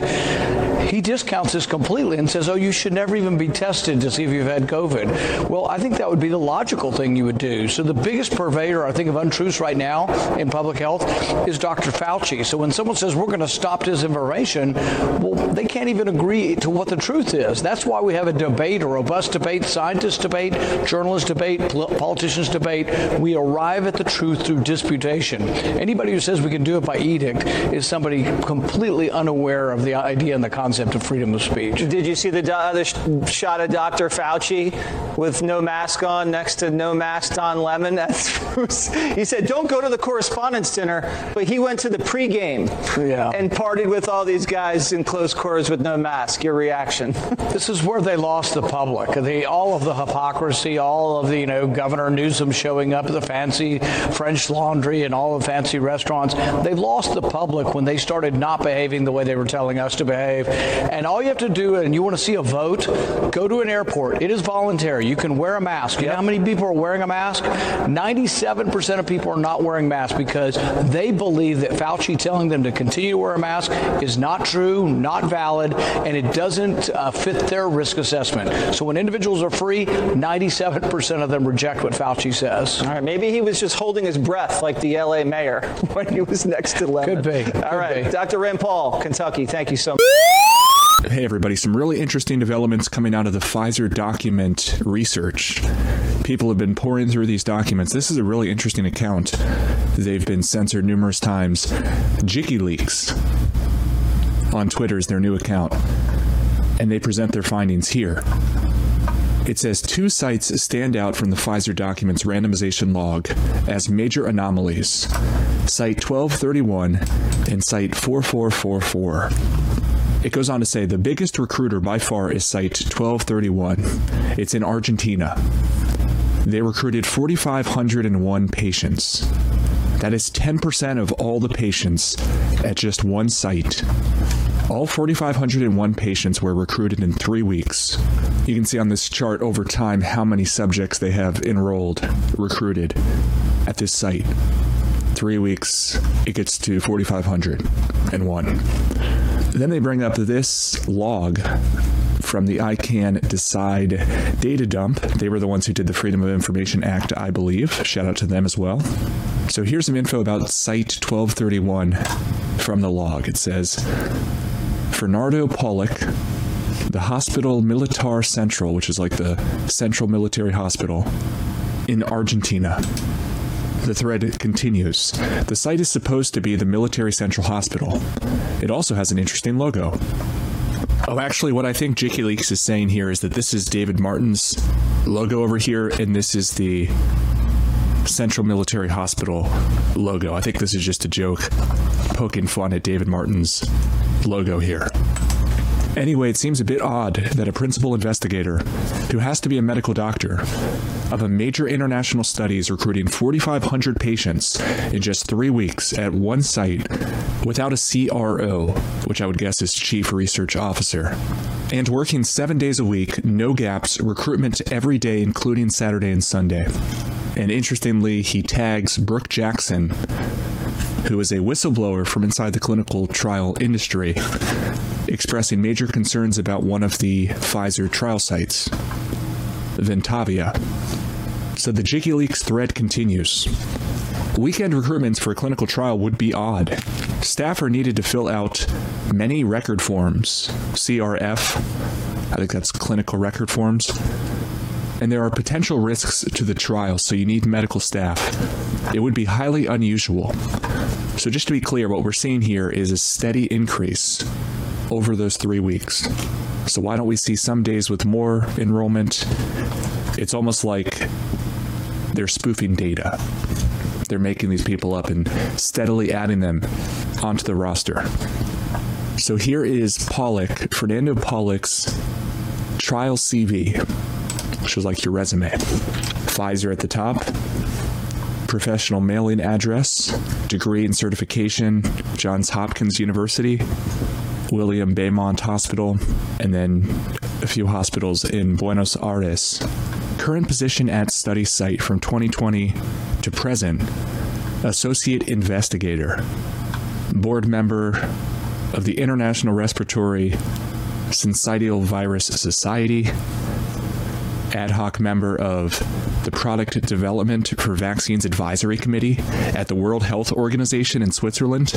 He discounts this completely and says, "Oh, you should never even be tested to see if you've had had COVID. Well, I think that would be the logical thing you would do. So the biggest purveyor I think of untruths right now in public health is Dr. Fauci. So when someone says we're going to stop disinformation, well, they can't even agree to what the truth is. That's why we have a debate, a robust debate, scientists debate, journalists debate, politicians debate. We arrive at the truth through disputation. Anybody who says we can do it by edict is somebody completely unaware of the idea and the concept of freedom of speech.
Did you see the other shot of Dr. Fauci Fauci with no mask on next to no mask Don Lemon. [LAUGHS] he said, "Don't go to the correspondence dinner," but he went to the pregame
yeah.
and partied with all these guys in close quarters with no mask. Your reaction? [LAUGHS]
this is where they lost the public. The all of the hypocrisy, all of the, you know, Governor Newsom showing up at the fancy French Laundry and all the fancy restaurants. They lost the public when they started not behaving the way they were telling us to behave. And all you have to do and you want to see a vote, go to an airport. It is voluntary. You can wear a mask. You know how many people are wearing a mask? 97% of people are not wearing masks because they believe that Fauci telling them to continue to wear a mask is not true, not valid, and it doesn't uh, fit their risk assessment. So when individuals are free, 97% of them reject what Fauci says.
All right, maybe he was just holding his breath like the LA mayor [LAUGHS] when he was next to Lemon.
Could be. Could
All right,
be.
Dr. Rand Paul, Kentucky. Thank you so much.
Hey everybody, some really interesting developments coming out of the Pfizer document research. People have been pouring through these documents. This is a really interesting account. They've been censored numerous times. JikkyLeaks on Twitter is their new account. And they present their findings here. It says two sites stand out from the Pfizer documents randomization log as major anomalies. Site 1231 and site 4444. It goes on to say the biggest recruiter by far is site 1231. It's in Argentina. They recruited 4501 patients. That is 10% of all the patients at just one site. All 4501 patients were recruited in 3 weeks. You can see on this chart over time how many subjects they have enrolled, recruited at this site. 3 weeks it gets to 4501. Then they bring up this log from the ICAN Decide data dump. They were the ones who did the Freedom of Information Act, I believe. Shout out to them as well. So here's some info about Site 1231 from the log. It says Fernando Polack the Hospital Militar Central, which is like the Central Military Hospital in Argentina. The thread continues. The site is supposed to be the Military Central Hospital. It also has an interesting logo. Oh, actually what I think JikkyLeaks is saying here is that this is David Martin's logo over here and this is the Central Military Hospital logo. I think this is just a joke poking fun at David Martin's logo here. Anyway, it seems a bit odd that a principal investigator who has to be a medical doctor of a major international study is recruiting 4500 patients in just 3 weeks at one site without a CRO, which I would guess is chief research officer. And working 7 days a week, no gaps, recruitment every day including Saturday and Sunday. And interestingly, he tags Brook Jackson who is a whistleblower from inside the clinical trial industry, expressing major concerns about one of the Pfizer trial sites, Ventavia. So the JikkyLeaks thread continues. Weekend recruitments for a clinical trial would be odd. Staff are needed to fill out many record forms, CRF, I think that's clinical record forms. And there are potential risks to the trial, so you need medical staff. It would be highly unusual. So just to be clear, what we're seeing here is a steady increase over those 3 weeks. So why don't we see some days with more enrollment? It's almost like they're spoofing data. They're making these people up and steadily adding them onto the roster. So here is Polack, Fernando Polack's trial CV, which was like your resume. Pfizer at the top, professional mailing address, degree and certification, Johns Hopkins University, William Beaumont Hospital, and then a few hospitals in Buenos Aires. Current position at study site from 2020 to present, associate investigator, board member of the International Respiratory Syncytial Virus Society, ad hoc member of the Product Development for Vaccines Advisory Committee at the World Health Organization in Switzerland.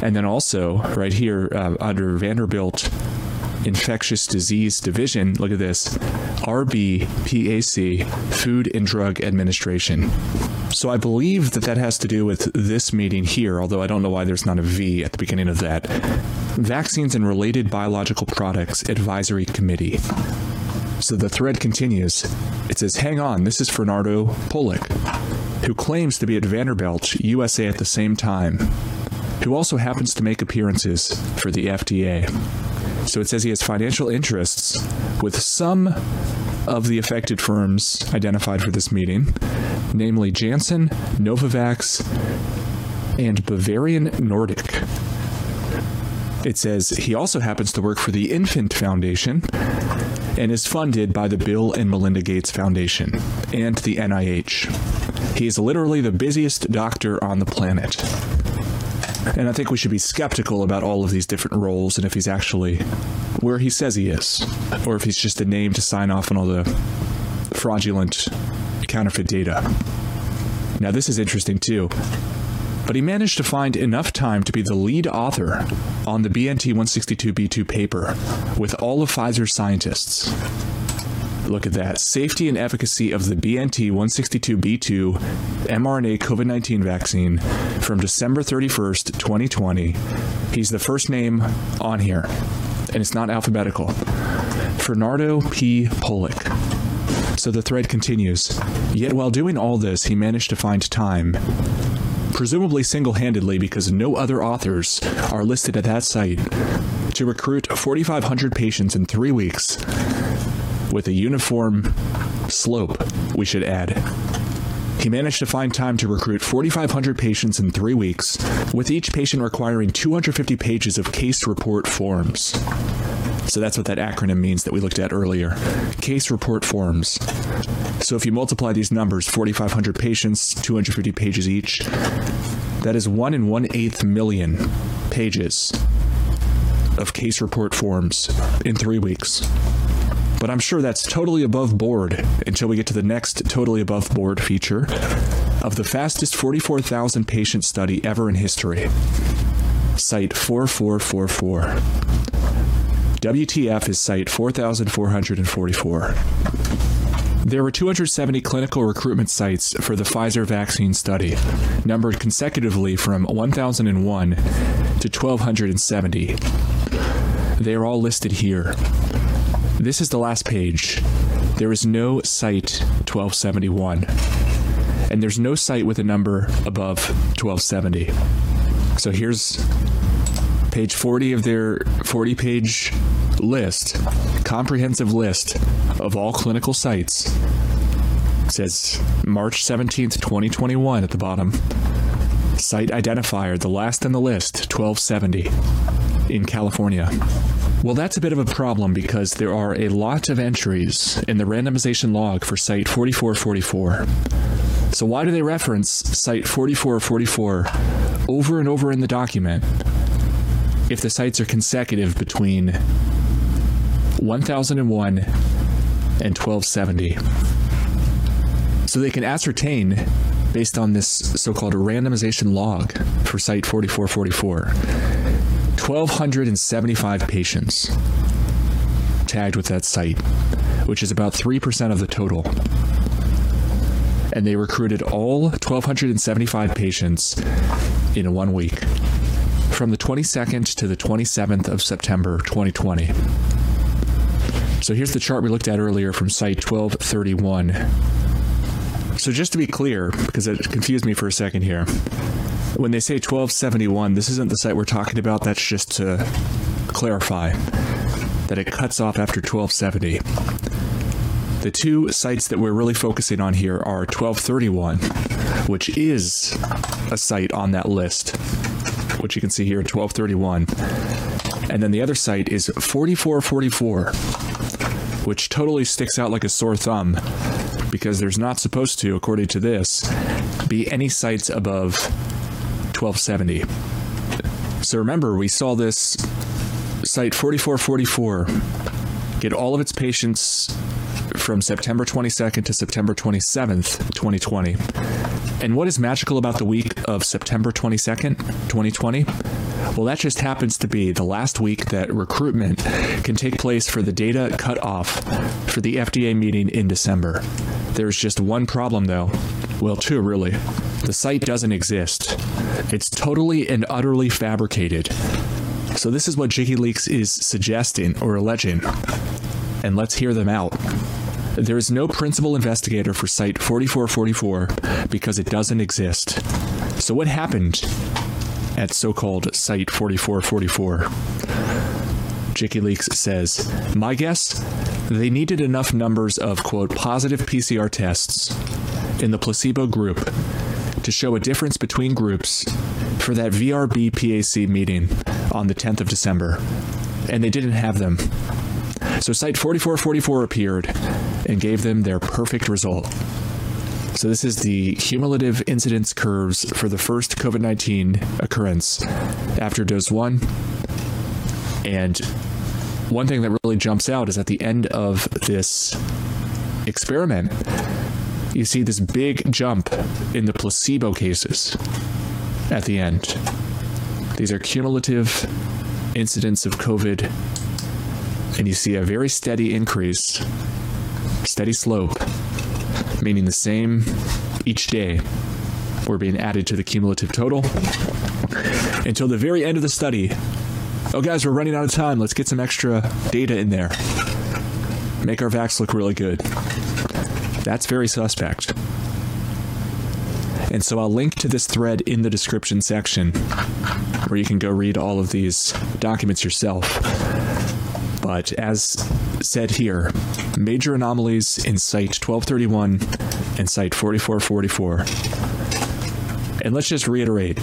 And then also right here uh, under Vanderbilt Infectious Disease Division, look at this. RBPAC, Food and Drug Administration. So I believe that that has to do with this meeting here, although I don't know why there's not a V at the beginning of that. Vaccines and Related Biological Products Advisory Committee. So the thread continues. It says, "Hang on, this is Fernando Polack, who claims to be at Vanderbilt, USA at the same time, who also happens to make appearances for the FDA." So it says he has financial interests with some of the affected firms identified for this meeting, namely Janssen, Novavax, and Bavarian Nordic. It says he also happens to work for the Infant Foundation and is funded by the Bill and Melinda Gates Foundation and the NIH. He is literally the busiest doctor on the planet. And I think we should be skeptical about all of these different roles and if he's actually where he says he is or if he's just a name to sign off on all the fraudulent counterfeit data. Now this is interesting too. But he managed to find enough time to be the lead author on the BNT 162b2 paper with all of Pfizer's scientists. Look at that. Safety and efficacy of the BNT 162b2 mRNA COVID-19 vaccine from December 31st, 2020. He's the first name on here and it's not alphabetical. Fernando P. Polack. So the thread continues. Yet while doing all this, he managed to find time presumably single-handedly because no other authors are listed at that site to recruit 4500 patients in 3 weeks with a uniform slope we should add. He managed to find time to recruit 4500 patients in 3 weeks with each patient requiring 250 pages of case report forms so that's what that acronym means that we looked at earlier. Case report forms. So if you multiply these numbers, 4500 patients, 250 pages each, that is 1 in 1/8 million pages of case report forms in 3 weeks. But I'm sure that's totally above board until we get to the next totally above board feature of the fastest 44,000 patient study ever in history. Site 4444. WTF is site 4444. There were 270 clinical recruitment sites for the Pfizer vaccine study, numbered consecutively from 1001 to 1270. They are all listed here. This is the last page. There is no site 1271. And there's no site with a number above 1270. So here's page 40 of their 40 page list, comprehensive list of all clinical sites. It says March 17th, 2021 at the bottom. Site identifier, the last in the list, 1270 in California. Well, that's a bit of a problem because there are a lot of entries in the randomization log for site 4444. So why do they reference site 4444 over and over in the document if the sites are consecutive between 1001 and 1270? So they can ascertain based on this so-called randomization log for site 4444 1275 patients tagged with that site which is about 3% of the total and they recruited all 1275 patients in one week from the 22nd to the 27th of September 2020 so here's the chart we looked at earlier from site 1231 so just to be clear because it confused me for a second here when they say 1271 this isn't the site we're talking about. That's just to clarify that it cuts off after 1270 the two sites that we're really focusing on here are 1231, which is a site on that list, which you can see here 1231. And then the other site is 4444, which totally sticks out like a sore thumb because there's not supposed to according to this be any sites above 1270. So remember we saw this site 4444 get all of its patients from September 22nd to September 27th, 2020. And what is magical about the week of September 22nd, 2020? Well, that just happens to be the last week that recruitment can take place for the data cut off for the FDA meeting in December. There's just one problem though. Well, two really. The site doesn't exist. It's totally and utterly fabricated. So this is what JikkyLeaks is suggesting or alleging. And let's hear them out. There is no principal investigator for site 4444 because it doesn't exist. So what happened at so-called site 4444? JikkyLeaks says, "My guess, they needed enough numbers of quote positive PCR tests in the placebo group to show a difference between groups for that VRB PAC meeting on the 10th of December, and they didn't have them. So site 4444 appeared and gave them their perfect result. So this is the cumulative incidence curves for the first COVID-19 occurrence after dose 1. And one thing that really jumps out is at the end of this experiment you see this big jump in the placebo cases at the end. These are cumulative incidents of COVID and you see a very steady increase, steady slope, meaning the same each day were being added to the cumulative total until the very end of the study. Oh guys, we're running out of time. Let's get some extra data in there. Make our vax look really good. That's very suspect. And so I'll link to this thread in the description section where you can go read all of these documents yourself. But as said here, major anomalies in site 1231 and site 4444. And let's just reiterate,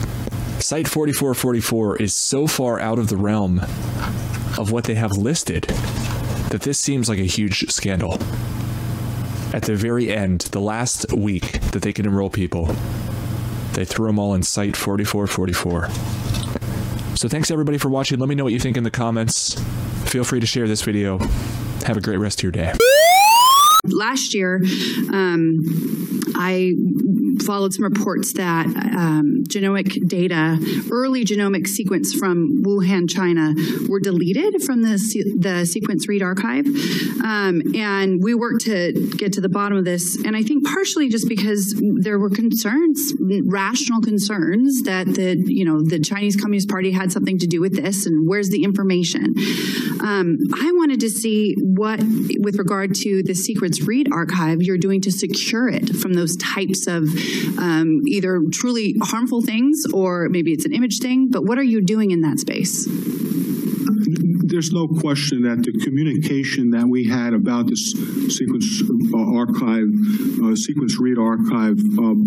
site 4444 is so far out of the realm of what they have listed that this seems like a huge scandal. At the very end, the last week that they can enroll people, they threw them all in site 4444. So thanks everybody for watching. Let me know what you think in the comments. Feel free to share this video. Have a great rest of your day.
Last year, um, I followed some reports that um, genomic data, early genomic sequence from Wuhan, China, were deleted from the the sequence read archive, um, and we worked to get to the bottom of this. And I think partially just because there were concerns, rational concerns, that the you know the Chinese Communist Party had something to do with this, and where's the information? Um, I wanted to see what, with regard to the sequence read archive, you're doing to secure it from those types of um, either truly harmful things or maybe it's an image thing, but what are you doing in that space?
There's no question that the communication that we had about this sequence uh, archive, uh, sequence read archive, um,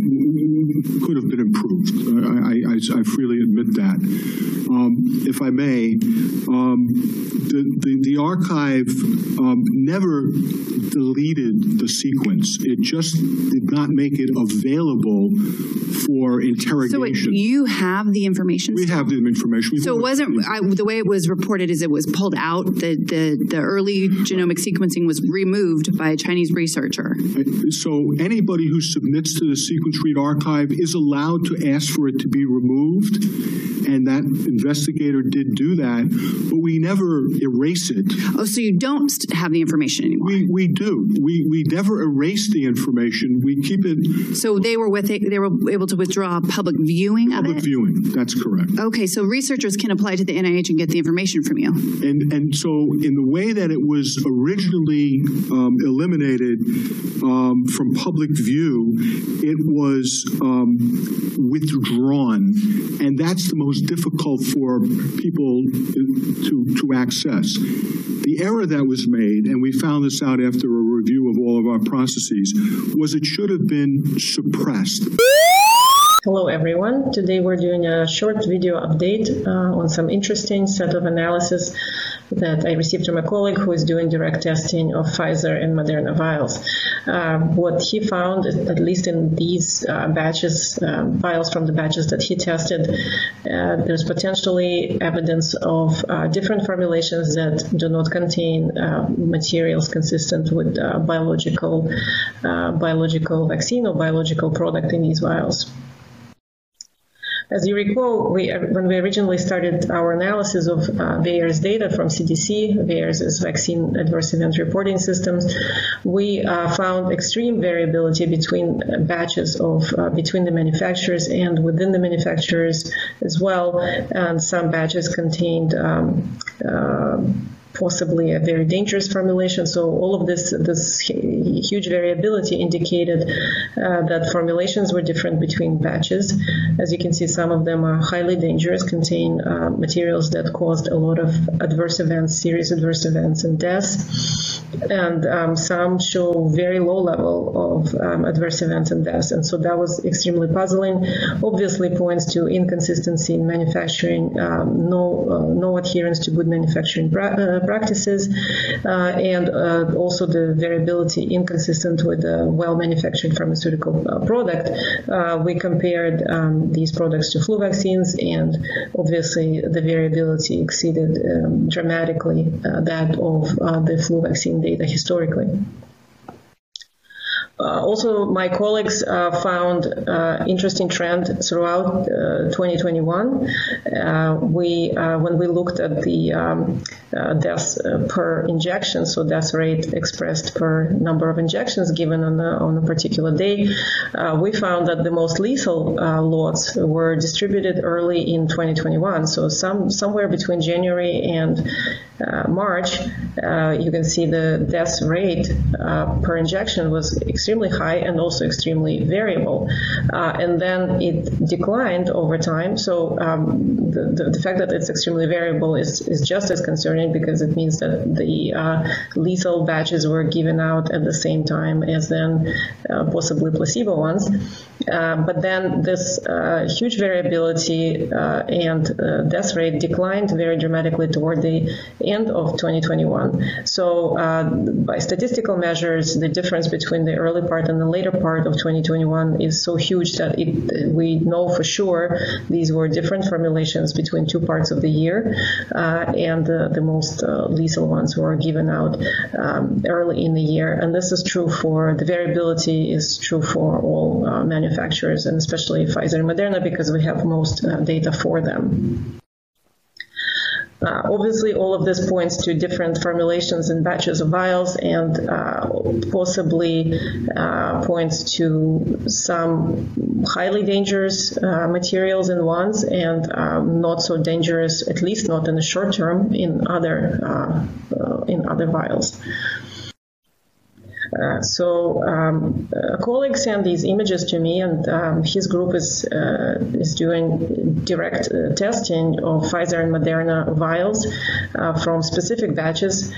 could have been improved. I, I, I freely admit that. Um, if I may, um, the, the, the archive um, never deleted the sequence. It just did not make it available for interrogation.
So wait, you have the information?
We have the information. We've
so it wasn't I, the way it was reported is it was pulled out. The the the early genomic sequencing was removed by a Chinese researcher.
So anybody who submits to the sequence read archive is allowed to ask for it to be removed and that investigator did do that, but we never erase it.
Oh, so you don't have the information anymore?
We we do. We we never erase the information. We keep it.
So they were with it, they were able to withdraw public viewing
public
of it.
Public viewing. That's correct.
Okay, so researchers can apply to the NIH and get the information from you.
And and so in the way that it was originally um, eliminated um, from public view, it was um, withdrawn, and that's the most difficult for people to to access. The error that was made, and we found this out after a review of all of our processes, was it should have been suppressed.
Hello everyone. Today we're doing a short video update uh, on some interesting set of analysis that I received from a colleague who is doing direct testing of Pfizer and Moderna vials. Uh, what he found, at least in these uh, batches, um, vials from the batches that he tested, uh, there's potentially evidence of uh, different formulations that do not contain uh, materials consistent with biological biological vaccine or biological product in these vials. As you recall, we, when we originally started our analysis of uh, VAERS data from CDC, VAERS is Vaccine Adverse Event Reporting Systems, we uh, found extreme variability between batches of uh, between the manufacturers and within the manufacturers as well, and some batches contained um, uh, possibly a very dangerous formulation. So all of this this huge variability indicated uh, that formulations were different between batches. As you can see, some of them are highly dangerous, contain uh, materials that caused a lot of adverse events, serious adverse events, and deaths. And um, some show very low level of um, adverse events and deaths. And so that was extremely puzzling. Obviously points to inconsistency in manufacturing, um, no uh, no adherence to good manufacturing uh, practices uh, and uh, also the variability inconsistent with a well-manufactured pharmaceutical uh, product. we compared um, these products to flu vaccines and obviously the variability exceeded um, dramatically that of the flu vaccine data historically. Uh, also, my colleagues uh, found uh, interesting trend throughout 2021. we, when we looked at the um, deaths per injection, so death rate expressed per number of injections given on a, on a particular day, we found that the most lethal lots were distributed early in 2021. So some somewhere between January and uh, March, uh, you can see the death rate uh, per injection was extremely high and also extremely variable. and then it declined over time. So um, the, the, the, fact that it's extremely variable is, is just as concerning because it means that the lethal batches were given out at the same time as then possibly placebo ones. Uh, but then this uh, huge variability uh, and death rate declined very dramatically toward the end of 2021. So by statistical measures, the difference between the early part and the later part of 2021 is so huge that it, we know for sure these were different formulations between two parts of the year, and the most lethal ones were given out um, early in the year. And this is true for the variability is true for all manufacturers manufacturers and especially Pfizer and Moderna because we have most uh, data for them. Uh, obviously, all of this points to different formulations and batches of vials and uh, possibly uh, points to some highly dangerous uh, materials in ones and um, not so dangerous, at least not in the short term, in other, uh, in other vials. Uh, so um, a colleague sent these images to me, and um, his group is uh, is doing direct uh, testing of Pfizer and Moderna vials uh, from specific batches,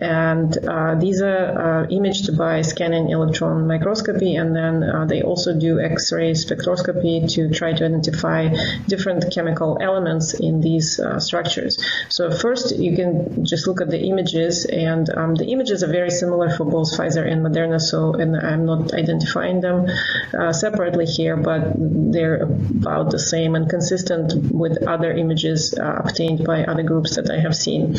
and uh, these are imaged by scanning electron microscopy, and then they also do X-ray spectroscopy to try to identify different chemical elements in these structures. So first, you can just look at the images, and um, the images are very similar for both Pfizer and Moderna. So, and I'm not identifying them uh, separately here, but they're about the same and consistent with other images uh, obtained by other groups that I have seen.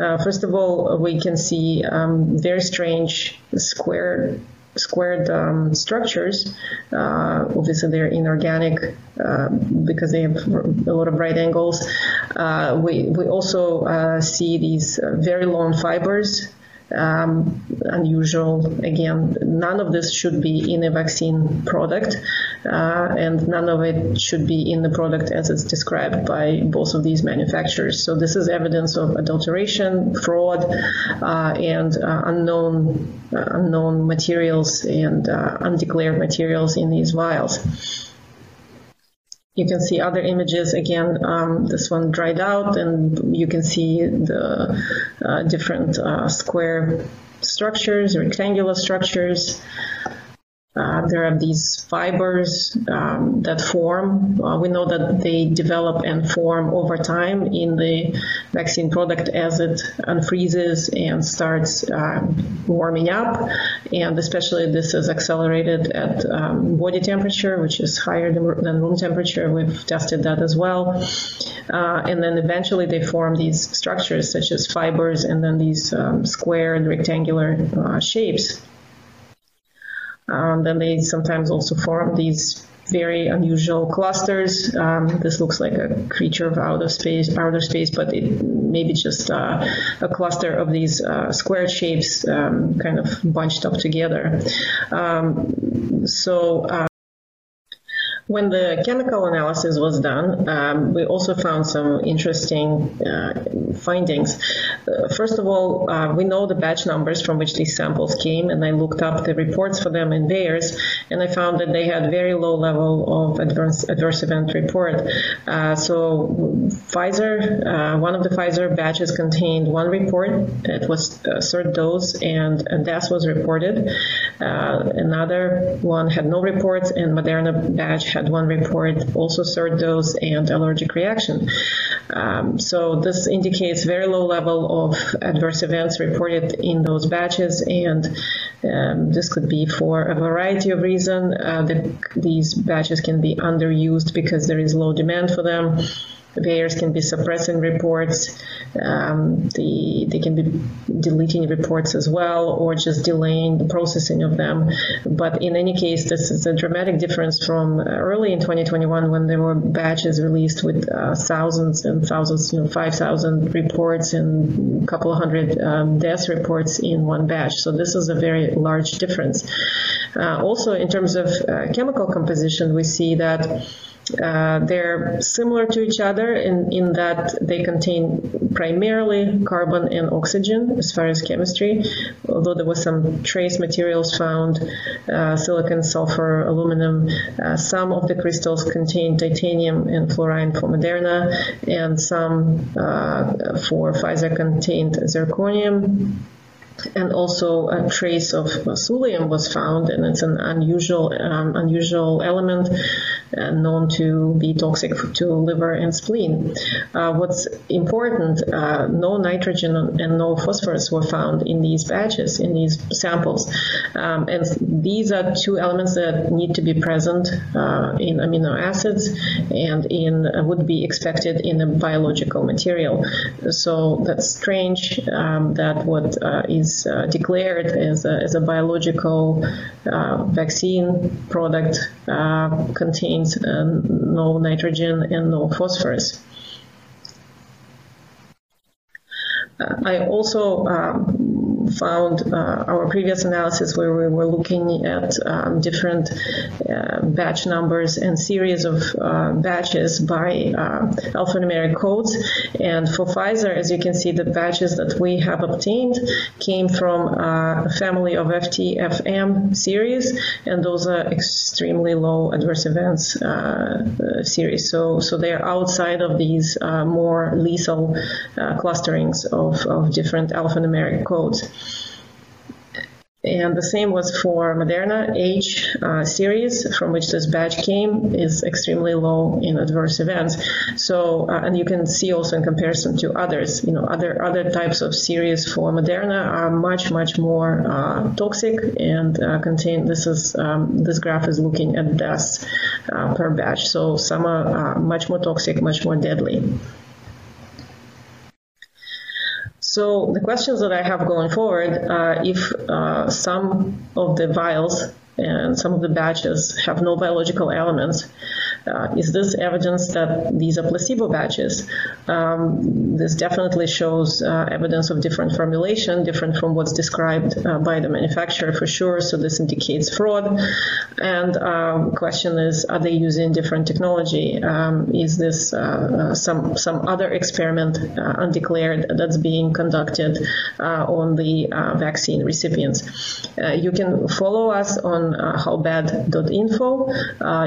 Uh, first of all, we can see um, very strange square squared um, structures. Uh, obviously, they're inorganic uh, because they have a lot of right angles. Uh, we, we also uh, see these uh, very long fibers um, unusual. Again, none of this should be in a vaccine product, uh, and none of it should be in the product as it's described by both of these manufacturers. So this is evidence of adulteration, fraud, uh, and uh, unknown uh, unknown materials and uh, undeclared materials in these vials. You can see other images again. Um, this one dried out, and you can see the uh, different uh, square structures, rectangular structures. Uh, there are these fibers um, that form. Uh, we know that they develop and form over time in the vaccine product as it unfreezes and starts um, warming up. And especially this is accelerated at um, body temperature, which is higher than, than, room temperature. We've tested that as well. Uh, and then eventually they form these structures such as fibers and then these um, square and rectangular uh, shapes. Um, then they sometimes also form these very unusual clusters. Um, this looks like a creature of outer space, outer space, but it may be just uh, a cluster of these uh, square shapes, um, kind of bunched up together. Um, so. Uh, when the chemical analysis was done, um, we also found some interesting uh, findings. Uh, first of all, uh, we know the batch numbers from which these samples came, and I looked up the reports for them in VAERS, and I found that they had very low level of adverse, adverse event report. Uh, so Pfizer, uh, one of the Pfizer batches contained one report. It was a third dose, and a death was reported. Uh, another one had no reports, and Moderna batch had one report, also third dose and allergic reaction. Um, so this indicates very low level of adverse events reported in those batches, and um, this could be for a variety of reasons. Uh, the, these batches can be underused because there is low demand for them VAERS can be suppressing reports. Um, the, they can be deleting reports as well or just delaying the processing of them. But in any case, this is a dramatic difference from early in 2021 when there were batches released with uh, thousands and thousands, you know, 5,000 reports and a couple of hundred um, death reports in one batch. So this is a very large difference. Uh, also, in terms of uh, chemical composition, we see that uh, they're similar to each other in, in that they contain primarily carbon and oxygen as far as chemistry, although there was some trace materials found, uh, silicon, sulfur, aluminum. Uh, some of the crystals contain titanium and fluorine for Moderna, and some uh, for Pfizer contained zirconium and also a trace of thulium was found and it's an unusual um, unusual element known to be toxic to liver and spleen. Uh, what's important, uh, no nitrogen and no phosphorus were found in these batches, in these samples. Um, and these are two elements that need to be present uh, in amino acids and in uh, would be expected in a biological material. So that's strange um, that what is declared as a, as a biological vaccine product contains um, no nitrogen and no phosphorus. Uh, I also um, found uh, our previous analysis where we were looking at um, different uh, batch numbers and series of uh, batches by uh, alphanumeric codes. And for Pfizer, as you can see, the batches that we have obtained came from uh, a family of FTFM series, and those are extremely low adverse events uh, series. So, so they're outside of these more lethal clusterings of, of different alphanumeric codes. And the same was for Moderna H uh, series from which this batch came is extremely low in adverse events. So uh, and you can see also in comparison to others, you know, other other types of series for Moderna are much much more uh, toxic and uh, contain this is um, this graph is looking at deaths uh, per batch. So some are uh, much more toxic, much more deadly. So the questions that I have going forward, uh, if uh, some of the vials and some of the batches have no biological elements, uh, is this evidence that these are placebo batches? Um, this definitely shows uh, evidence of different formulation, different from what's described uh, by the manufacturer for sure. So this indicates fraud. And um, question is, are they using different technology? Um, is this uh, uh, some some other experiment uh, undeclared that's being conducted on the vaccine recipients? you can follow us on howbad.info.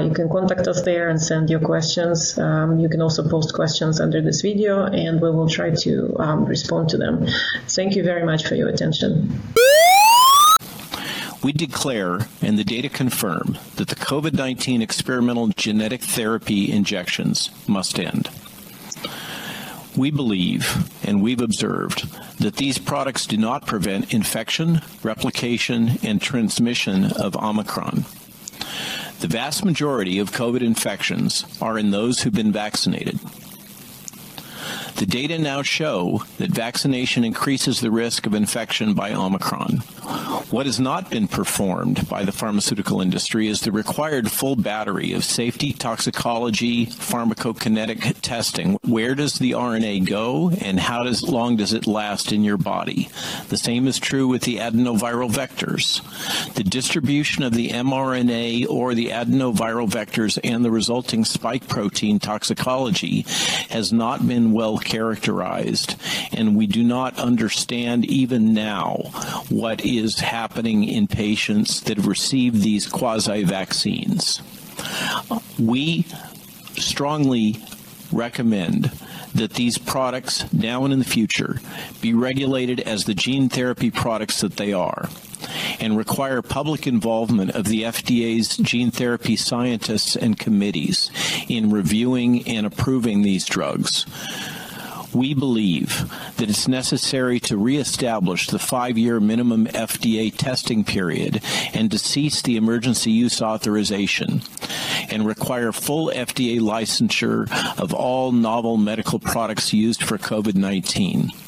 you can contact us there and send your questions. Um, you can also post questions under this video and we will try to um, respond to them. Thank you very much for your attention.
We declare, and the data confirm, that the COVID 19 experimental genetic therapy injections must end. We believe, and we've observed, that these products do not prevent infection, replication, and transmission of Omicron. The vast majority of COVID infections are in those who've been vaccinated. The data now show that vaccination increases the risk of infection by Omicron. What has not been performed by the pharmaceutical industry is the required full battery of safety, toxicology, pharmacokinetic testing. Where does the RNA go and how does, long does it last in your body? The same is true with the adenoviral vectors. The distribution of the mRNA or the adenoviral vectors and the resulting spike protein toxicology has not been well characterized and we do not understand even now what is happening in patients that have received these quasi vaccines we strongly recommend that these products now and in the future be regulated as the gene therapy products that they are and require public involvement of the FDA's gene therapy scientists and committees in reviewing and approving these drugs we believe that it's necessary to reestablish the 5-year minimum FDA testing period and to cease the emergency use authorization and require full FDA licensure of all novel medical products used for COVID-19.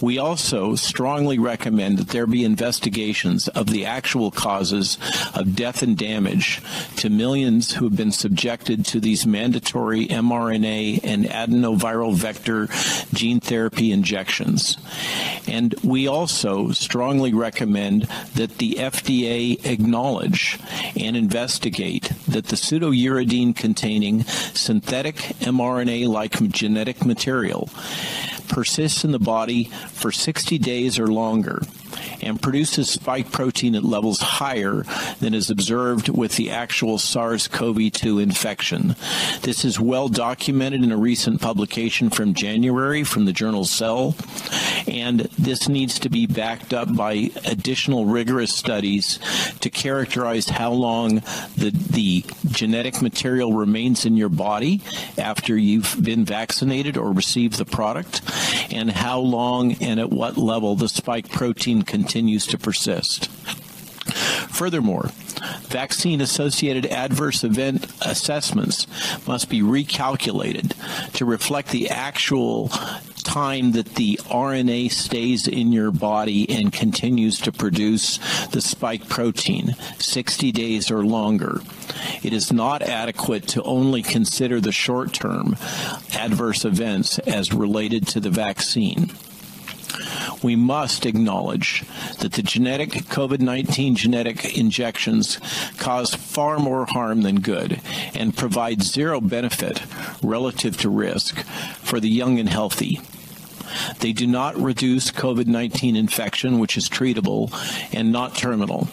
We also strongly recommend that there be investigations of the actual causes of death and damage to millions who have been subjected to these mandatory mRNA and adenoviral vector gene therapy injections. And we also strongly recommend that the FDA acknowledge and investigate that the pseudouridine containing synthetic mRNA like genetic material persists in the body for 60 days or longer and produces spike protein at levels higher than is observed with the actual SARS-CoV-2 infection. This is well documented in a recent publication from January from the journal Cell and this needs to be backed up by additional rigorous studies to characterize how long the the genetic material remains in your body after you've been vaccinated or received the product and how long and at what level the spike protein continues to persist. Furthermore, vaccine associated adverse event assessments must be recalculated to reflect the actual time that the RNA stays in your body and continues to produce the spike protein 60 days or longer it is not adequate to only consider the short-term adverse events as related to the vaccine we must acknowledge that the genetic COVID-19 genetic injections cause far more harm than good and provide zero benefit relative to risk for the young and healthy. They do not reduce COVID-19 infection which is treatable and not terminal.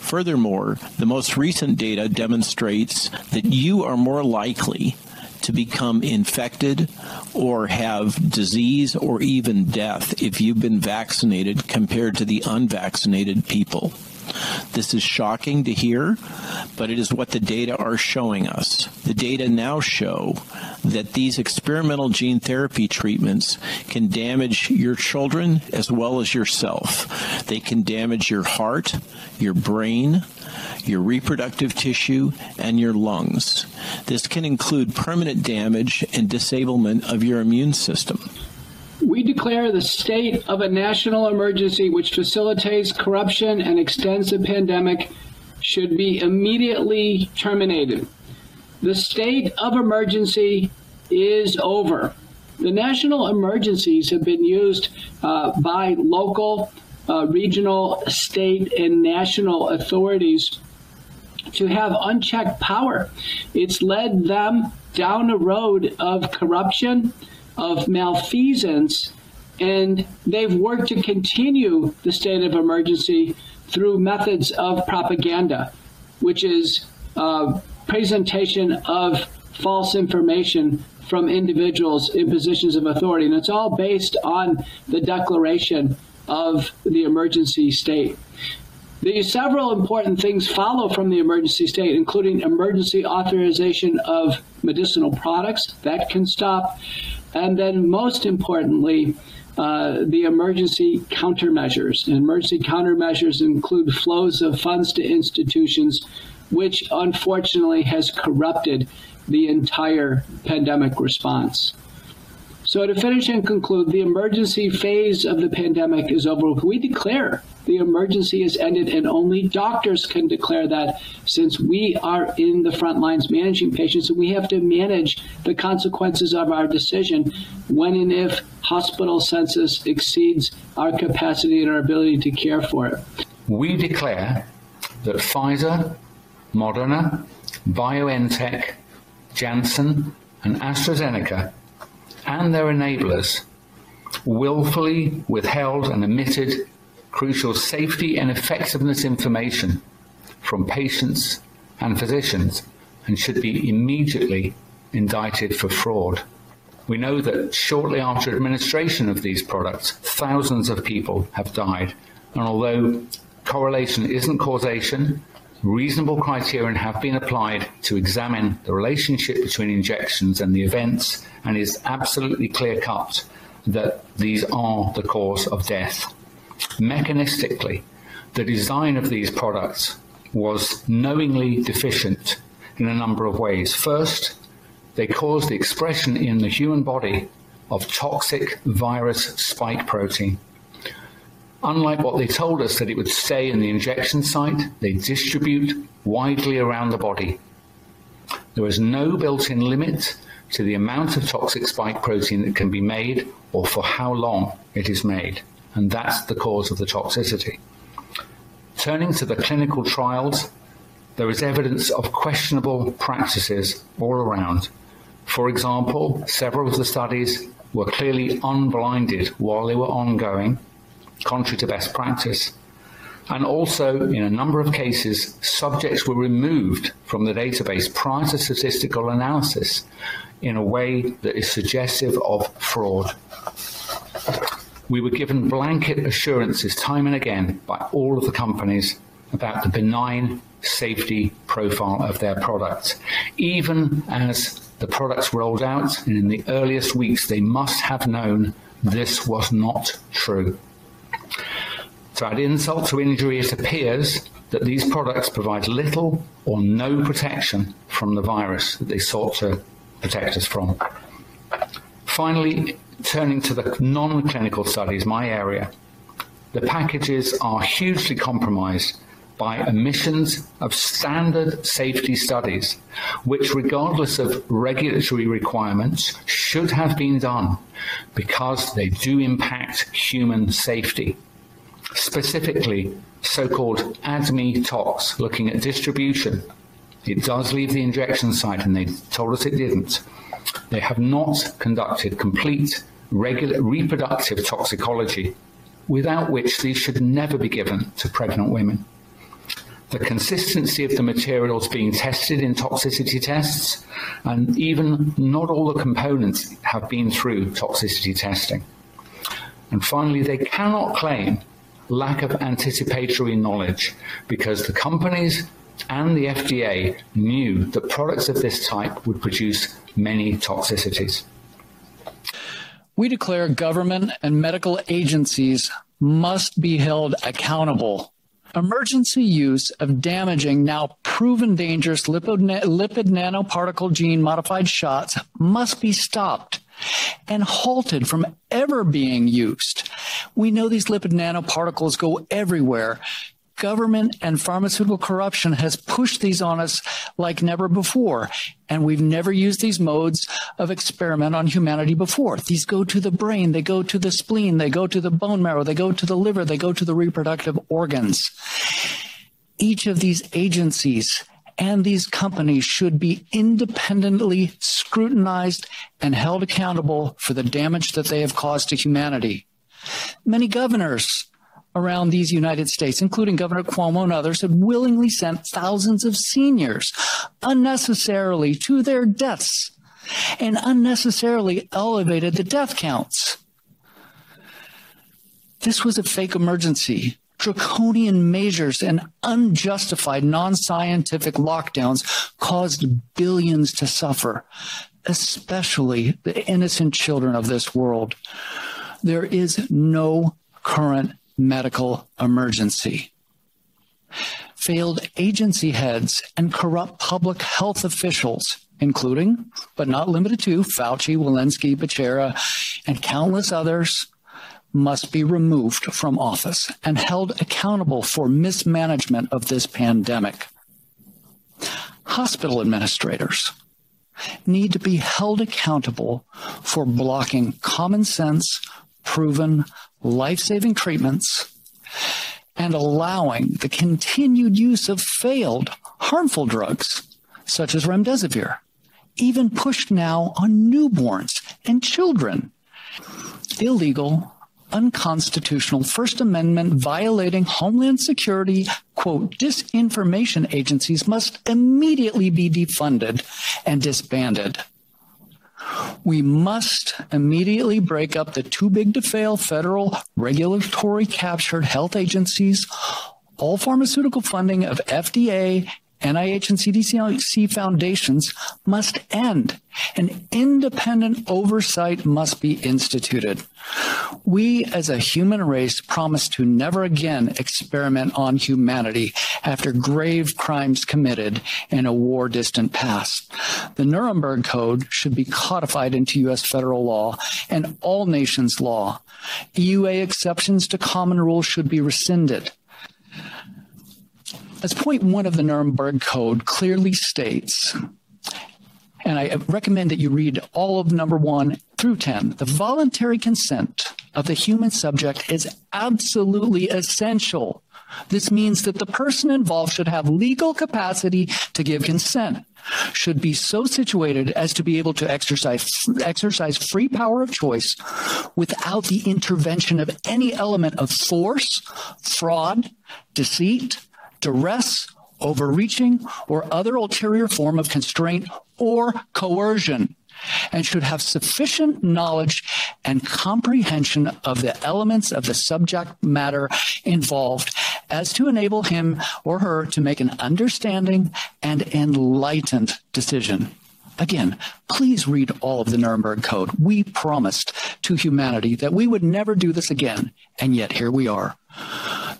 Furthermore, the most recent data demonstrates that you are more likely to become infected or have disease or even death if you've been vaccinated compared to the unvaccinated people. This is shocking to hear, but it is what the data are showing us. The data now show that these experimental gene therapy treatments can damage your children as well as yourself. They can damage your heart, your brain, your reproductive tissue, and your lungs. This can include permanent damage and disablement of your immune system.
We declare the state of a national emergency which facilitates corruption and extends the pandemic should be immediately terminated. The state of emergency is over. The national emergencies have been used uh, by local, uh, regional, state, and national authorities to have unchecked power. It's led them down a road of corruption, of malfeasance, and they've worked to continue the state of emergency through methods of propaganda, which is uh, presentation of false information from individuals in positions of authority. And it's all based on the declaration of the emergency state. The several important things follow from the emergency state, including emergency authorization of medicinal products that can stop, and then most importantly, uh, the emergency countermeasures. And emergency countermeasures include flows of funds to institutions, which unfortunately has corrupted the entire pandemic response. So to finish and conclude, the emergency phase of the pandemic is over. We declare the emergency is ended and only doctors can declare that since we are in the front lines managing patients and we have to manage the consequences of our decision when and if hospital census exceeds our capacity and our ability to care for it.
We declare that Pfizer, Moderna, BioNTech, Janssen and AstraZeneca and their enablers willfully withheld and omitted crucial safety and effectiveness information from patients and physicians and should be immediately indicted for fraud. We know that shortly after administration of these products, thousands of people have died. And although correlation isn't causation, reasonable criterion have been applied to examine the relationship between injections and the events and is absolutely clear-cut that these are the cause of death. Mechanistically the design of these products was knowingly deficient in a number of ways. First they caused the expression in the human body of toxic virus spike protein unlike what they told us that it would stay in the injection site they distribute widely around the body there is no built-in limit to the amount of toxic spike protein that can be made or for how long it is made and that's the cause of the toxicity. Turning to the clinical trials, there is evidence of questionable practices all around. For example, several of the studies were clearly unblinded while they were ongoing, contrary to best practice. And also, in a number of cases, subjects were removed from the database prior to statistical analysis in a way that is suggestive of fraud. We were given blanket assurances time and again by all of the companies about the benign safety profile of their products. Even as the products rolled out and in the earliest weeks they must have known this was not true. To add insult to injury, it appears that these products provide little or no protection from the virus that they sought to protect us from. Finally, turning to the non-clinical studies, my area, the packages are hugely compromised by omissions of standard safety studies which regardless of regulatory requirements should have been done because they do impact human safety specifically so-called ADME tox looking at distribution. It does leave the injection site and they told us it didn't. They have not conducted complete regular reproductive toxicology without which these should never be given to pregnant women. The consistency of the materials being tested in toxicity tests and even not all the components have been through toxicity testing. And finally they cannot claim lack of anticipatory knowledge because the companies and the FDA knew that products of this type would produce many toxicities.
We declare government and medical agencies must be held accountable. Emergency use of damaging now proven dangerous lipid, lipid nanoparticle gene modified shots must be stopped and halted from ever being used. We know these lipid nanoparticles go everywhere. Government and pharmaceutical corruption has pushed these on us like never before and we've never used these modes of experiment on humanity before. These go to the brain they go to the spleen they go to the bone marrow they go to the liver they go to the reproductive organs. Each of these agencies and these companies should be independently scrutinized and held accountable for the damage that they have caused to humanity many governors around these United States, including Governor Cuomo and others, have willingly sent thousands of seniors unnecessarily to their deaths and unnecessarily elevated the death counts. This was a fake emergency. Draconian measures and unjustified non-scientific lockdowns caused billions to suffer, especially the innocent children of this world. There is no current medical emergency. Failed agency heads and corrupt public health officials, including but not limited to Fauci, Walensky, Becerra, and countless others, must be removed from office and held accountable for mismanagement of this pandemic. Hospital administrators need to be held accountable for blocking common sense, proven life-saving treatments and allowing the continued use of failed harmful drugs such as remdesivir even pushed now on newborns and children illegal unconstitutional first amendment violating homeland security quote disinformation agencies must immediately be defunded and disbanded we must immediately break up the too big to fail federal regulatory captured health agencies. All pharmaceutical funding of FDA NIH and CDC foundations must end. An independent oversight must be instituted. We as a human race promise to never again experiment on humanity after grave crimes committed in a war distant past. The Nuremberg Code should be codified into US federal law and all nations law. EUA exceptions to common rules should be rescinded. As point 1 of the Nuremberg Code clearly states, and I recommend that you read all of number 1 through 10. The voluntary consent of the human subject is absolutely essential. This means that the person involved should have legal capacity to give consent should be so situated as to be able to exercise exercise free power of choice without the intervention of any element of force, fraud, deceit, duress, overreaching, or other ulterior form of constraint or coercion and should have sufficient knowledge and comprehension of the elements of the subject matter involved as to enable him or her to make an understanding and enlightened decision. Again, please read all of the Nuremberg Code. We promised to humanity that we would never do this again, and yet here we are.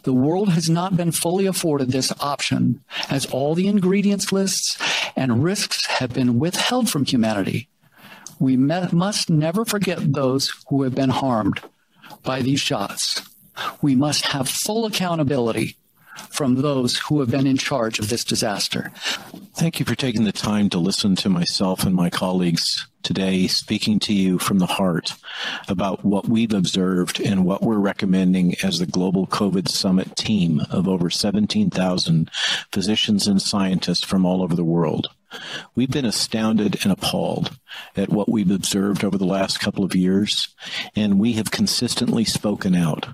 The world has not been fully afforded this option as all the ingredients lists and risks have been withheld from humanity. We must never forget those who have been harmed by these shots. We must have full accountability
from those who have been in charge of this disaster.
Thank you for taking the time to listen to myself and my colleagues today, speaking to you from the heart about what we've observed and what we're recommending as the Global COVID Summit team of over 17,000 physicians and scientists from all over the world. We've been astounded and appalled at what we've observed over the last couple of years, and we have consistently spoken out.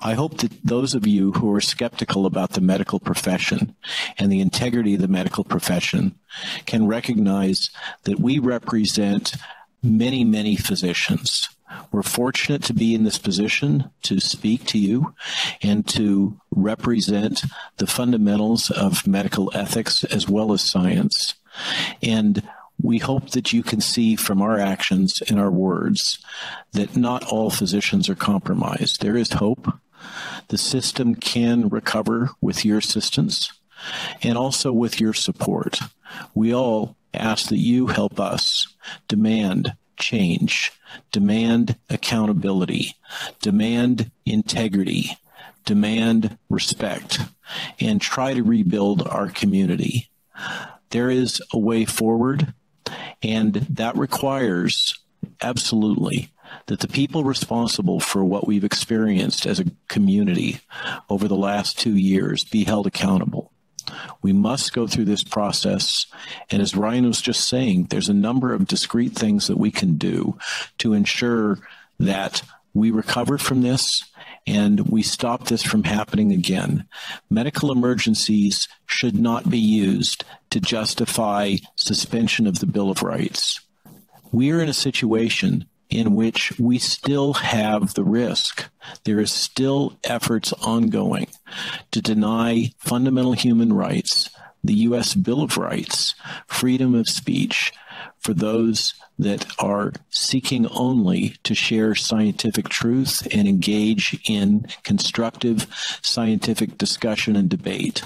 I hope that those of you who are skeptical about the medical profession and the integrity of the medical profession can recognize that we represent many, many physicians. We're fortunate to be in this position to speak to you and to represent the fundamentals of medical ethics as well as science. And we hope that you can see from our actions and our words that not all physicians are compromised. There is hope. The system can recover with your assistance and also with your support. We all ask that you help us demand change, demand accountability, demand integrity, demand respect, and try to rebuild our community. There is a way forward and that requires absolutely that the people responsible for what we've experienced as a community over the last 2 years be held accountable. We must go through this process and as Ryan was just saying there's a number of discrete things that we can do to ensure that we recover from this and we stop this from happening again. Medical emergencies should not be used to justify suspension of the Bill of Rights. We are in a situation in which we still have the risk. There is still efforts ongoing to deny fundamental human rights, the US Bill of Rights, freedom of speech for those that are seeking only to share scientific truth and engage in constructive scientific discussion and debate.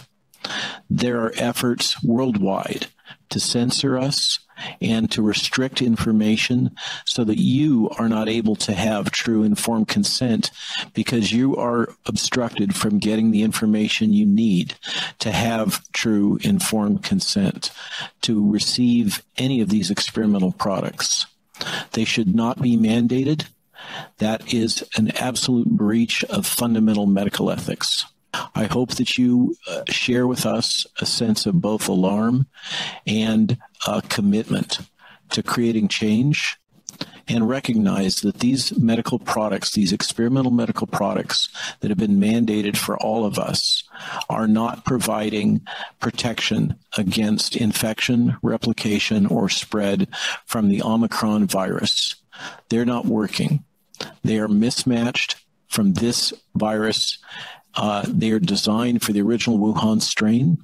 There are efforts worldwide to censor us and to restrict information so that you are not able to have true informed consent because you are obstructed from getting the information you need to have true informed consent to receive any of these experimental products. They should not be mandated. That is an absolute breach of fundamental medical ethics. I hope that you uh, share with us a sense of both alarm and a commitment to creating change and recognize that these medical products, these experimental medical products that have been mandated for all of us are not providing protection against infection, replication or spread from the Omicron virus. They're not working. They are mismatched from this virus uh, they are designed for the original Wuhan strain,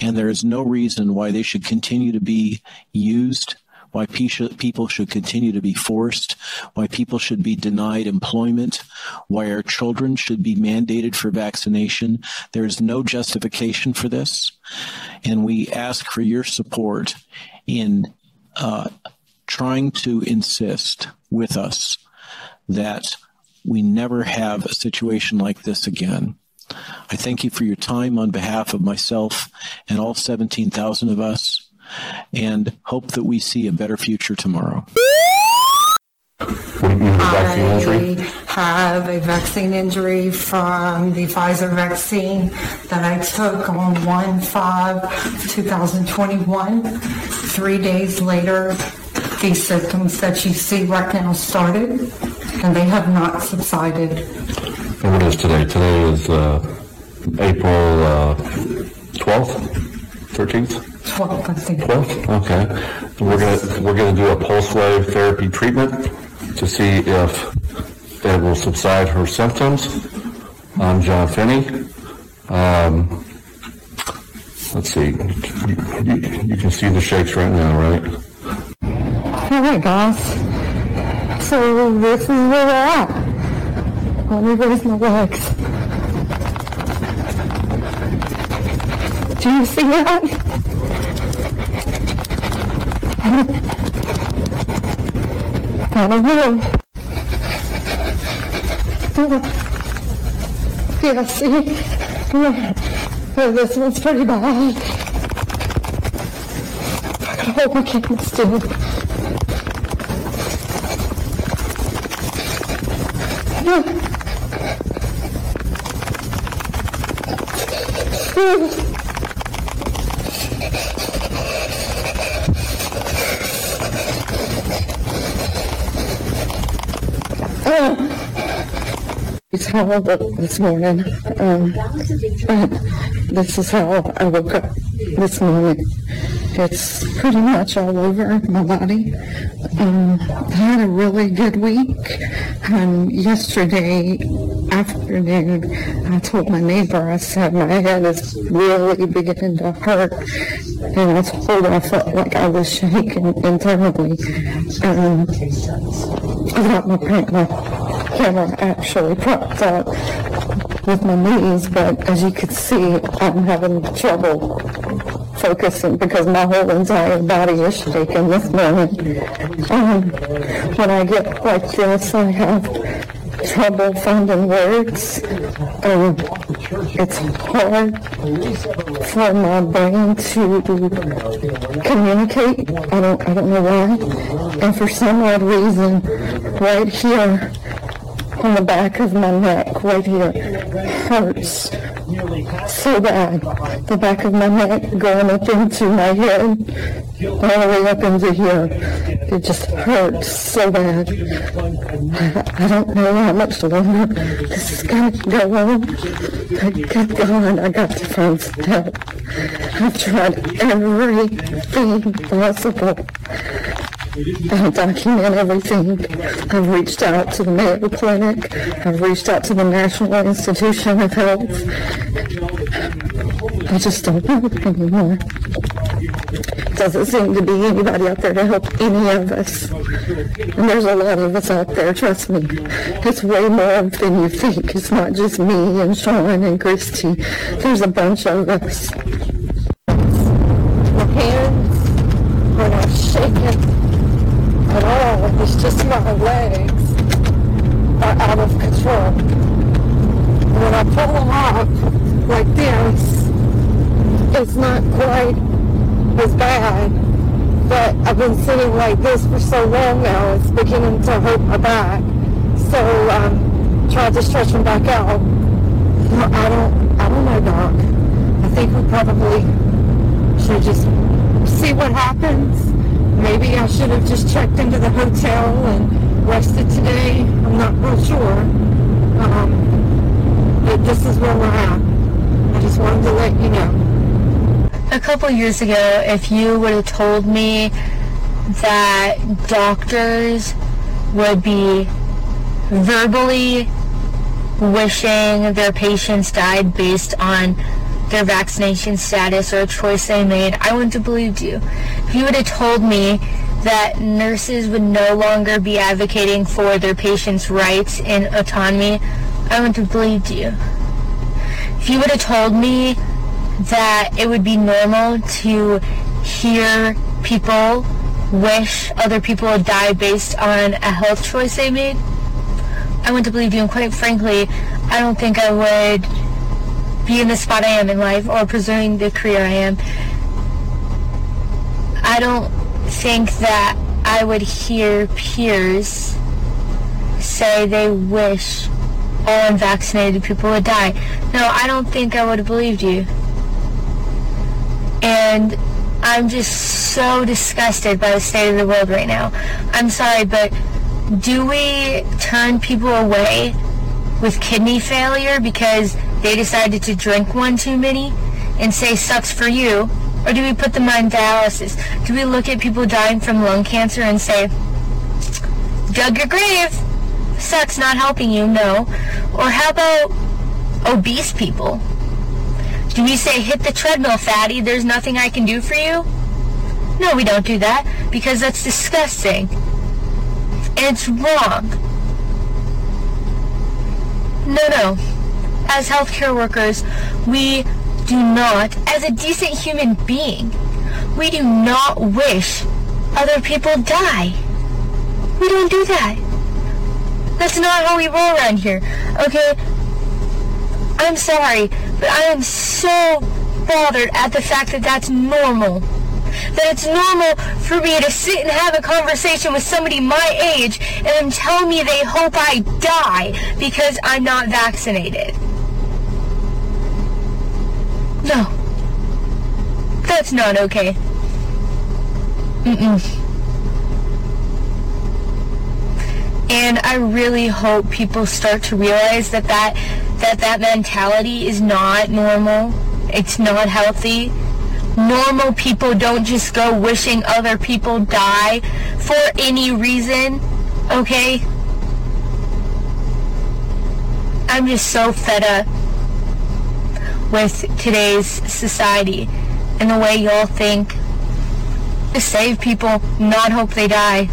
and there is no reason why they should continue to be used why people should continue to be forced, why people should be denied employment, why our children should be mandated for vaccination. There is no justification for this. And we ask for your support in uh, trying to insist with us that we never have a situation like this again. I thank you for your time on behalf of myself and all 17,000 of us and hope that we see a better future tomorrow.
I have a vaccine injury from the Pfizer vaccine that I took on 1-5-2021. Three days later, the symptoms that you see right now started and they have not subsided.
And what is today? Today is uh, April uh, 12th, 13th?
12th, I think.
12th? Okay. We're gonna, we're gonna do a pulse wave therapy treatment to see if it will subside her symptoms. I'm John Finney. Um, let's see. You, you, you, can see the shakes right now, right?
All right, guys. So this is where we're at. Let me raise my legs. Do you see that? I don't know. Yeah, see? Yeah. This one's pretty bad. I gotta hold my camera still. It's how I woke this morning. Um, this is how I woke up this morning. It's pretty much all over my body. Um, I had a really good week. And yesterday afternoon, I told my neighbor, I said, my head is really beginning to hurt. And I told her I felt like I was shaking internally. Um, I got my, my camera actually propped up with my knees, but as you can see, I'm having trouble focusing because my whole entire body is shaking this morning. Um, when I get like this, I have trouble finding words. Um, it's hard for my brain to communicate. I don't, I don't know why. And for some odd reason, right here on the back of my neck, right here, hurts so bad. The back of my neck going up into my head, all the way up into here. It just hurts so bad. I, don't know how much longer this is going to go on. I got going. I got to find some help. I've tried everything possible. I document everything. I've reached out to the Mayo Clinic. I've reached out to the National Institution of Health. I just don't know anymore. Doesn't seem to be anybody out there to help any of us. And there's a lot of us out there, trust me. It's way more than you think. It's not just me and Sean and Christy. There's a bunch of us. My hands are shaking It's just my legs are out of control. When I pull them up like this, it's not quite as bad. But I've been sitting like this for so long now, it's beginning to hurt my back. So I um, tried to stretch them back out. I don't, I don't know, Doc. I think we probably should just see what happens. Maybe I should have just checked into the hotel and rested today. I'm not real sure. Um, but this is where we're at. I just wanted to let you know.
A couple years ago, if you would have told me that doctors would be verbally wishing their patients died based on their vaccination status or a choice they made, I wouldn't have believed you. If you would have told me that nurses would no longer be advocating for their patients' rights and autonomy, I wouldn't have believed you. If you would have told me that it would be normal to hear people wish other people would die based on a health choice they made, I wouldn't have believed you. And quite frankly, I don't think I would be in the spot I am in life or pursuing the career I am. I don't think that I would hear peers say they wish all unvaccinated people would die. No, I don't think I would have believed you. And I'm just so disgusted by the state of the world right now. I'm sorry, but do we turn people away with kidney failure because they decided to drink one too many and say sucks for you? Or do we put them on dialysis? Do we look at people dying from lung cancer and say, dug your grave, sucks not helping you? No. Or how about obese people? Do we say, hit the treadmill, fatty, there's nothing I can do for you? No, we don't do that because that's disgusting. And it's wrong. No, no. As healthcare workers, we do not, as a decent human being, we do not wish other people die. We don't do that. That's not how we roll around here. Okay? I'm sorry, but I am so bothered at the fact that that's normal. That it's normal for me to sit and have a conversation with somebody my age and then tell me they hope I die because I'm not vaccinated. No. That's not okay. Mm-mm. And I really hope people start to realize that that, that, that mentality is not normal. It's not healthy. Normal people don't just go wishing other people die for any reason, okay? I'm just so fed up with today's society and the way y'all think. To save people, not hope they die.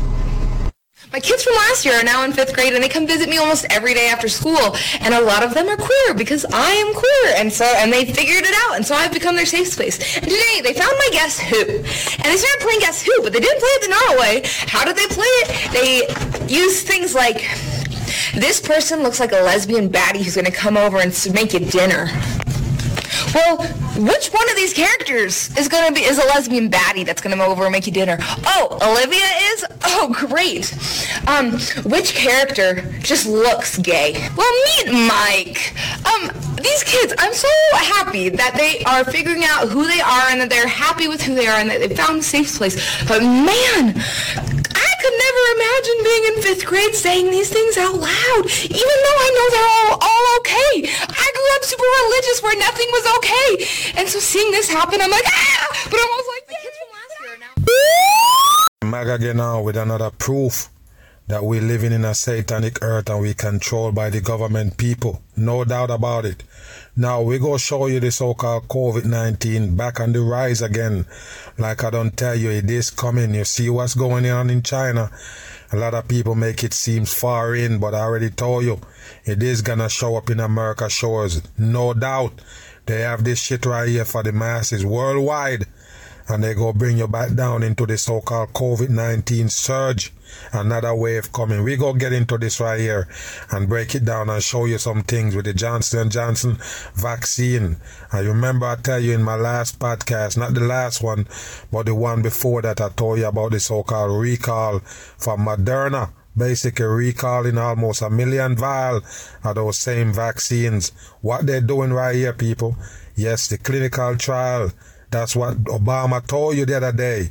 My kids from last year are now in fifth grade, and they come visit me almost every day after school. And a lot of them are queer because I am queer, and so and they figured it out, and so I've become their safe space. And today they found my Guess Who, and they started playing Guess Who, but they didn't play it the normal way. How did they play it? They used things like, "This person looks like a lesbian baddie who's going to come over and make you dinner." Well, which one of these characters is gonna be is a lesbian baddie that's gonna come over and make you dinner? Oh, Olivia is. Oh, great. Um, which character just looks gay? Well, meet Mike. Um, these kids, I'm so happy that they are figuring out who they are and that they're happy with who they are and that they found a safe place. But man, could never imagine being in fifth grade saying these things out loud, even though I know they're all, all okay. I grew up super religious where nothing was okay. And so seeing this happen, I'm like, ah! But I'm also like, yeah, [LAUGHS]
Mag again now with another proof that we're living in a satanic earth and we're controlled by the government people. No doubt about it. Now we go show you the so-called COVID-19 back on the rise again. Like I don't tell you, it is coming. You see what's going on in China. A lot of people make it seem far in, but I already told you, it is gonna show up in America shores. No doubt. They have this shit right here for the masses worldwide. And they go bring you back down into the so-called COVID-19 surge. Another wave coming. We go get into this right here and break it down and show you some things with the Johnson Johnson vaccine. I remember I tell you in my last podcast, not the last one, but the one before that, I told you about the so-called recall from Moderna basically recalling almost a million vial of those same vaccines. What they're doing right here, people, yes, the clinical trial. That's what Obama told you the other day.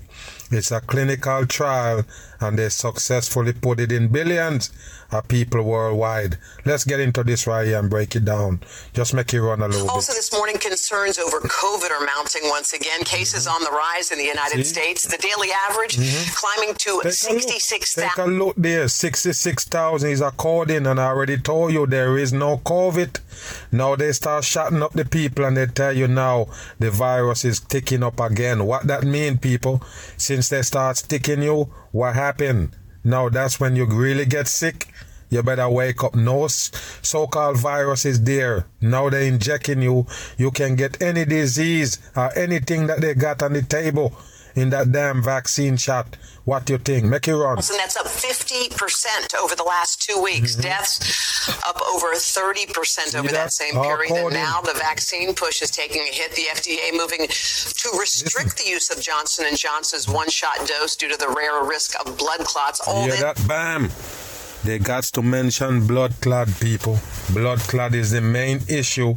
It's a clinical trial and they successfully put it in billions of people worldwide. Let's get into this right here and break it down. Just make it run a little
Also
bit.
this morning, concerns over COVID are mounting once again. Cases on the rise in the United
See?
States. The daily average
Mhm.
climbing to
Take
66,000.
Take a look there. 66,000 is according, and I already told you there is no COVID. Now they start shutting up the people and they tell you now the virus is ticking up again. What that mean, people? Since they start sticking you, what happened? Now that's when you really get sick. You better wake up. No so-called virus is there. Now they're injecting you. You can get any disease or anything that they got on the table in that damn vaccine shot. What you think? Make it run.
And that's up 50% over the last two weeks. Mm-hmm. Deaths up over 30% over that,
that?
same period. And now the vaccine push is taking a hit. The FDA moving to restrict the use of Johnson & Johnson's one-shot dose due to the rare risk of blood clots. All
Yeah, that bam. They got to mention blood clot, people. Blood clot is the main issue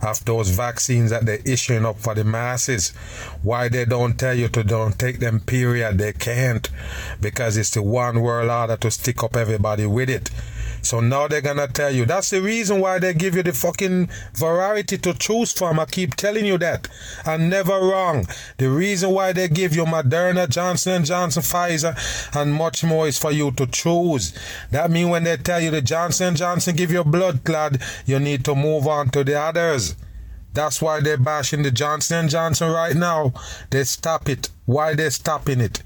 of those vaccines that they're issuing up for the masses. Why they don't tell you to don't take them, period. They can't. Because it's the one world order to stick up everybody with it. So now they're gonna tell you. That's the reason why they give you the fucking variety to choose from. I keep telling you that. I'm never wrong. The reason why they give you Moderna, Johnson Johnson, Pfizer, and much more is for you to choose. That means when they tell you the Johnson Johnson give you blood clot, you need to move on to the others. That's why they're bashing the Johnson Johnson right now. They stop it. Why they stopping it?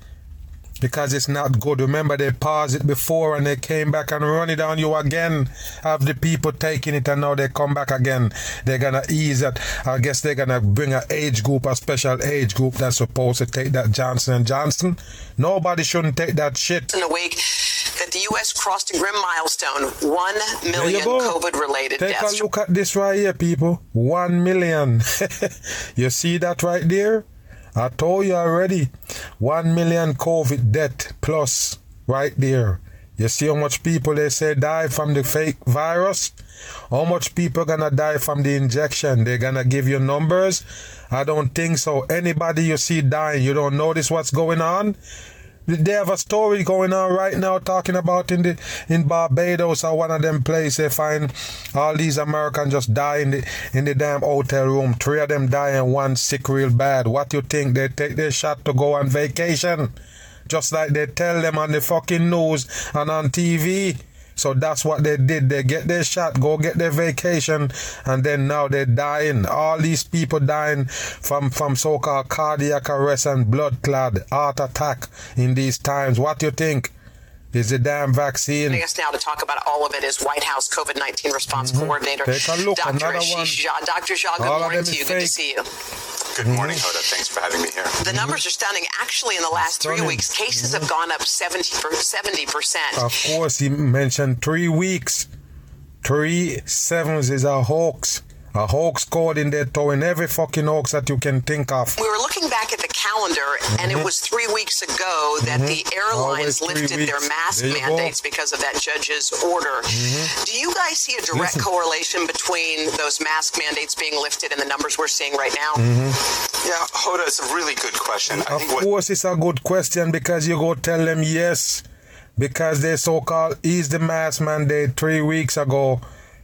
Because it's not good. Remember, they paused it before and they came back and run it on you again. Have the people taking it and now they come back again. They're gonna ease it. I guess they're gonna bring an age group, a special age group that's supposed to take that Johnson and Johnson. Nobody shouldn't take that shit.
in a week that the U.S. crossed a grim milestone 1 million COVID related
Take
deaths.
a look at this right here, people. One million. [LAUGHS] you see that right there? I told you already. One million COVID death plus right there. You see how much people they say die from the fake virus? How much people gonna die from the injection? They're gonna give you numbers? I don't think so. Anybody you see dying, you don't notice what's going on? They have a story going on right now talking about in the in Barbados or one of them places they find all these Americans just die in the in the damn hotel room. Three of them die and one sick real bad. What you think? They take their shot to go on vacation. Just like they tell them on the fucking news and on TV. So that's what they did. They get their shot, go get their vacation, and then now they're dying. All these people dying from, from so-called cardiac arrest and blood clot, heart attack in these times. What do you think? Is the damn vaccine?
Joining us now to talk about all of it is White House COVID 19 response coordinator,
Mm-hmm. Take a look,
Dr.
another
Ashish
one.
Jha. Dr. Jha, good
All
morning to
is
you. Good to see you.
Good morning, Hoda. Thanks for having me here.
The numbers are stunning. Actually, in the last three weeks, cases have gone up 70 percent.
Of course, he mentioned three weeks. Three sevens is a hoax. A hoax code in there throwing every fucking hoax that you can think of.
We were looking back at the calendar, and it
Mhm.
was three weeks ago that the mm-hmm. airlines
Always three
lifted their mask
There you go.
mandates because of that judge's order. Mm-hmm. Do you guys see a direct
Listen.
correlation between those mask mandates being lifted and the numbers we're seeing right now? Mm-hmm.
Yeah, Hoda, it's a really good question. I
Of course, it's a good question because you go tell them yes, because they so-called eased the mask mandate three weeks ago.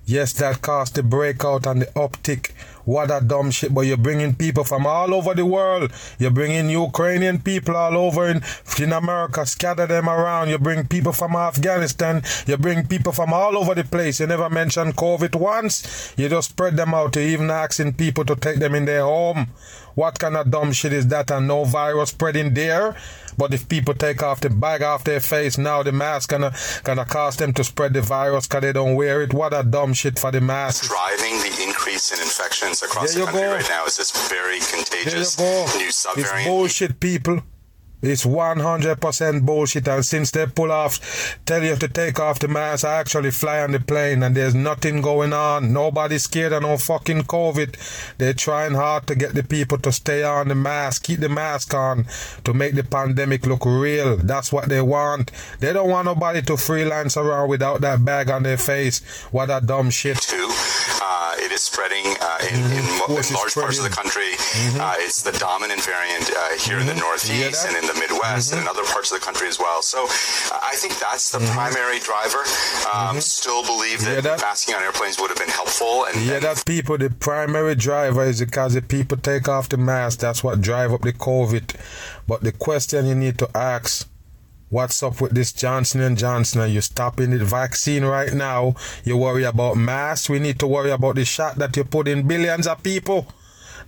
Yes, that caused the breakout and the uptick. What a dumb shit! But you're bringing people from all over the world. You're bringing Ukrainian people all over in, in America, scatter them around. You bring people from Afghanistan. You bring people from all over the place. You never mention COVID once. You just spread them out. You're even asking people to take them in their home. What kind of dumb shit is that? And no virus spreading there. But if people take off the bag off their face now, the mask gonna gonna cause them to spread the virus because they don't wear it. What a dumb shit for the mask.
driving the increase in infections across the country
go.
right now is this very contagious
There you go.
new
It's
subvariant.
bullshit, people. It's 100% bullshit. And since they pull off, tell you to take off the mask, I actually fly on the plane and there's nothing going on. Nobody's scared of no fucking COVID. They're trying hard to get the people to stay on the mask, keep the mask on to make the pandemic look real. That's what they want. They don't want nobody to freelance around without that bag on their face. What a dumb shit.
Too. Uh, it is spreading uh, in, in,
course
in
it's
large parts of the country. Uh, it's the dominant variant uh, here in the Northeast and in the Midwest and mm-hmm. other parts of the country as well. So I think that's the mm-hmm. primary driver. Um, mm-hmm. Still believe that, masking on airplanes would have been helpful. And,
Yeah, that people, the primary driver is because the people take off the mask. That's what drive up the COVID. But the question you need to ask, what's up with this Johnson and Johnson? Are you stopping the vaccine right now? You worry about masks. We need to worry about the shot that you put in billions of people.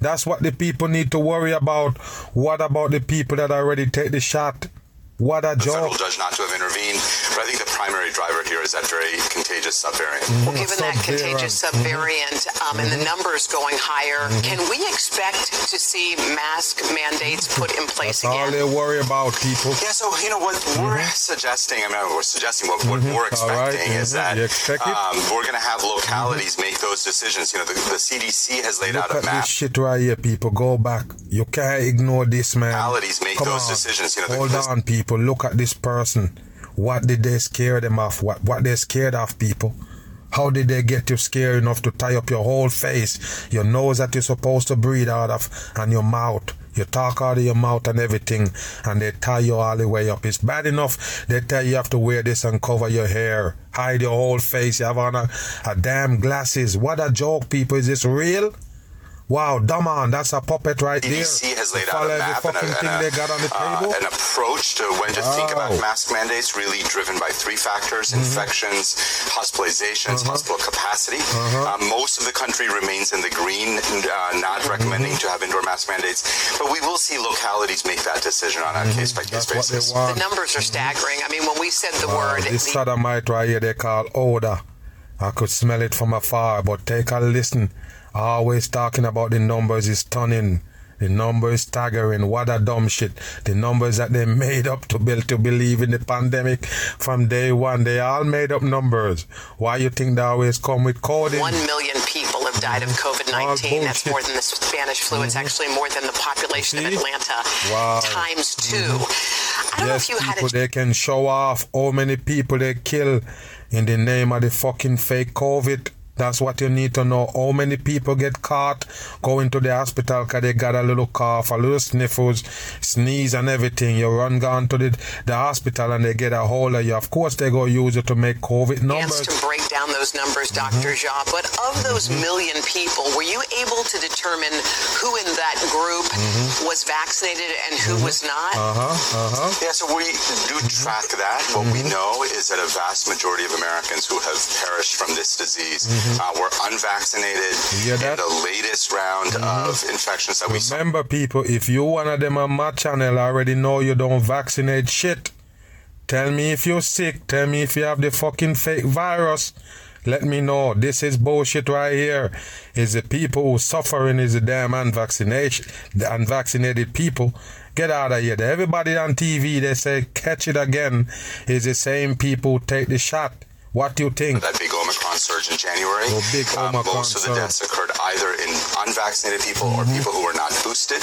That's what the people need to worry about. What about the people that already take the shot? What a
the federal judge not to have intervened. But I think the primary driver here is that very contagious subvariant. Mm-hmm.
Well, given that contagious mm-hmm. subvariant um, and the mm-hmm. numbers going higher, can we expect to see mask mandates put in place
That's all they worry about, people.
Yeah, so you know what we're suggesting. I mean, we're suggesting what, what we're
All right,
expecting is that
expect
um, we're going to have localities make those decisions. You know, the, the CDC has laid
Look
out a
at
map.
this shit right here, people. Go back. You can't ignore this, man.
Localities make
Come
those
on.
decisions. You know,
Hold
this-
on, people. Look at this person. What did they scare them of? What what they scared of, people? How did they get you scared enough to tie up your whole face, your nose that you're supposed to breathe out of, and your mouth? You talk out of your mouth and everything, and they tie you all the way up. It's bad enough they tell you have to wear this and cover your hair, hide your whole face. You have on a, a damn glasses. What a joke, people! Is this real? Wow, dumb on, that's a puppet right there.
CDC has laid out a map and, a, and a,
on the
uh, an approach to when to think about mask mandates, really driven by three factors:
Mm-hmm.
infections, hospitalizations,
Uh-huh.
hospital capacity. Uh, most of the country remains in the green, uh, not recommending
Mm-hmm.
to have indoor mask mandates, but we will see localities make that decision on a case by case
Mm-hmm. What they
basis.
want.
The numbers are staggering. I mean, when we said the
Wow,
word,
this
the-
sodomite right here they call odor. I could smell it from afar, but take a listen. Always talking about the numbers is stunning. The number is staggering. What a dumb shit. The numbers that they made up to build to believe in the pandemic from day one, they all made up numbers. Why you think they always come with coding?
One million people have died of COVID 19. That's more than the Spanish flu. It's mm-hmm. actually more than the population of Atlanta
Wow.
times mm-hmm. 2 I don't know
yes,
if you
people,
a
they can show off how many people they kill in the name of the fucking fake COVID. That's what you need to know. How many people get caught going to the hospital because they got a little cough, a little sniffles, sneeze and everything. You run gone to the, the hospital and they get a hold of you. Of course, they go use it to make COVID numbers.
to break down those numbers, mm-hmm. Dr. Jha, but of those million people, were you able to determine who in that group mm-hmm. was vaccinated and who mm-hmm. was not?
Uh-huh, uh-huh.
Yeah, so we do track that. What we know is that a vast majority of Americans who have perished from this disease uh, were unvaccinated.
hear
In the latest round of infections that we saw.
Remember, people, if you one of them on my channel I already know you don't vaccinate shit, tell me if you're sick. Tell me if you have the fucking fake virus. Let me know. This is bullshit right here. Is the people who suffering is the damn unvaccination, the unvaccinated people. Get out of here. Everybody on TV they say catch it again. Is the same people who take the shot. What do you think?
That big Omicron surge in January.
Oh, big
Uh,
Omicron
most of the
surge.
deaths occurred either in unvaccinated people or people who were not boosted.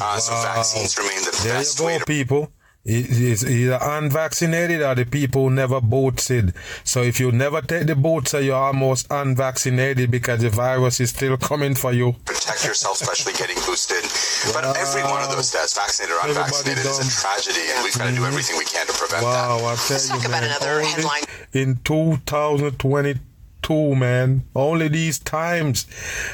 Uh, So vaccines remain the
There
best
you
way
go,
to
people. It is either unvaccinated or the people who never boosted. So if you never take the booster, you're almost unvaccinated because the virus is still coming for you.
protect yourself, especially getting boosted. But every one of those deaths, vaccinated or unvaccinated, is a tragedy, and we've got to do mm-hmm. everything we can to prevent that.
Wow, I tell you, man,
another headline.
in 2022, man, only these times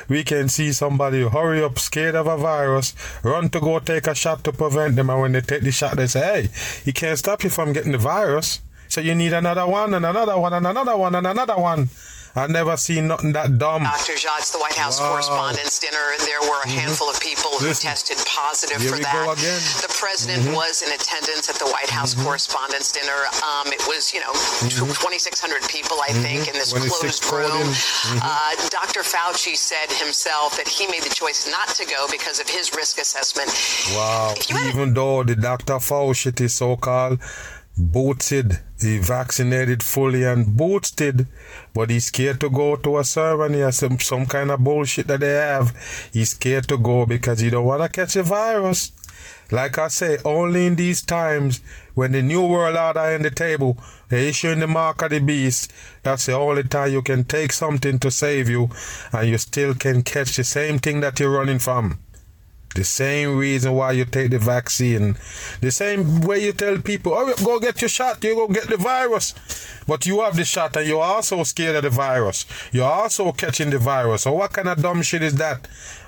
we can see somebody hurry up, scared of a virus, run to go take a shot to prevent them, and when they take the shot, they say, "Hey, he can't stop you from getting the virus, so you need another one and another one and another one and another one." I never seen nothing that dumb.
Dr. Jha, it's the White House
Wow.
Correspondents' Dinner. There were a
Mhm.
handful of people who
Listen,
tested positive
here
for that. The president
Mhm.
was in attendance at the White House Correspondents' Dinner. Um, it was, you know,
Mhm.
2,600 people, I think, in this closed room.
Mhm.
Uh, Dr. Fauci said himself that he made the choice not to go because of his risk assessment.
Wow. Even though the Dr. Fauci is so called boosted, he vaccinated fully and boosted, but he's scared to go to a ceremony or some, some kind of bullshit that they have. He's scared to go because he don't want to catch a virus. Like I say, only in these times when the new world order in the table, they're issuing the mark of the beast, that's the only time you can take something to save you and you still can catch the same thing that you're running from. The same reason why you take the vaccine. The same way you tell people, oh, go get your shot, you go get the virus. But you have the shot and you're also scared of the virus. You're also catching the virus. So what kind of dumb shit is that?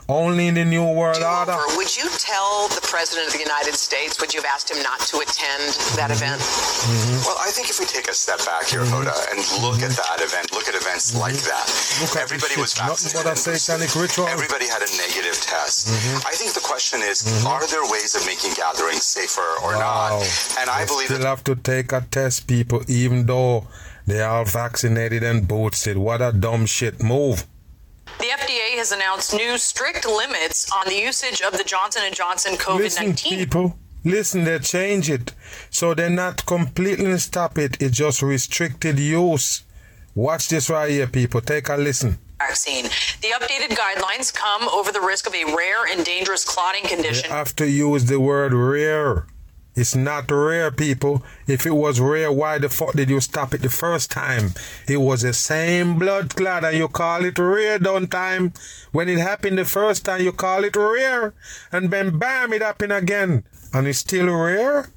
Only in the new world order.
Or would you tell the president of the United States, would you have asked him not to attend that mm-hmm. event? Mm-hmm.
Well, I think if we take a step back here, mm-hmm. Hoda, and look at that event, look at events like that.
Look
Everybody was
shit. Nothing
vaccinated.
but a satanic ritual.
Everybody had a negative test. I think the question is, are there ways of making gatherings safer or
Wow.
not? And I
They
believe
still
that
have to take a test, people, even though they are vaccinated and boosted. What a dumb shit move.
The FDA has announced new strict limits on the usage of the Johnson & Johnson
Listen,
COVID-19 Listen,
people. Listen, they change it. So they're not completely stop it. It's just restricted use. Watch this right here, people. Take a listen.
vaccine. The updated guidelines come over the risk of a rare and dangerous clotting
They
condition.
have to use the word rare. It's not rare, people. If it was rare, why the fuck did you stop it the first time? It was the same blood clot and you call it rare done time. When it happened the first time, you call it rare. And then bam, it happened again. And it's still rare?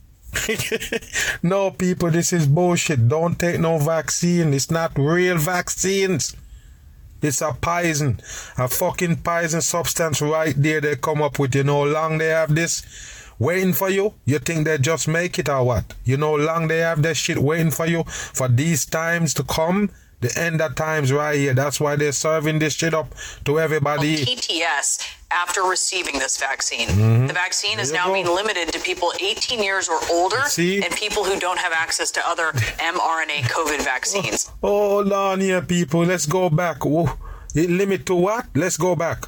[LAUGHS] no, people, this is bullshit. Don't take no vaccine. It's not real vaccines. It's a poison, a fucking poison substance right there they come up with. You know how long they have this waiting for you? You think they just make it or what? You know long they have that shit waiting for you for these times to come? The end of times right here. That's why they're serving this shit up to everybody.
TTS after receiving this vaccine.
Mhm.
The vaccine is now
go.
being limited to people 18 years or older
See?
and people who don't have access to other mRNA COVID vaccines. [LAUGHS]
Hold on here, people. Let's go back. It limit to what? Let's go back.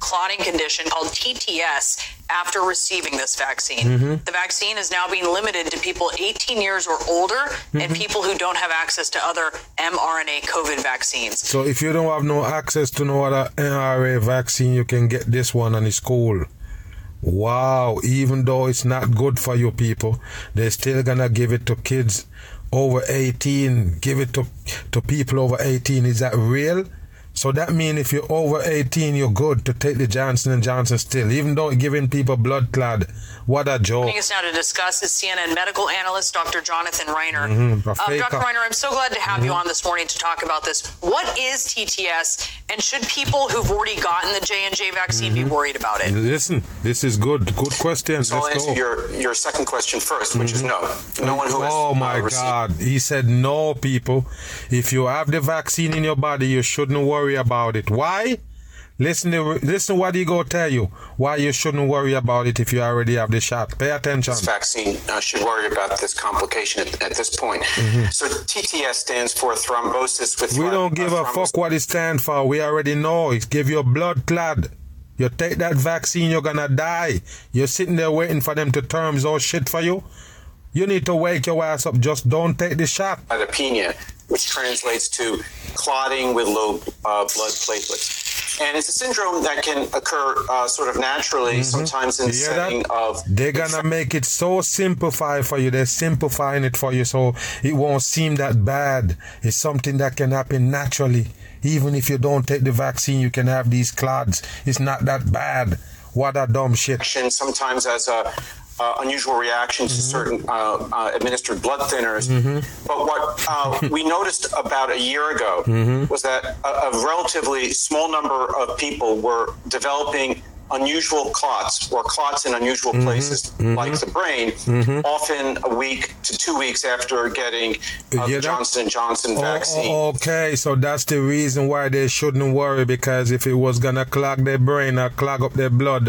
clotting condition called TTS after receiving this vaccine.
Mhm.
The vaccine is now being limited to people 18 years or older and
Mhm.
people who don't have access to other mRNA COVID vaccines.
So if you don't have no access to no other NRA vaccine, you can get this one and it's cool. Wow, even though it's not good for you people, they're still gonna give it to kids over 18. Give it to to people over 18. Is that real? So that means if you're over 18, you're good to take the Johnson and Johnson still, even though giving people blood clot. What a joke!
Joining us now to discuss is CNN medical analyst Dr. Jonathan Reiner.
Mhm,
Uh. Dr. Reiner, I'm so glad to have you
Mhm.
on this morning to talk about this. What is TTS, and should people who've already gotten the J and J vaccine be
Mhm.
worried about it?
Listen, this is good. Good question.
So I'll
Let's
answer
go.
your, your second question first, which is no. No one who has
Oh my
received
God. He said, no, people. If you have the vaccine in your body, you shouldn't worry about it. Why? Listen, to, listen what he go tell you. Why you shouldn't worry about it if you already have the shot. Pay attention.
this vaccine uh, should worry about this complication at, at this point.
Mhm.
So TTS stands for thrombosis with
We don't give
uh,
a fuck what it stands for. We already know. It give you blood clot. You take that vaccine, you're gonna die. You're sitting there waiting for them to terms all shit for you. You need to wake your ass up. Just don't take the shot.
cytopenia, which translates to clotting with low uh, blood platelets. And it's a syndrome that can occur uh, sort of naturally, sometimes in the
hear that?
setting of
They're gonna make it so simplified for you. They're simplifying it for you so it won't seem that bad. It's something that can happen naturally. Even if you don't take the vaccine, you can have these clots. It's not that bad. What a dumb shit.
sometimes as a uh, unusual reaction to certain uh, uh, administered blood thinners. But what uh, we noticed about a year ago
Mhm.
was that a, a relatively small number of people were developing unusual clots or clots in unusual places like the brain
Mhm.
often a week to 2 weeks after getting uh,
hear
the? Johnson Johnson
Oh,
vaccine.
oh, okay, so that's the reason why they shouldn't worry because if it was gonna clog their brain or clog up their blood,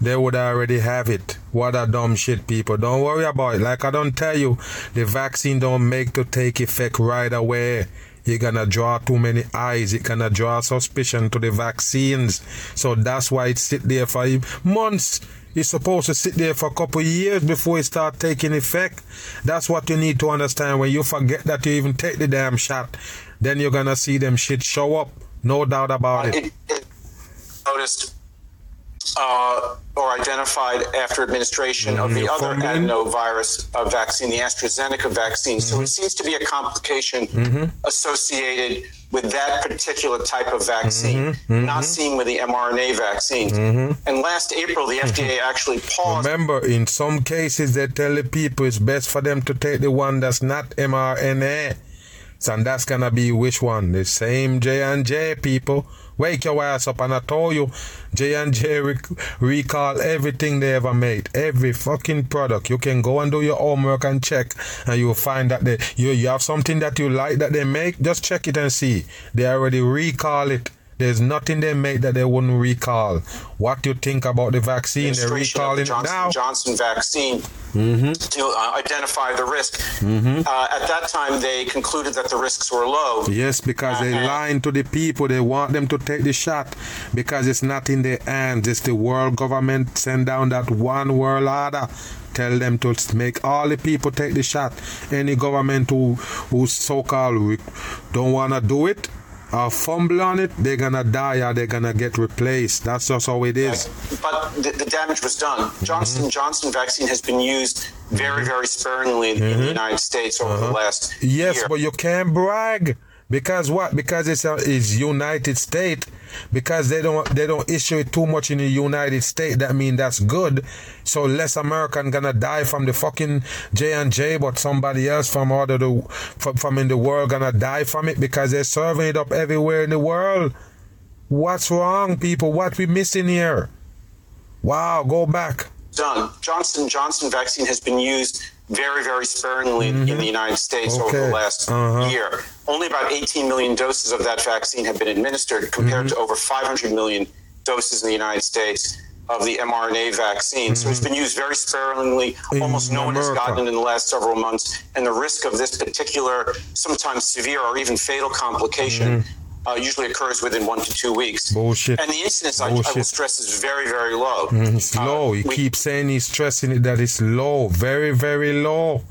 they would already have it. What a dumb shit, people. Don't worry about it. Like I don't tell you, the vaccine don't make to take effect right away. You're gonna draw too many eyes. It gonna draw suspicion to the vaccines. So that's why it sit there for months. It's supposed to sit there for a couple years before it start taking effect. That's what you need to understand. When you forget that you even take the damn shot, then you're gonna see them shit show up. No doubt about it.
noticed uh, or identified after administration of the other adenovirus uh, vaccine, the AstraZeneca vaccine. So it seems to be a complication
Mhm.
associated with that particular type of vaccine,
Mhm.
not seen with the mRNA vaccines.
Mhm.
And last April, the FDA actually paused.
Remember, in some cases, they tell the people it's best for them to take the one that's not mRNA. So and that's gonna be which one? The same J and J people. Wake your ass up, and I told you, J and J rec- recall everything they ever made, every fucking product. You can go and do your homework and check, and you'll find that they you you have something that you like that they make. Just check it and see. They already recall it. There's nothing they make that they wouldn't recall. What do you think about the vaccine? They're
administration of the
recalling it
Johnson
now.
Johnson vaccine
Mm-hmm.
to uh, identify the risk.
Mm-hmm.
Uh, at that time, they concluded that the risks were low.
Yes, because they lying to the people. They want them to take the shot because it's not in their hands. It's the world government send down that one world order. Tell them to make all the people take the shot. Any government who who so-called re- don't wanna do it or fumble on it, they're gonna die or they're gonna get replaced. That's just how it is.
but the, the damage was done. Mm-hmm. Johnson Johnson vaccine has been used very, very sparingly in the mm-hmm. United States over the uh-huh. last
Yes,
year.
but you can't brag because what? Because it's a, it's United States. Because they don't they don't issue it too much in the United States. That mean that's good. So less American gonna die from the fucking J and J, but somebody else from other the from, from in the world gonna die from it because they're serving it up everywhere in the world. What's wrong, people? What we missing here? Wow, go back.
done. Johnson Johnson vaccine has been used very, very sparingly in the mm-hmm. United States over the last
Uh-huh.
year. Only about 18 million doses of that vaccine have been administered, compared mm-hmm. to over 500 million doses in the United States of the mRNA vaccine. So it's mm-hmm. been used very sparingly.
In
Almost no one has gotten it in the last several months. And the risk of this particular, sometimes severe or even fatal complication uh, usually occurs within one to two weeks.
Bullshit.
And the incidence, I, I, will stress, is very, very low.
Mm, it's uh, low. You keep saying he's stressing it that it's low, very, very low.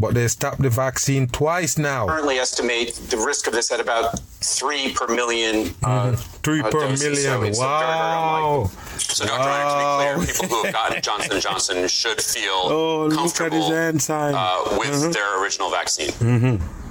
But they stopped the vaccine twice now.
Currently estimate the risk of this at about three per million. Uh,
mm, three uh, per million. So wow.
So, Dr. Wow. Reiner, to be clear, people who have gotten [LAUGHS] Johnson Johnson should feel oh, comfortable uh, with mm-hmm. their original vaccine.
Mm-hmm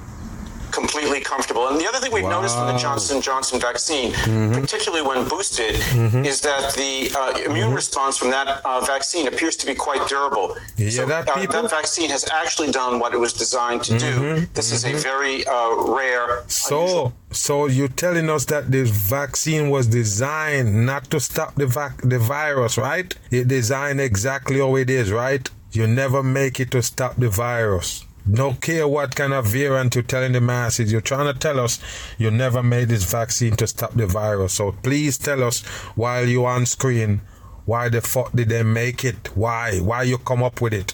completely comfortable. And the other thing we've wow. noticed with the Johnson Johnson vaccine, mm-hmm. particularly when boosted, mm-hmm. is that the uh, immune mm-hmm. response from that uh, vaccine appears to be quite durable.
Yeah,
so,
that, uh,
that vaccine has actually done what it was designed to do. Mm-hmm. This is a mm-hmm. very uh, rare.
So, so you're telling us that this vaccine was designed not to stop the vac- the virus, right? It designed exactly how it is, right? You never make it to stop the virus. No care what kind of variant you're telling the masses. You're trying to tell us you never made this vaccine to stop the virus. So please tell us while you're on screen, why the fuck did they make it? Why? Why you come up with it?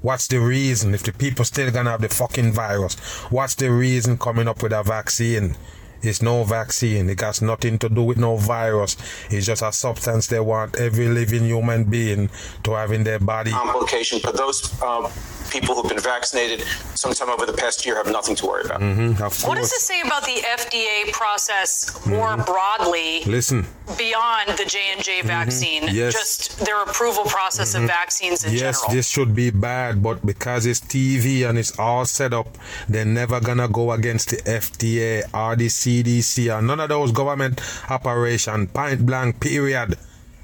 What's the reason? If the people still gonna have the fucking virus, what's the reason coming up with a vaccine? It's no vaccine. It has nothing to do with no virus. It's just a substance they want every living human being to have in their body.
Complication, but those uh, people who've been vaccinated sometime over the past year have nothing to worry about.
Mm-hmm,
what does it say about the FDA process more mm-hmm. broadly?
Listen.
Beyond the J&J mm-hmm. vaccine,
yes.
just their approval process of mm-hmm. vaccines in
yes,
general.
Yes, this should be bad, but because it's TV and it's all set up, they're never going to go against the FDA or the CDC or none of those government operation, point blank period.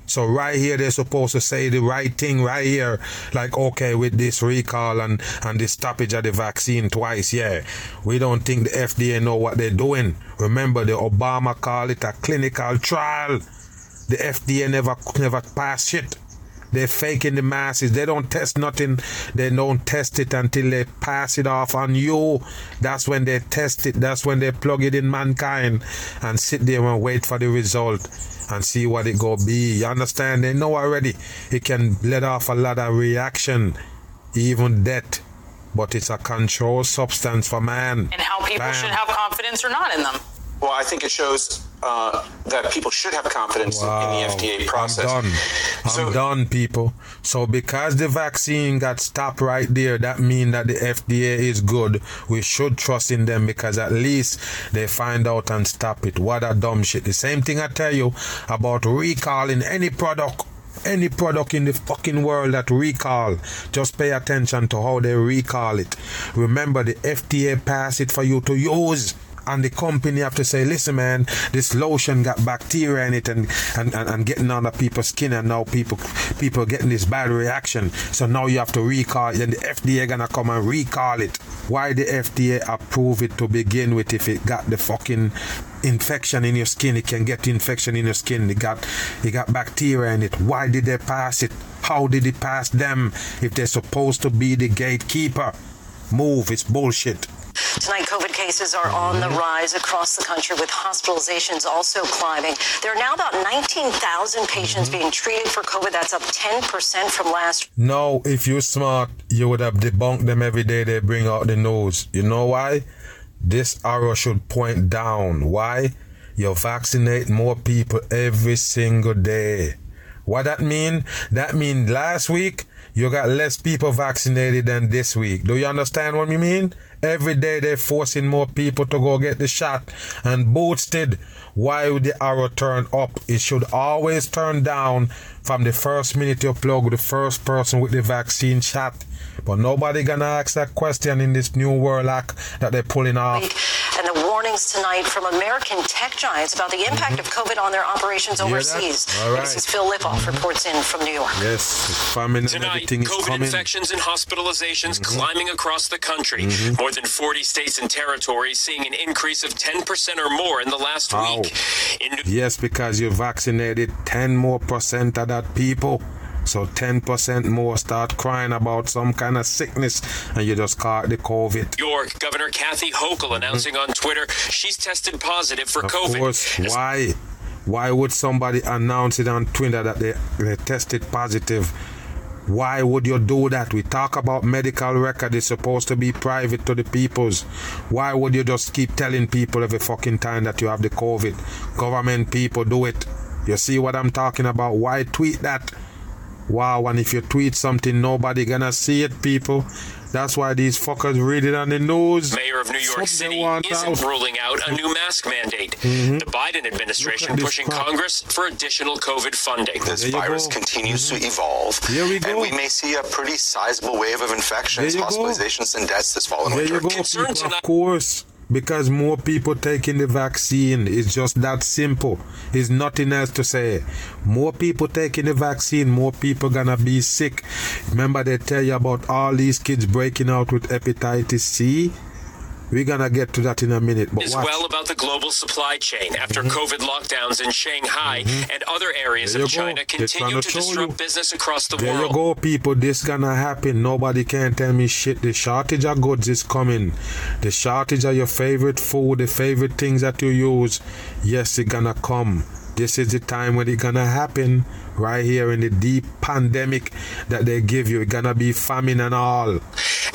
So right here, they're supposed to say the right thing right here. Like, okay, with this recall and, and the stoppage of the vaccine twice, yeah. We don't think the FDA know what they're doing. Remember, the Obama called it a clinical trial. The FDA never, never passed shit. They're faking the masses. They don't test nothing. They don't test it until they pass it off on you. That's when they test it. That's when they plug it in mankind and sit there and wait for the result and see what it go be. You understand? They know already it can let off a lot of reaction, even death. But it's a controlled substance for man.
And how people Bam. should have confidence or not in them.
Well, I think it shows uh, that people should have confidence wow. in the FDA process.
I'm done. I'm so, done, people. So because the vaccine got stopped right there, that means that the FDA is good. We should trust in them because at least they find out and stop it. What a dumb shit. The same thing I tell you about recalling any product any product in the fucking world that recall just pay attention to how they recall it remember the FDA pass it for you to use and the company have to say, listen, man, this lotion got bacteria in it and, and, and, and getting under people's skin and now people people getting this bad reaction. So now you have to recall and the FDA gonna come and recall it. Why the FDA approve it to begin with if it got the fucking infection in your skin, it can get infection in your skin. It got it got bacteria in it. Why did they pass it? How did it pass them if they're supposed to be the gatekeeper? Move, it's bullshit.
Tonight, COVID cases are on the rise across the country, with hospitalizations also climbing. There are now about 19,000 patients being treated for COVID. That's up 10% from last.
No, if you're smart, you would have debunked them every day they bring out the news. You know why? This arrow should point down. Why? You vaccinate more people every single day. What that mean? That mean last week you got less people vaccinated than this week. Do you understand what I mean? Every day they're forcing more people to go get the shot and boosted. Why would the arrow turn up? It should always turn down from the first minute you plug the first person with the vaccine shot. But nobody gonna ask that question in this new world act that they're pulling off.
And the warnings tonight from American tech giants about the impact mm-hmm. of COVID on their operations overseas.
All right.
This is Phil Lipof mm-hmm. reports in from New York.
Yes, famine
tonight,
COVID
coming. infections and hospitalizations mm-hmm. climbing across the country. Mm-hmm. More than 40 states and territories seeing an increase of 10% or more in the last
How?
week.
In- yes, because you vaccinated 10 more percent of that people. So 10% more start crying about some kind of sickness and you just caught the COVID.
York Governor Kathy Hochul announcing mm-hmm. on Twitter she's tested positive for
of
COVID.
Course. Why? Why would somebody announce it on Twitter that they, they tested positive? Why would you do that? We talk about medical record is supposed to be private to the peoples. Why would you just keep telling people every fucking time that you have the COVID? Government people do it. You see what I'm talking about? Why tweet that? Wow, and if you tweet something, nobody gonna see it, people. That's why these fuckers read it on the news.
Mayor of New York City isn't ruling out a new mask mandate.
Mm-hmm.
The Biden administration pushing Congress for additional COVID funding.
This virus continues to evolve.
Here we go.
And we may see a pretty sizable wave of infections,
There you go.
hospitalizations, and deaths this fall and
There
winter.
you go, people, of course. Because more people taking the vaccine. It's just that simple. It's nothing else to say. More people taking the vaccine, more people gonna be sick. Remember they tell you about all these kids breaking out with hepatitis C? We're gonna get to that in a minute. But watch.
well about the global supply chain after
Mm-hmm.
COVID lockdowns in Shanghai and other areas of
go.
China continue to
to
disrupt
you.
business across the
There you go, people. This gonna happen. Nobody can tell me shit. The shortage of goods is coming. The shortage of your favorite food, the favorite things that you use. Yes, it gonna come. This is the time when it gonna happen. Right here in the deep pandemic that they give you. It's gonna be famine and all.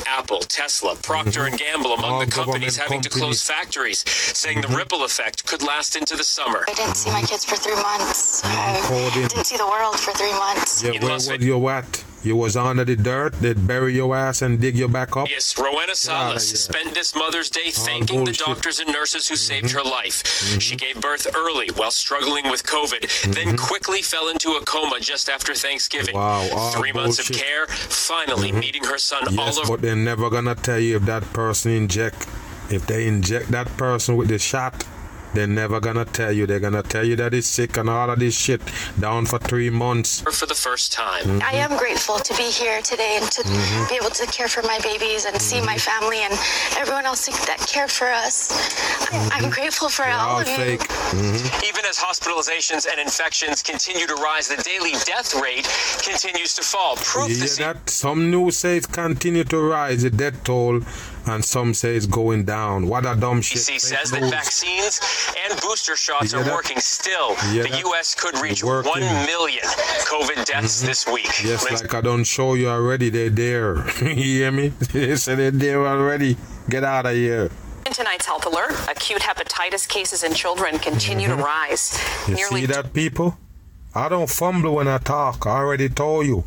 Apple, Tesla, Procter and Gamble among
Mm-hmm. All
the companies
government
having to close factories, saying the ripple effect could last into the summer.
I didn't see my kids for three months. I didn't see the world for three months.
Yeah, where was you at? You was under the dirt. They'd bury your ass and dig you back up.
Yes, Rowena Salas
yeah.
spent this Mother's Day thanking the doctors and nurses who saved
Mm-hmm.
her life. She gave birth early while struggling with COVID, then quickly fell into a coma just after Thanksgiving.
Mm-hmm. Wow, all
Three months of care, finally meeting her son
Yes,
all over.
but they're never gonna tell you if that person inject. If they inject that person with the shot, they're never gonna tell you. They're gonna tell you that he's sick and all of this shit down for three months.
for the first time.
Mm-hmm.
I am grateful to be here today and to
Mhm.
be able to care for my babies and see my family and everyone else that cared for us. I- I'm grateful for all of you.
Mm-hmm.
Even as hospitalizations and infections continue to rise, the daily death rate continues to fall. Proof
You hear that? Some news say it continue to rise, the death toll, and some say it's going down. What a dumb shit.
CDC says that vaccines and booster shots are
that?
working still.
You
The
that?
U.S. could reach
They're
1
working. Mm-hmm.
million COVID deaths this week.
Yes,
Liz-
like I don't show you already, they're there. [LAUGHS] you hear me? They say they're there already. Get out of here.
In tonight's health alert, acute hepatitis cases in children continue to rise.
Mm-hmm. You
Nearly
see that, people? I don't fumble when I talk. I already told you.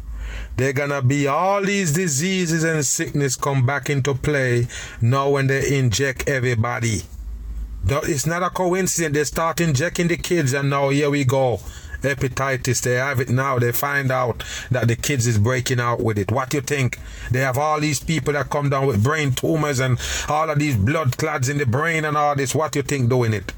They're gonna be all these diseases and sickness come back into play now when they inject everybody. It's not a coincidence. They start injecting the kids, and now here we go. Hepatitis, they have it now. They find out that the kids is breaking out with it. What you think? They have all these people that come down with brain tumors and all of these blood clots in the brain and all this. What you think doing it?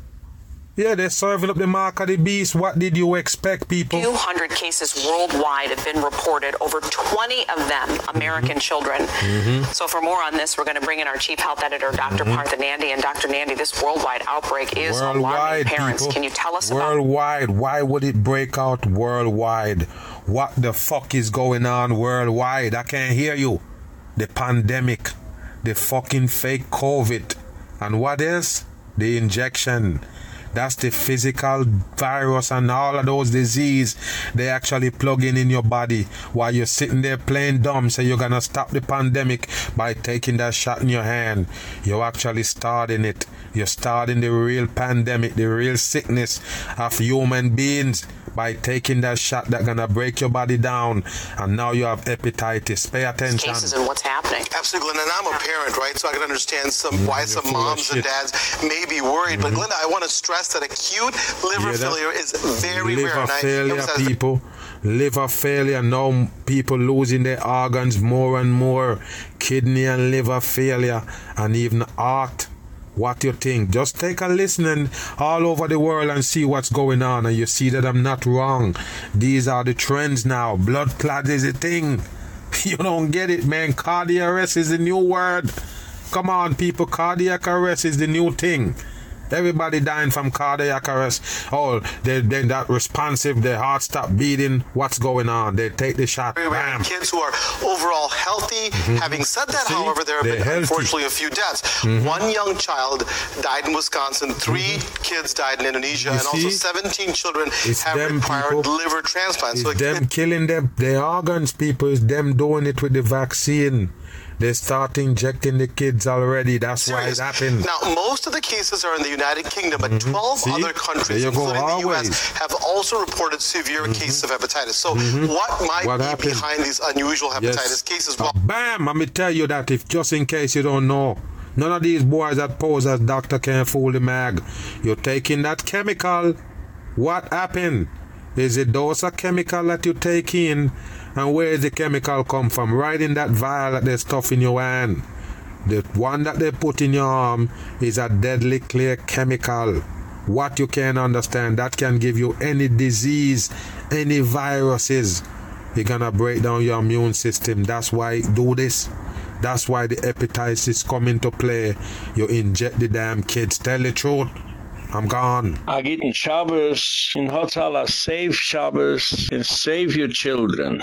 Yeah, they're serving up the mark of the beast. What did you expect, people?
200 cases worldwide have been reported, over 20 of them American children.
Mm-hmm.
So, for more on this, we're going to bring in our chief health editor, doctor
Mhm.
Partha Nandi. And Dr. Nandi, this worldwide outbreak is alarming parents.
people.
Can you tell us about
worldwide? Why would it break out worldwide? What the fuck is going on worldwide? I can't hear you. The pandemic, the fucking fake COVID, and what else? The injection. That's the physical virus and all of those disease they actually plug in in your body while you're sitting there playing dumb. So you're gonna stop the pandemic by taking that shot in your hand. You're actually starting it. You're starting the real pandemic, the real sickness of human beings by taking that shot that gonna break your body down. And now you have hepatitis. Pay attention.
cases and what's happening?
Absolutely, Glenda. And I'm a parent, right? So I can understand some mm, why some moms and dads may be worried. But Glenda, mm-hmm. I want to stress that acute liver
Hear that?
failure is very
liver
rare. And I
failure,
emphasize
people. Liver failure. Now people losing their organs more and more. Kidney and liver failure, and even heart. What you think? Just take a listening all over the world and see what's going on, and you see that I'm not wrong. These are the trends now. Blood clot is a thing. [LAUGHS] You don't get it, man. Cardiac arrest is the new word. Come on, people. Cardiac arrest is the new thing. Everybody dying from cardiac arrest. Oh, they they not responsive. Their heart stop beating. What's going on? They take the shot. Bam.
Kids who are overall healthy. Mm-hmm. Having said that, See? however, there have They're been healthy. unfortunately a few deaths. Mm-hmm. One young child died in Wisconsin. 3 mm-hmm. kids died in Indonesia, you and see? also 17 children it's have required people. liver transplants.
It's so them killing them, their organs, people. It's them doing it with the vaccine. They start injecting the kids already. That's Serious. why it happened.
Now, most of the cases are in the United Kingdom, but mm-hmm. 12 See? other countries, including the U.S., have also reported severe mm-hmm. cases of hepatitis. So, mm-hmm. what might what be happened? behind these unusual hepatitis yes. cases?
Well, bam! Let me tell you that if just in case you don't know. None of these boys that pose as doctor can fool the mag. You're taking that chemical. What happened? Is it dose of chemical that you take in and where the chemical come from? Right in that vial that they stuff in your hand. The one that they put in your arm is a deadly clear chemical. What you can understand, that can give you any disease, any viruses. You're gonna break down your immune system. That's why do this. That's why the hepatitis come into play. You inject the damn kids. Tell the truth. I'm gone.
I get in Shabbos, in Hotzala, save Shabbos, and save your children.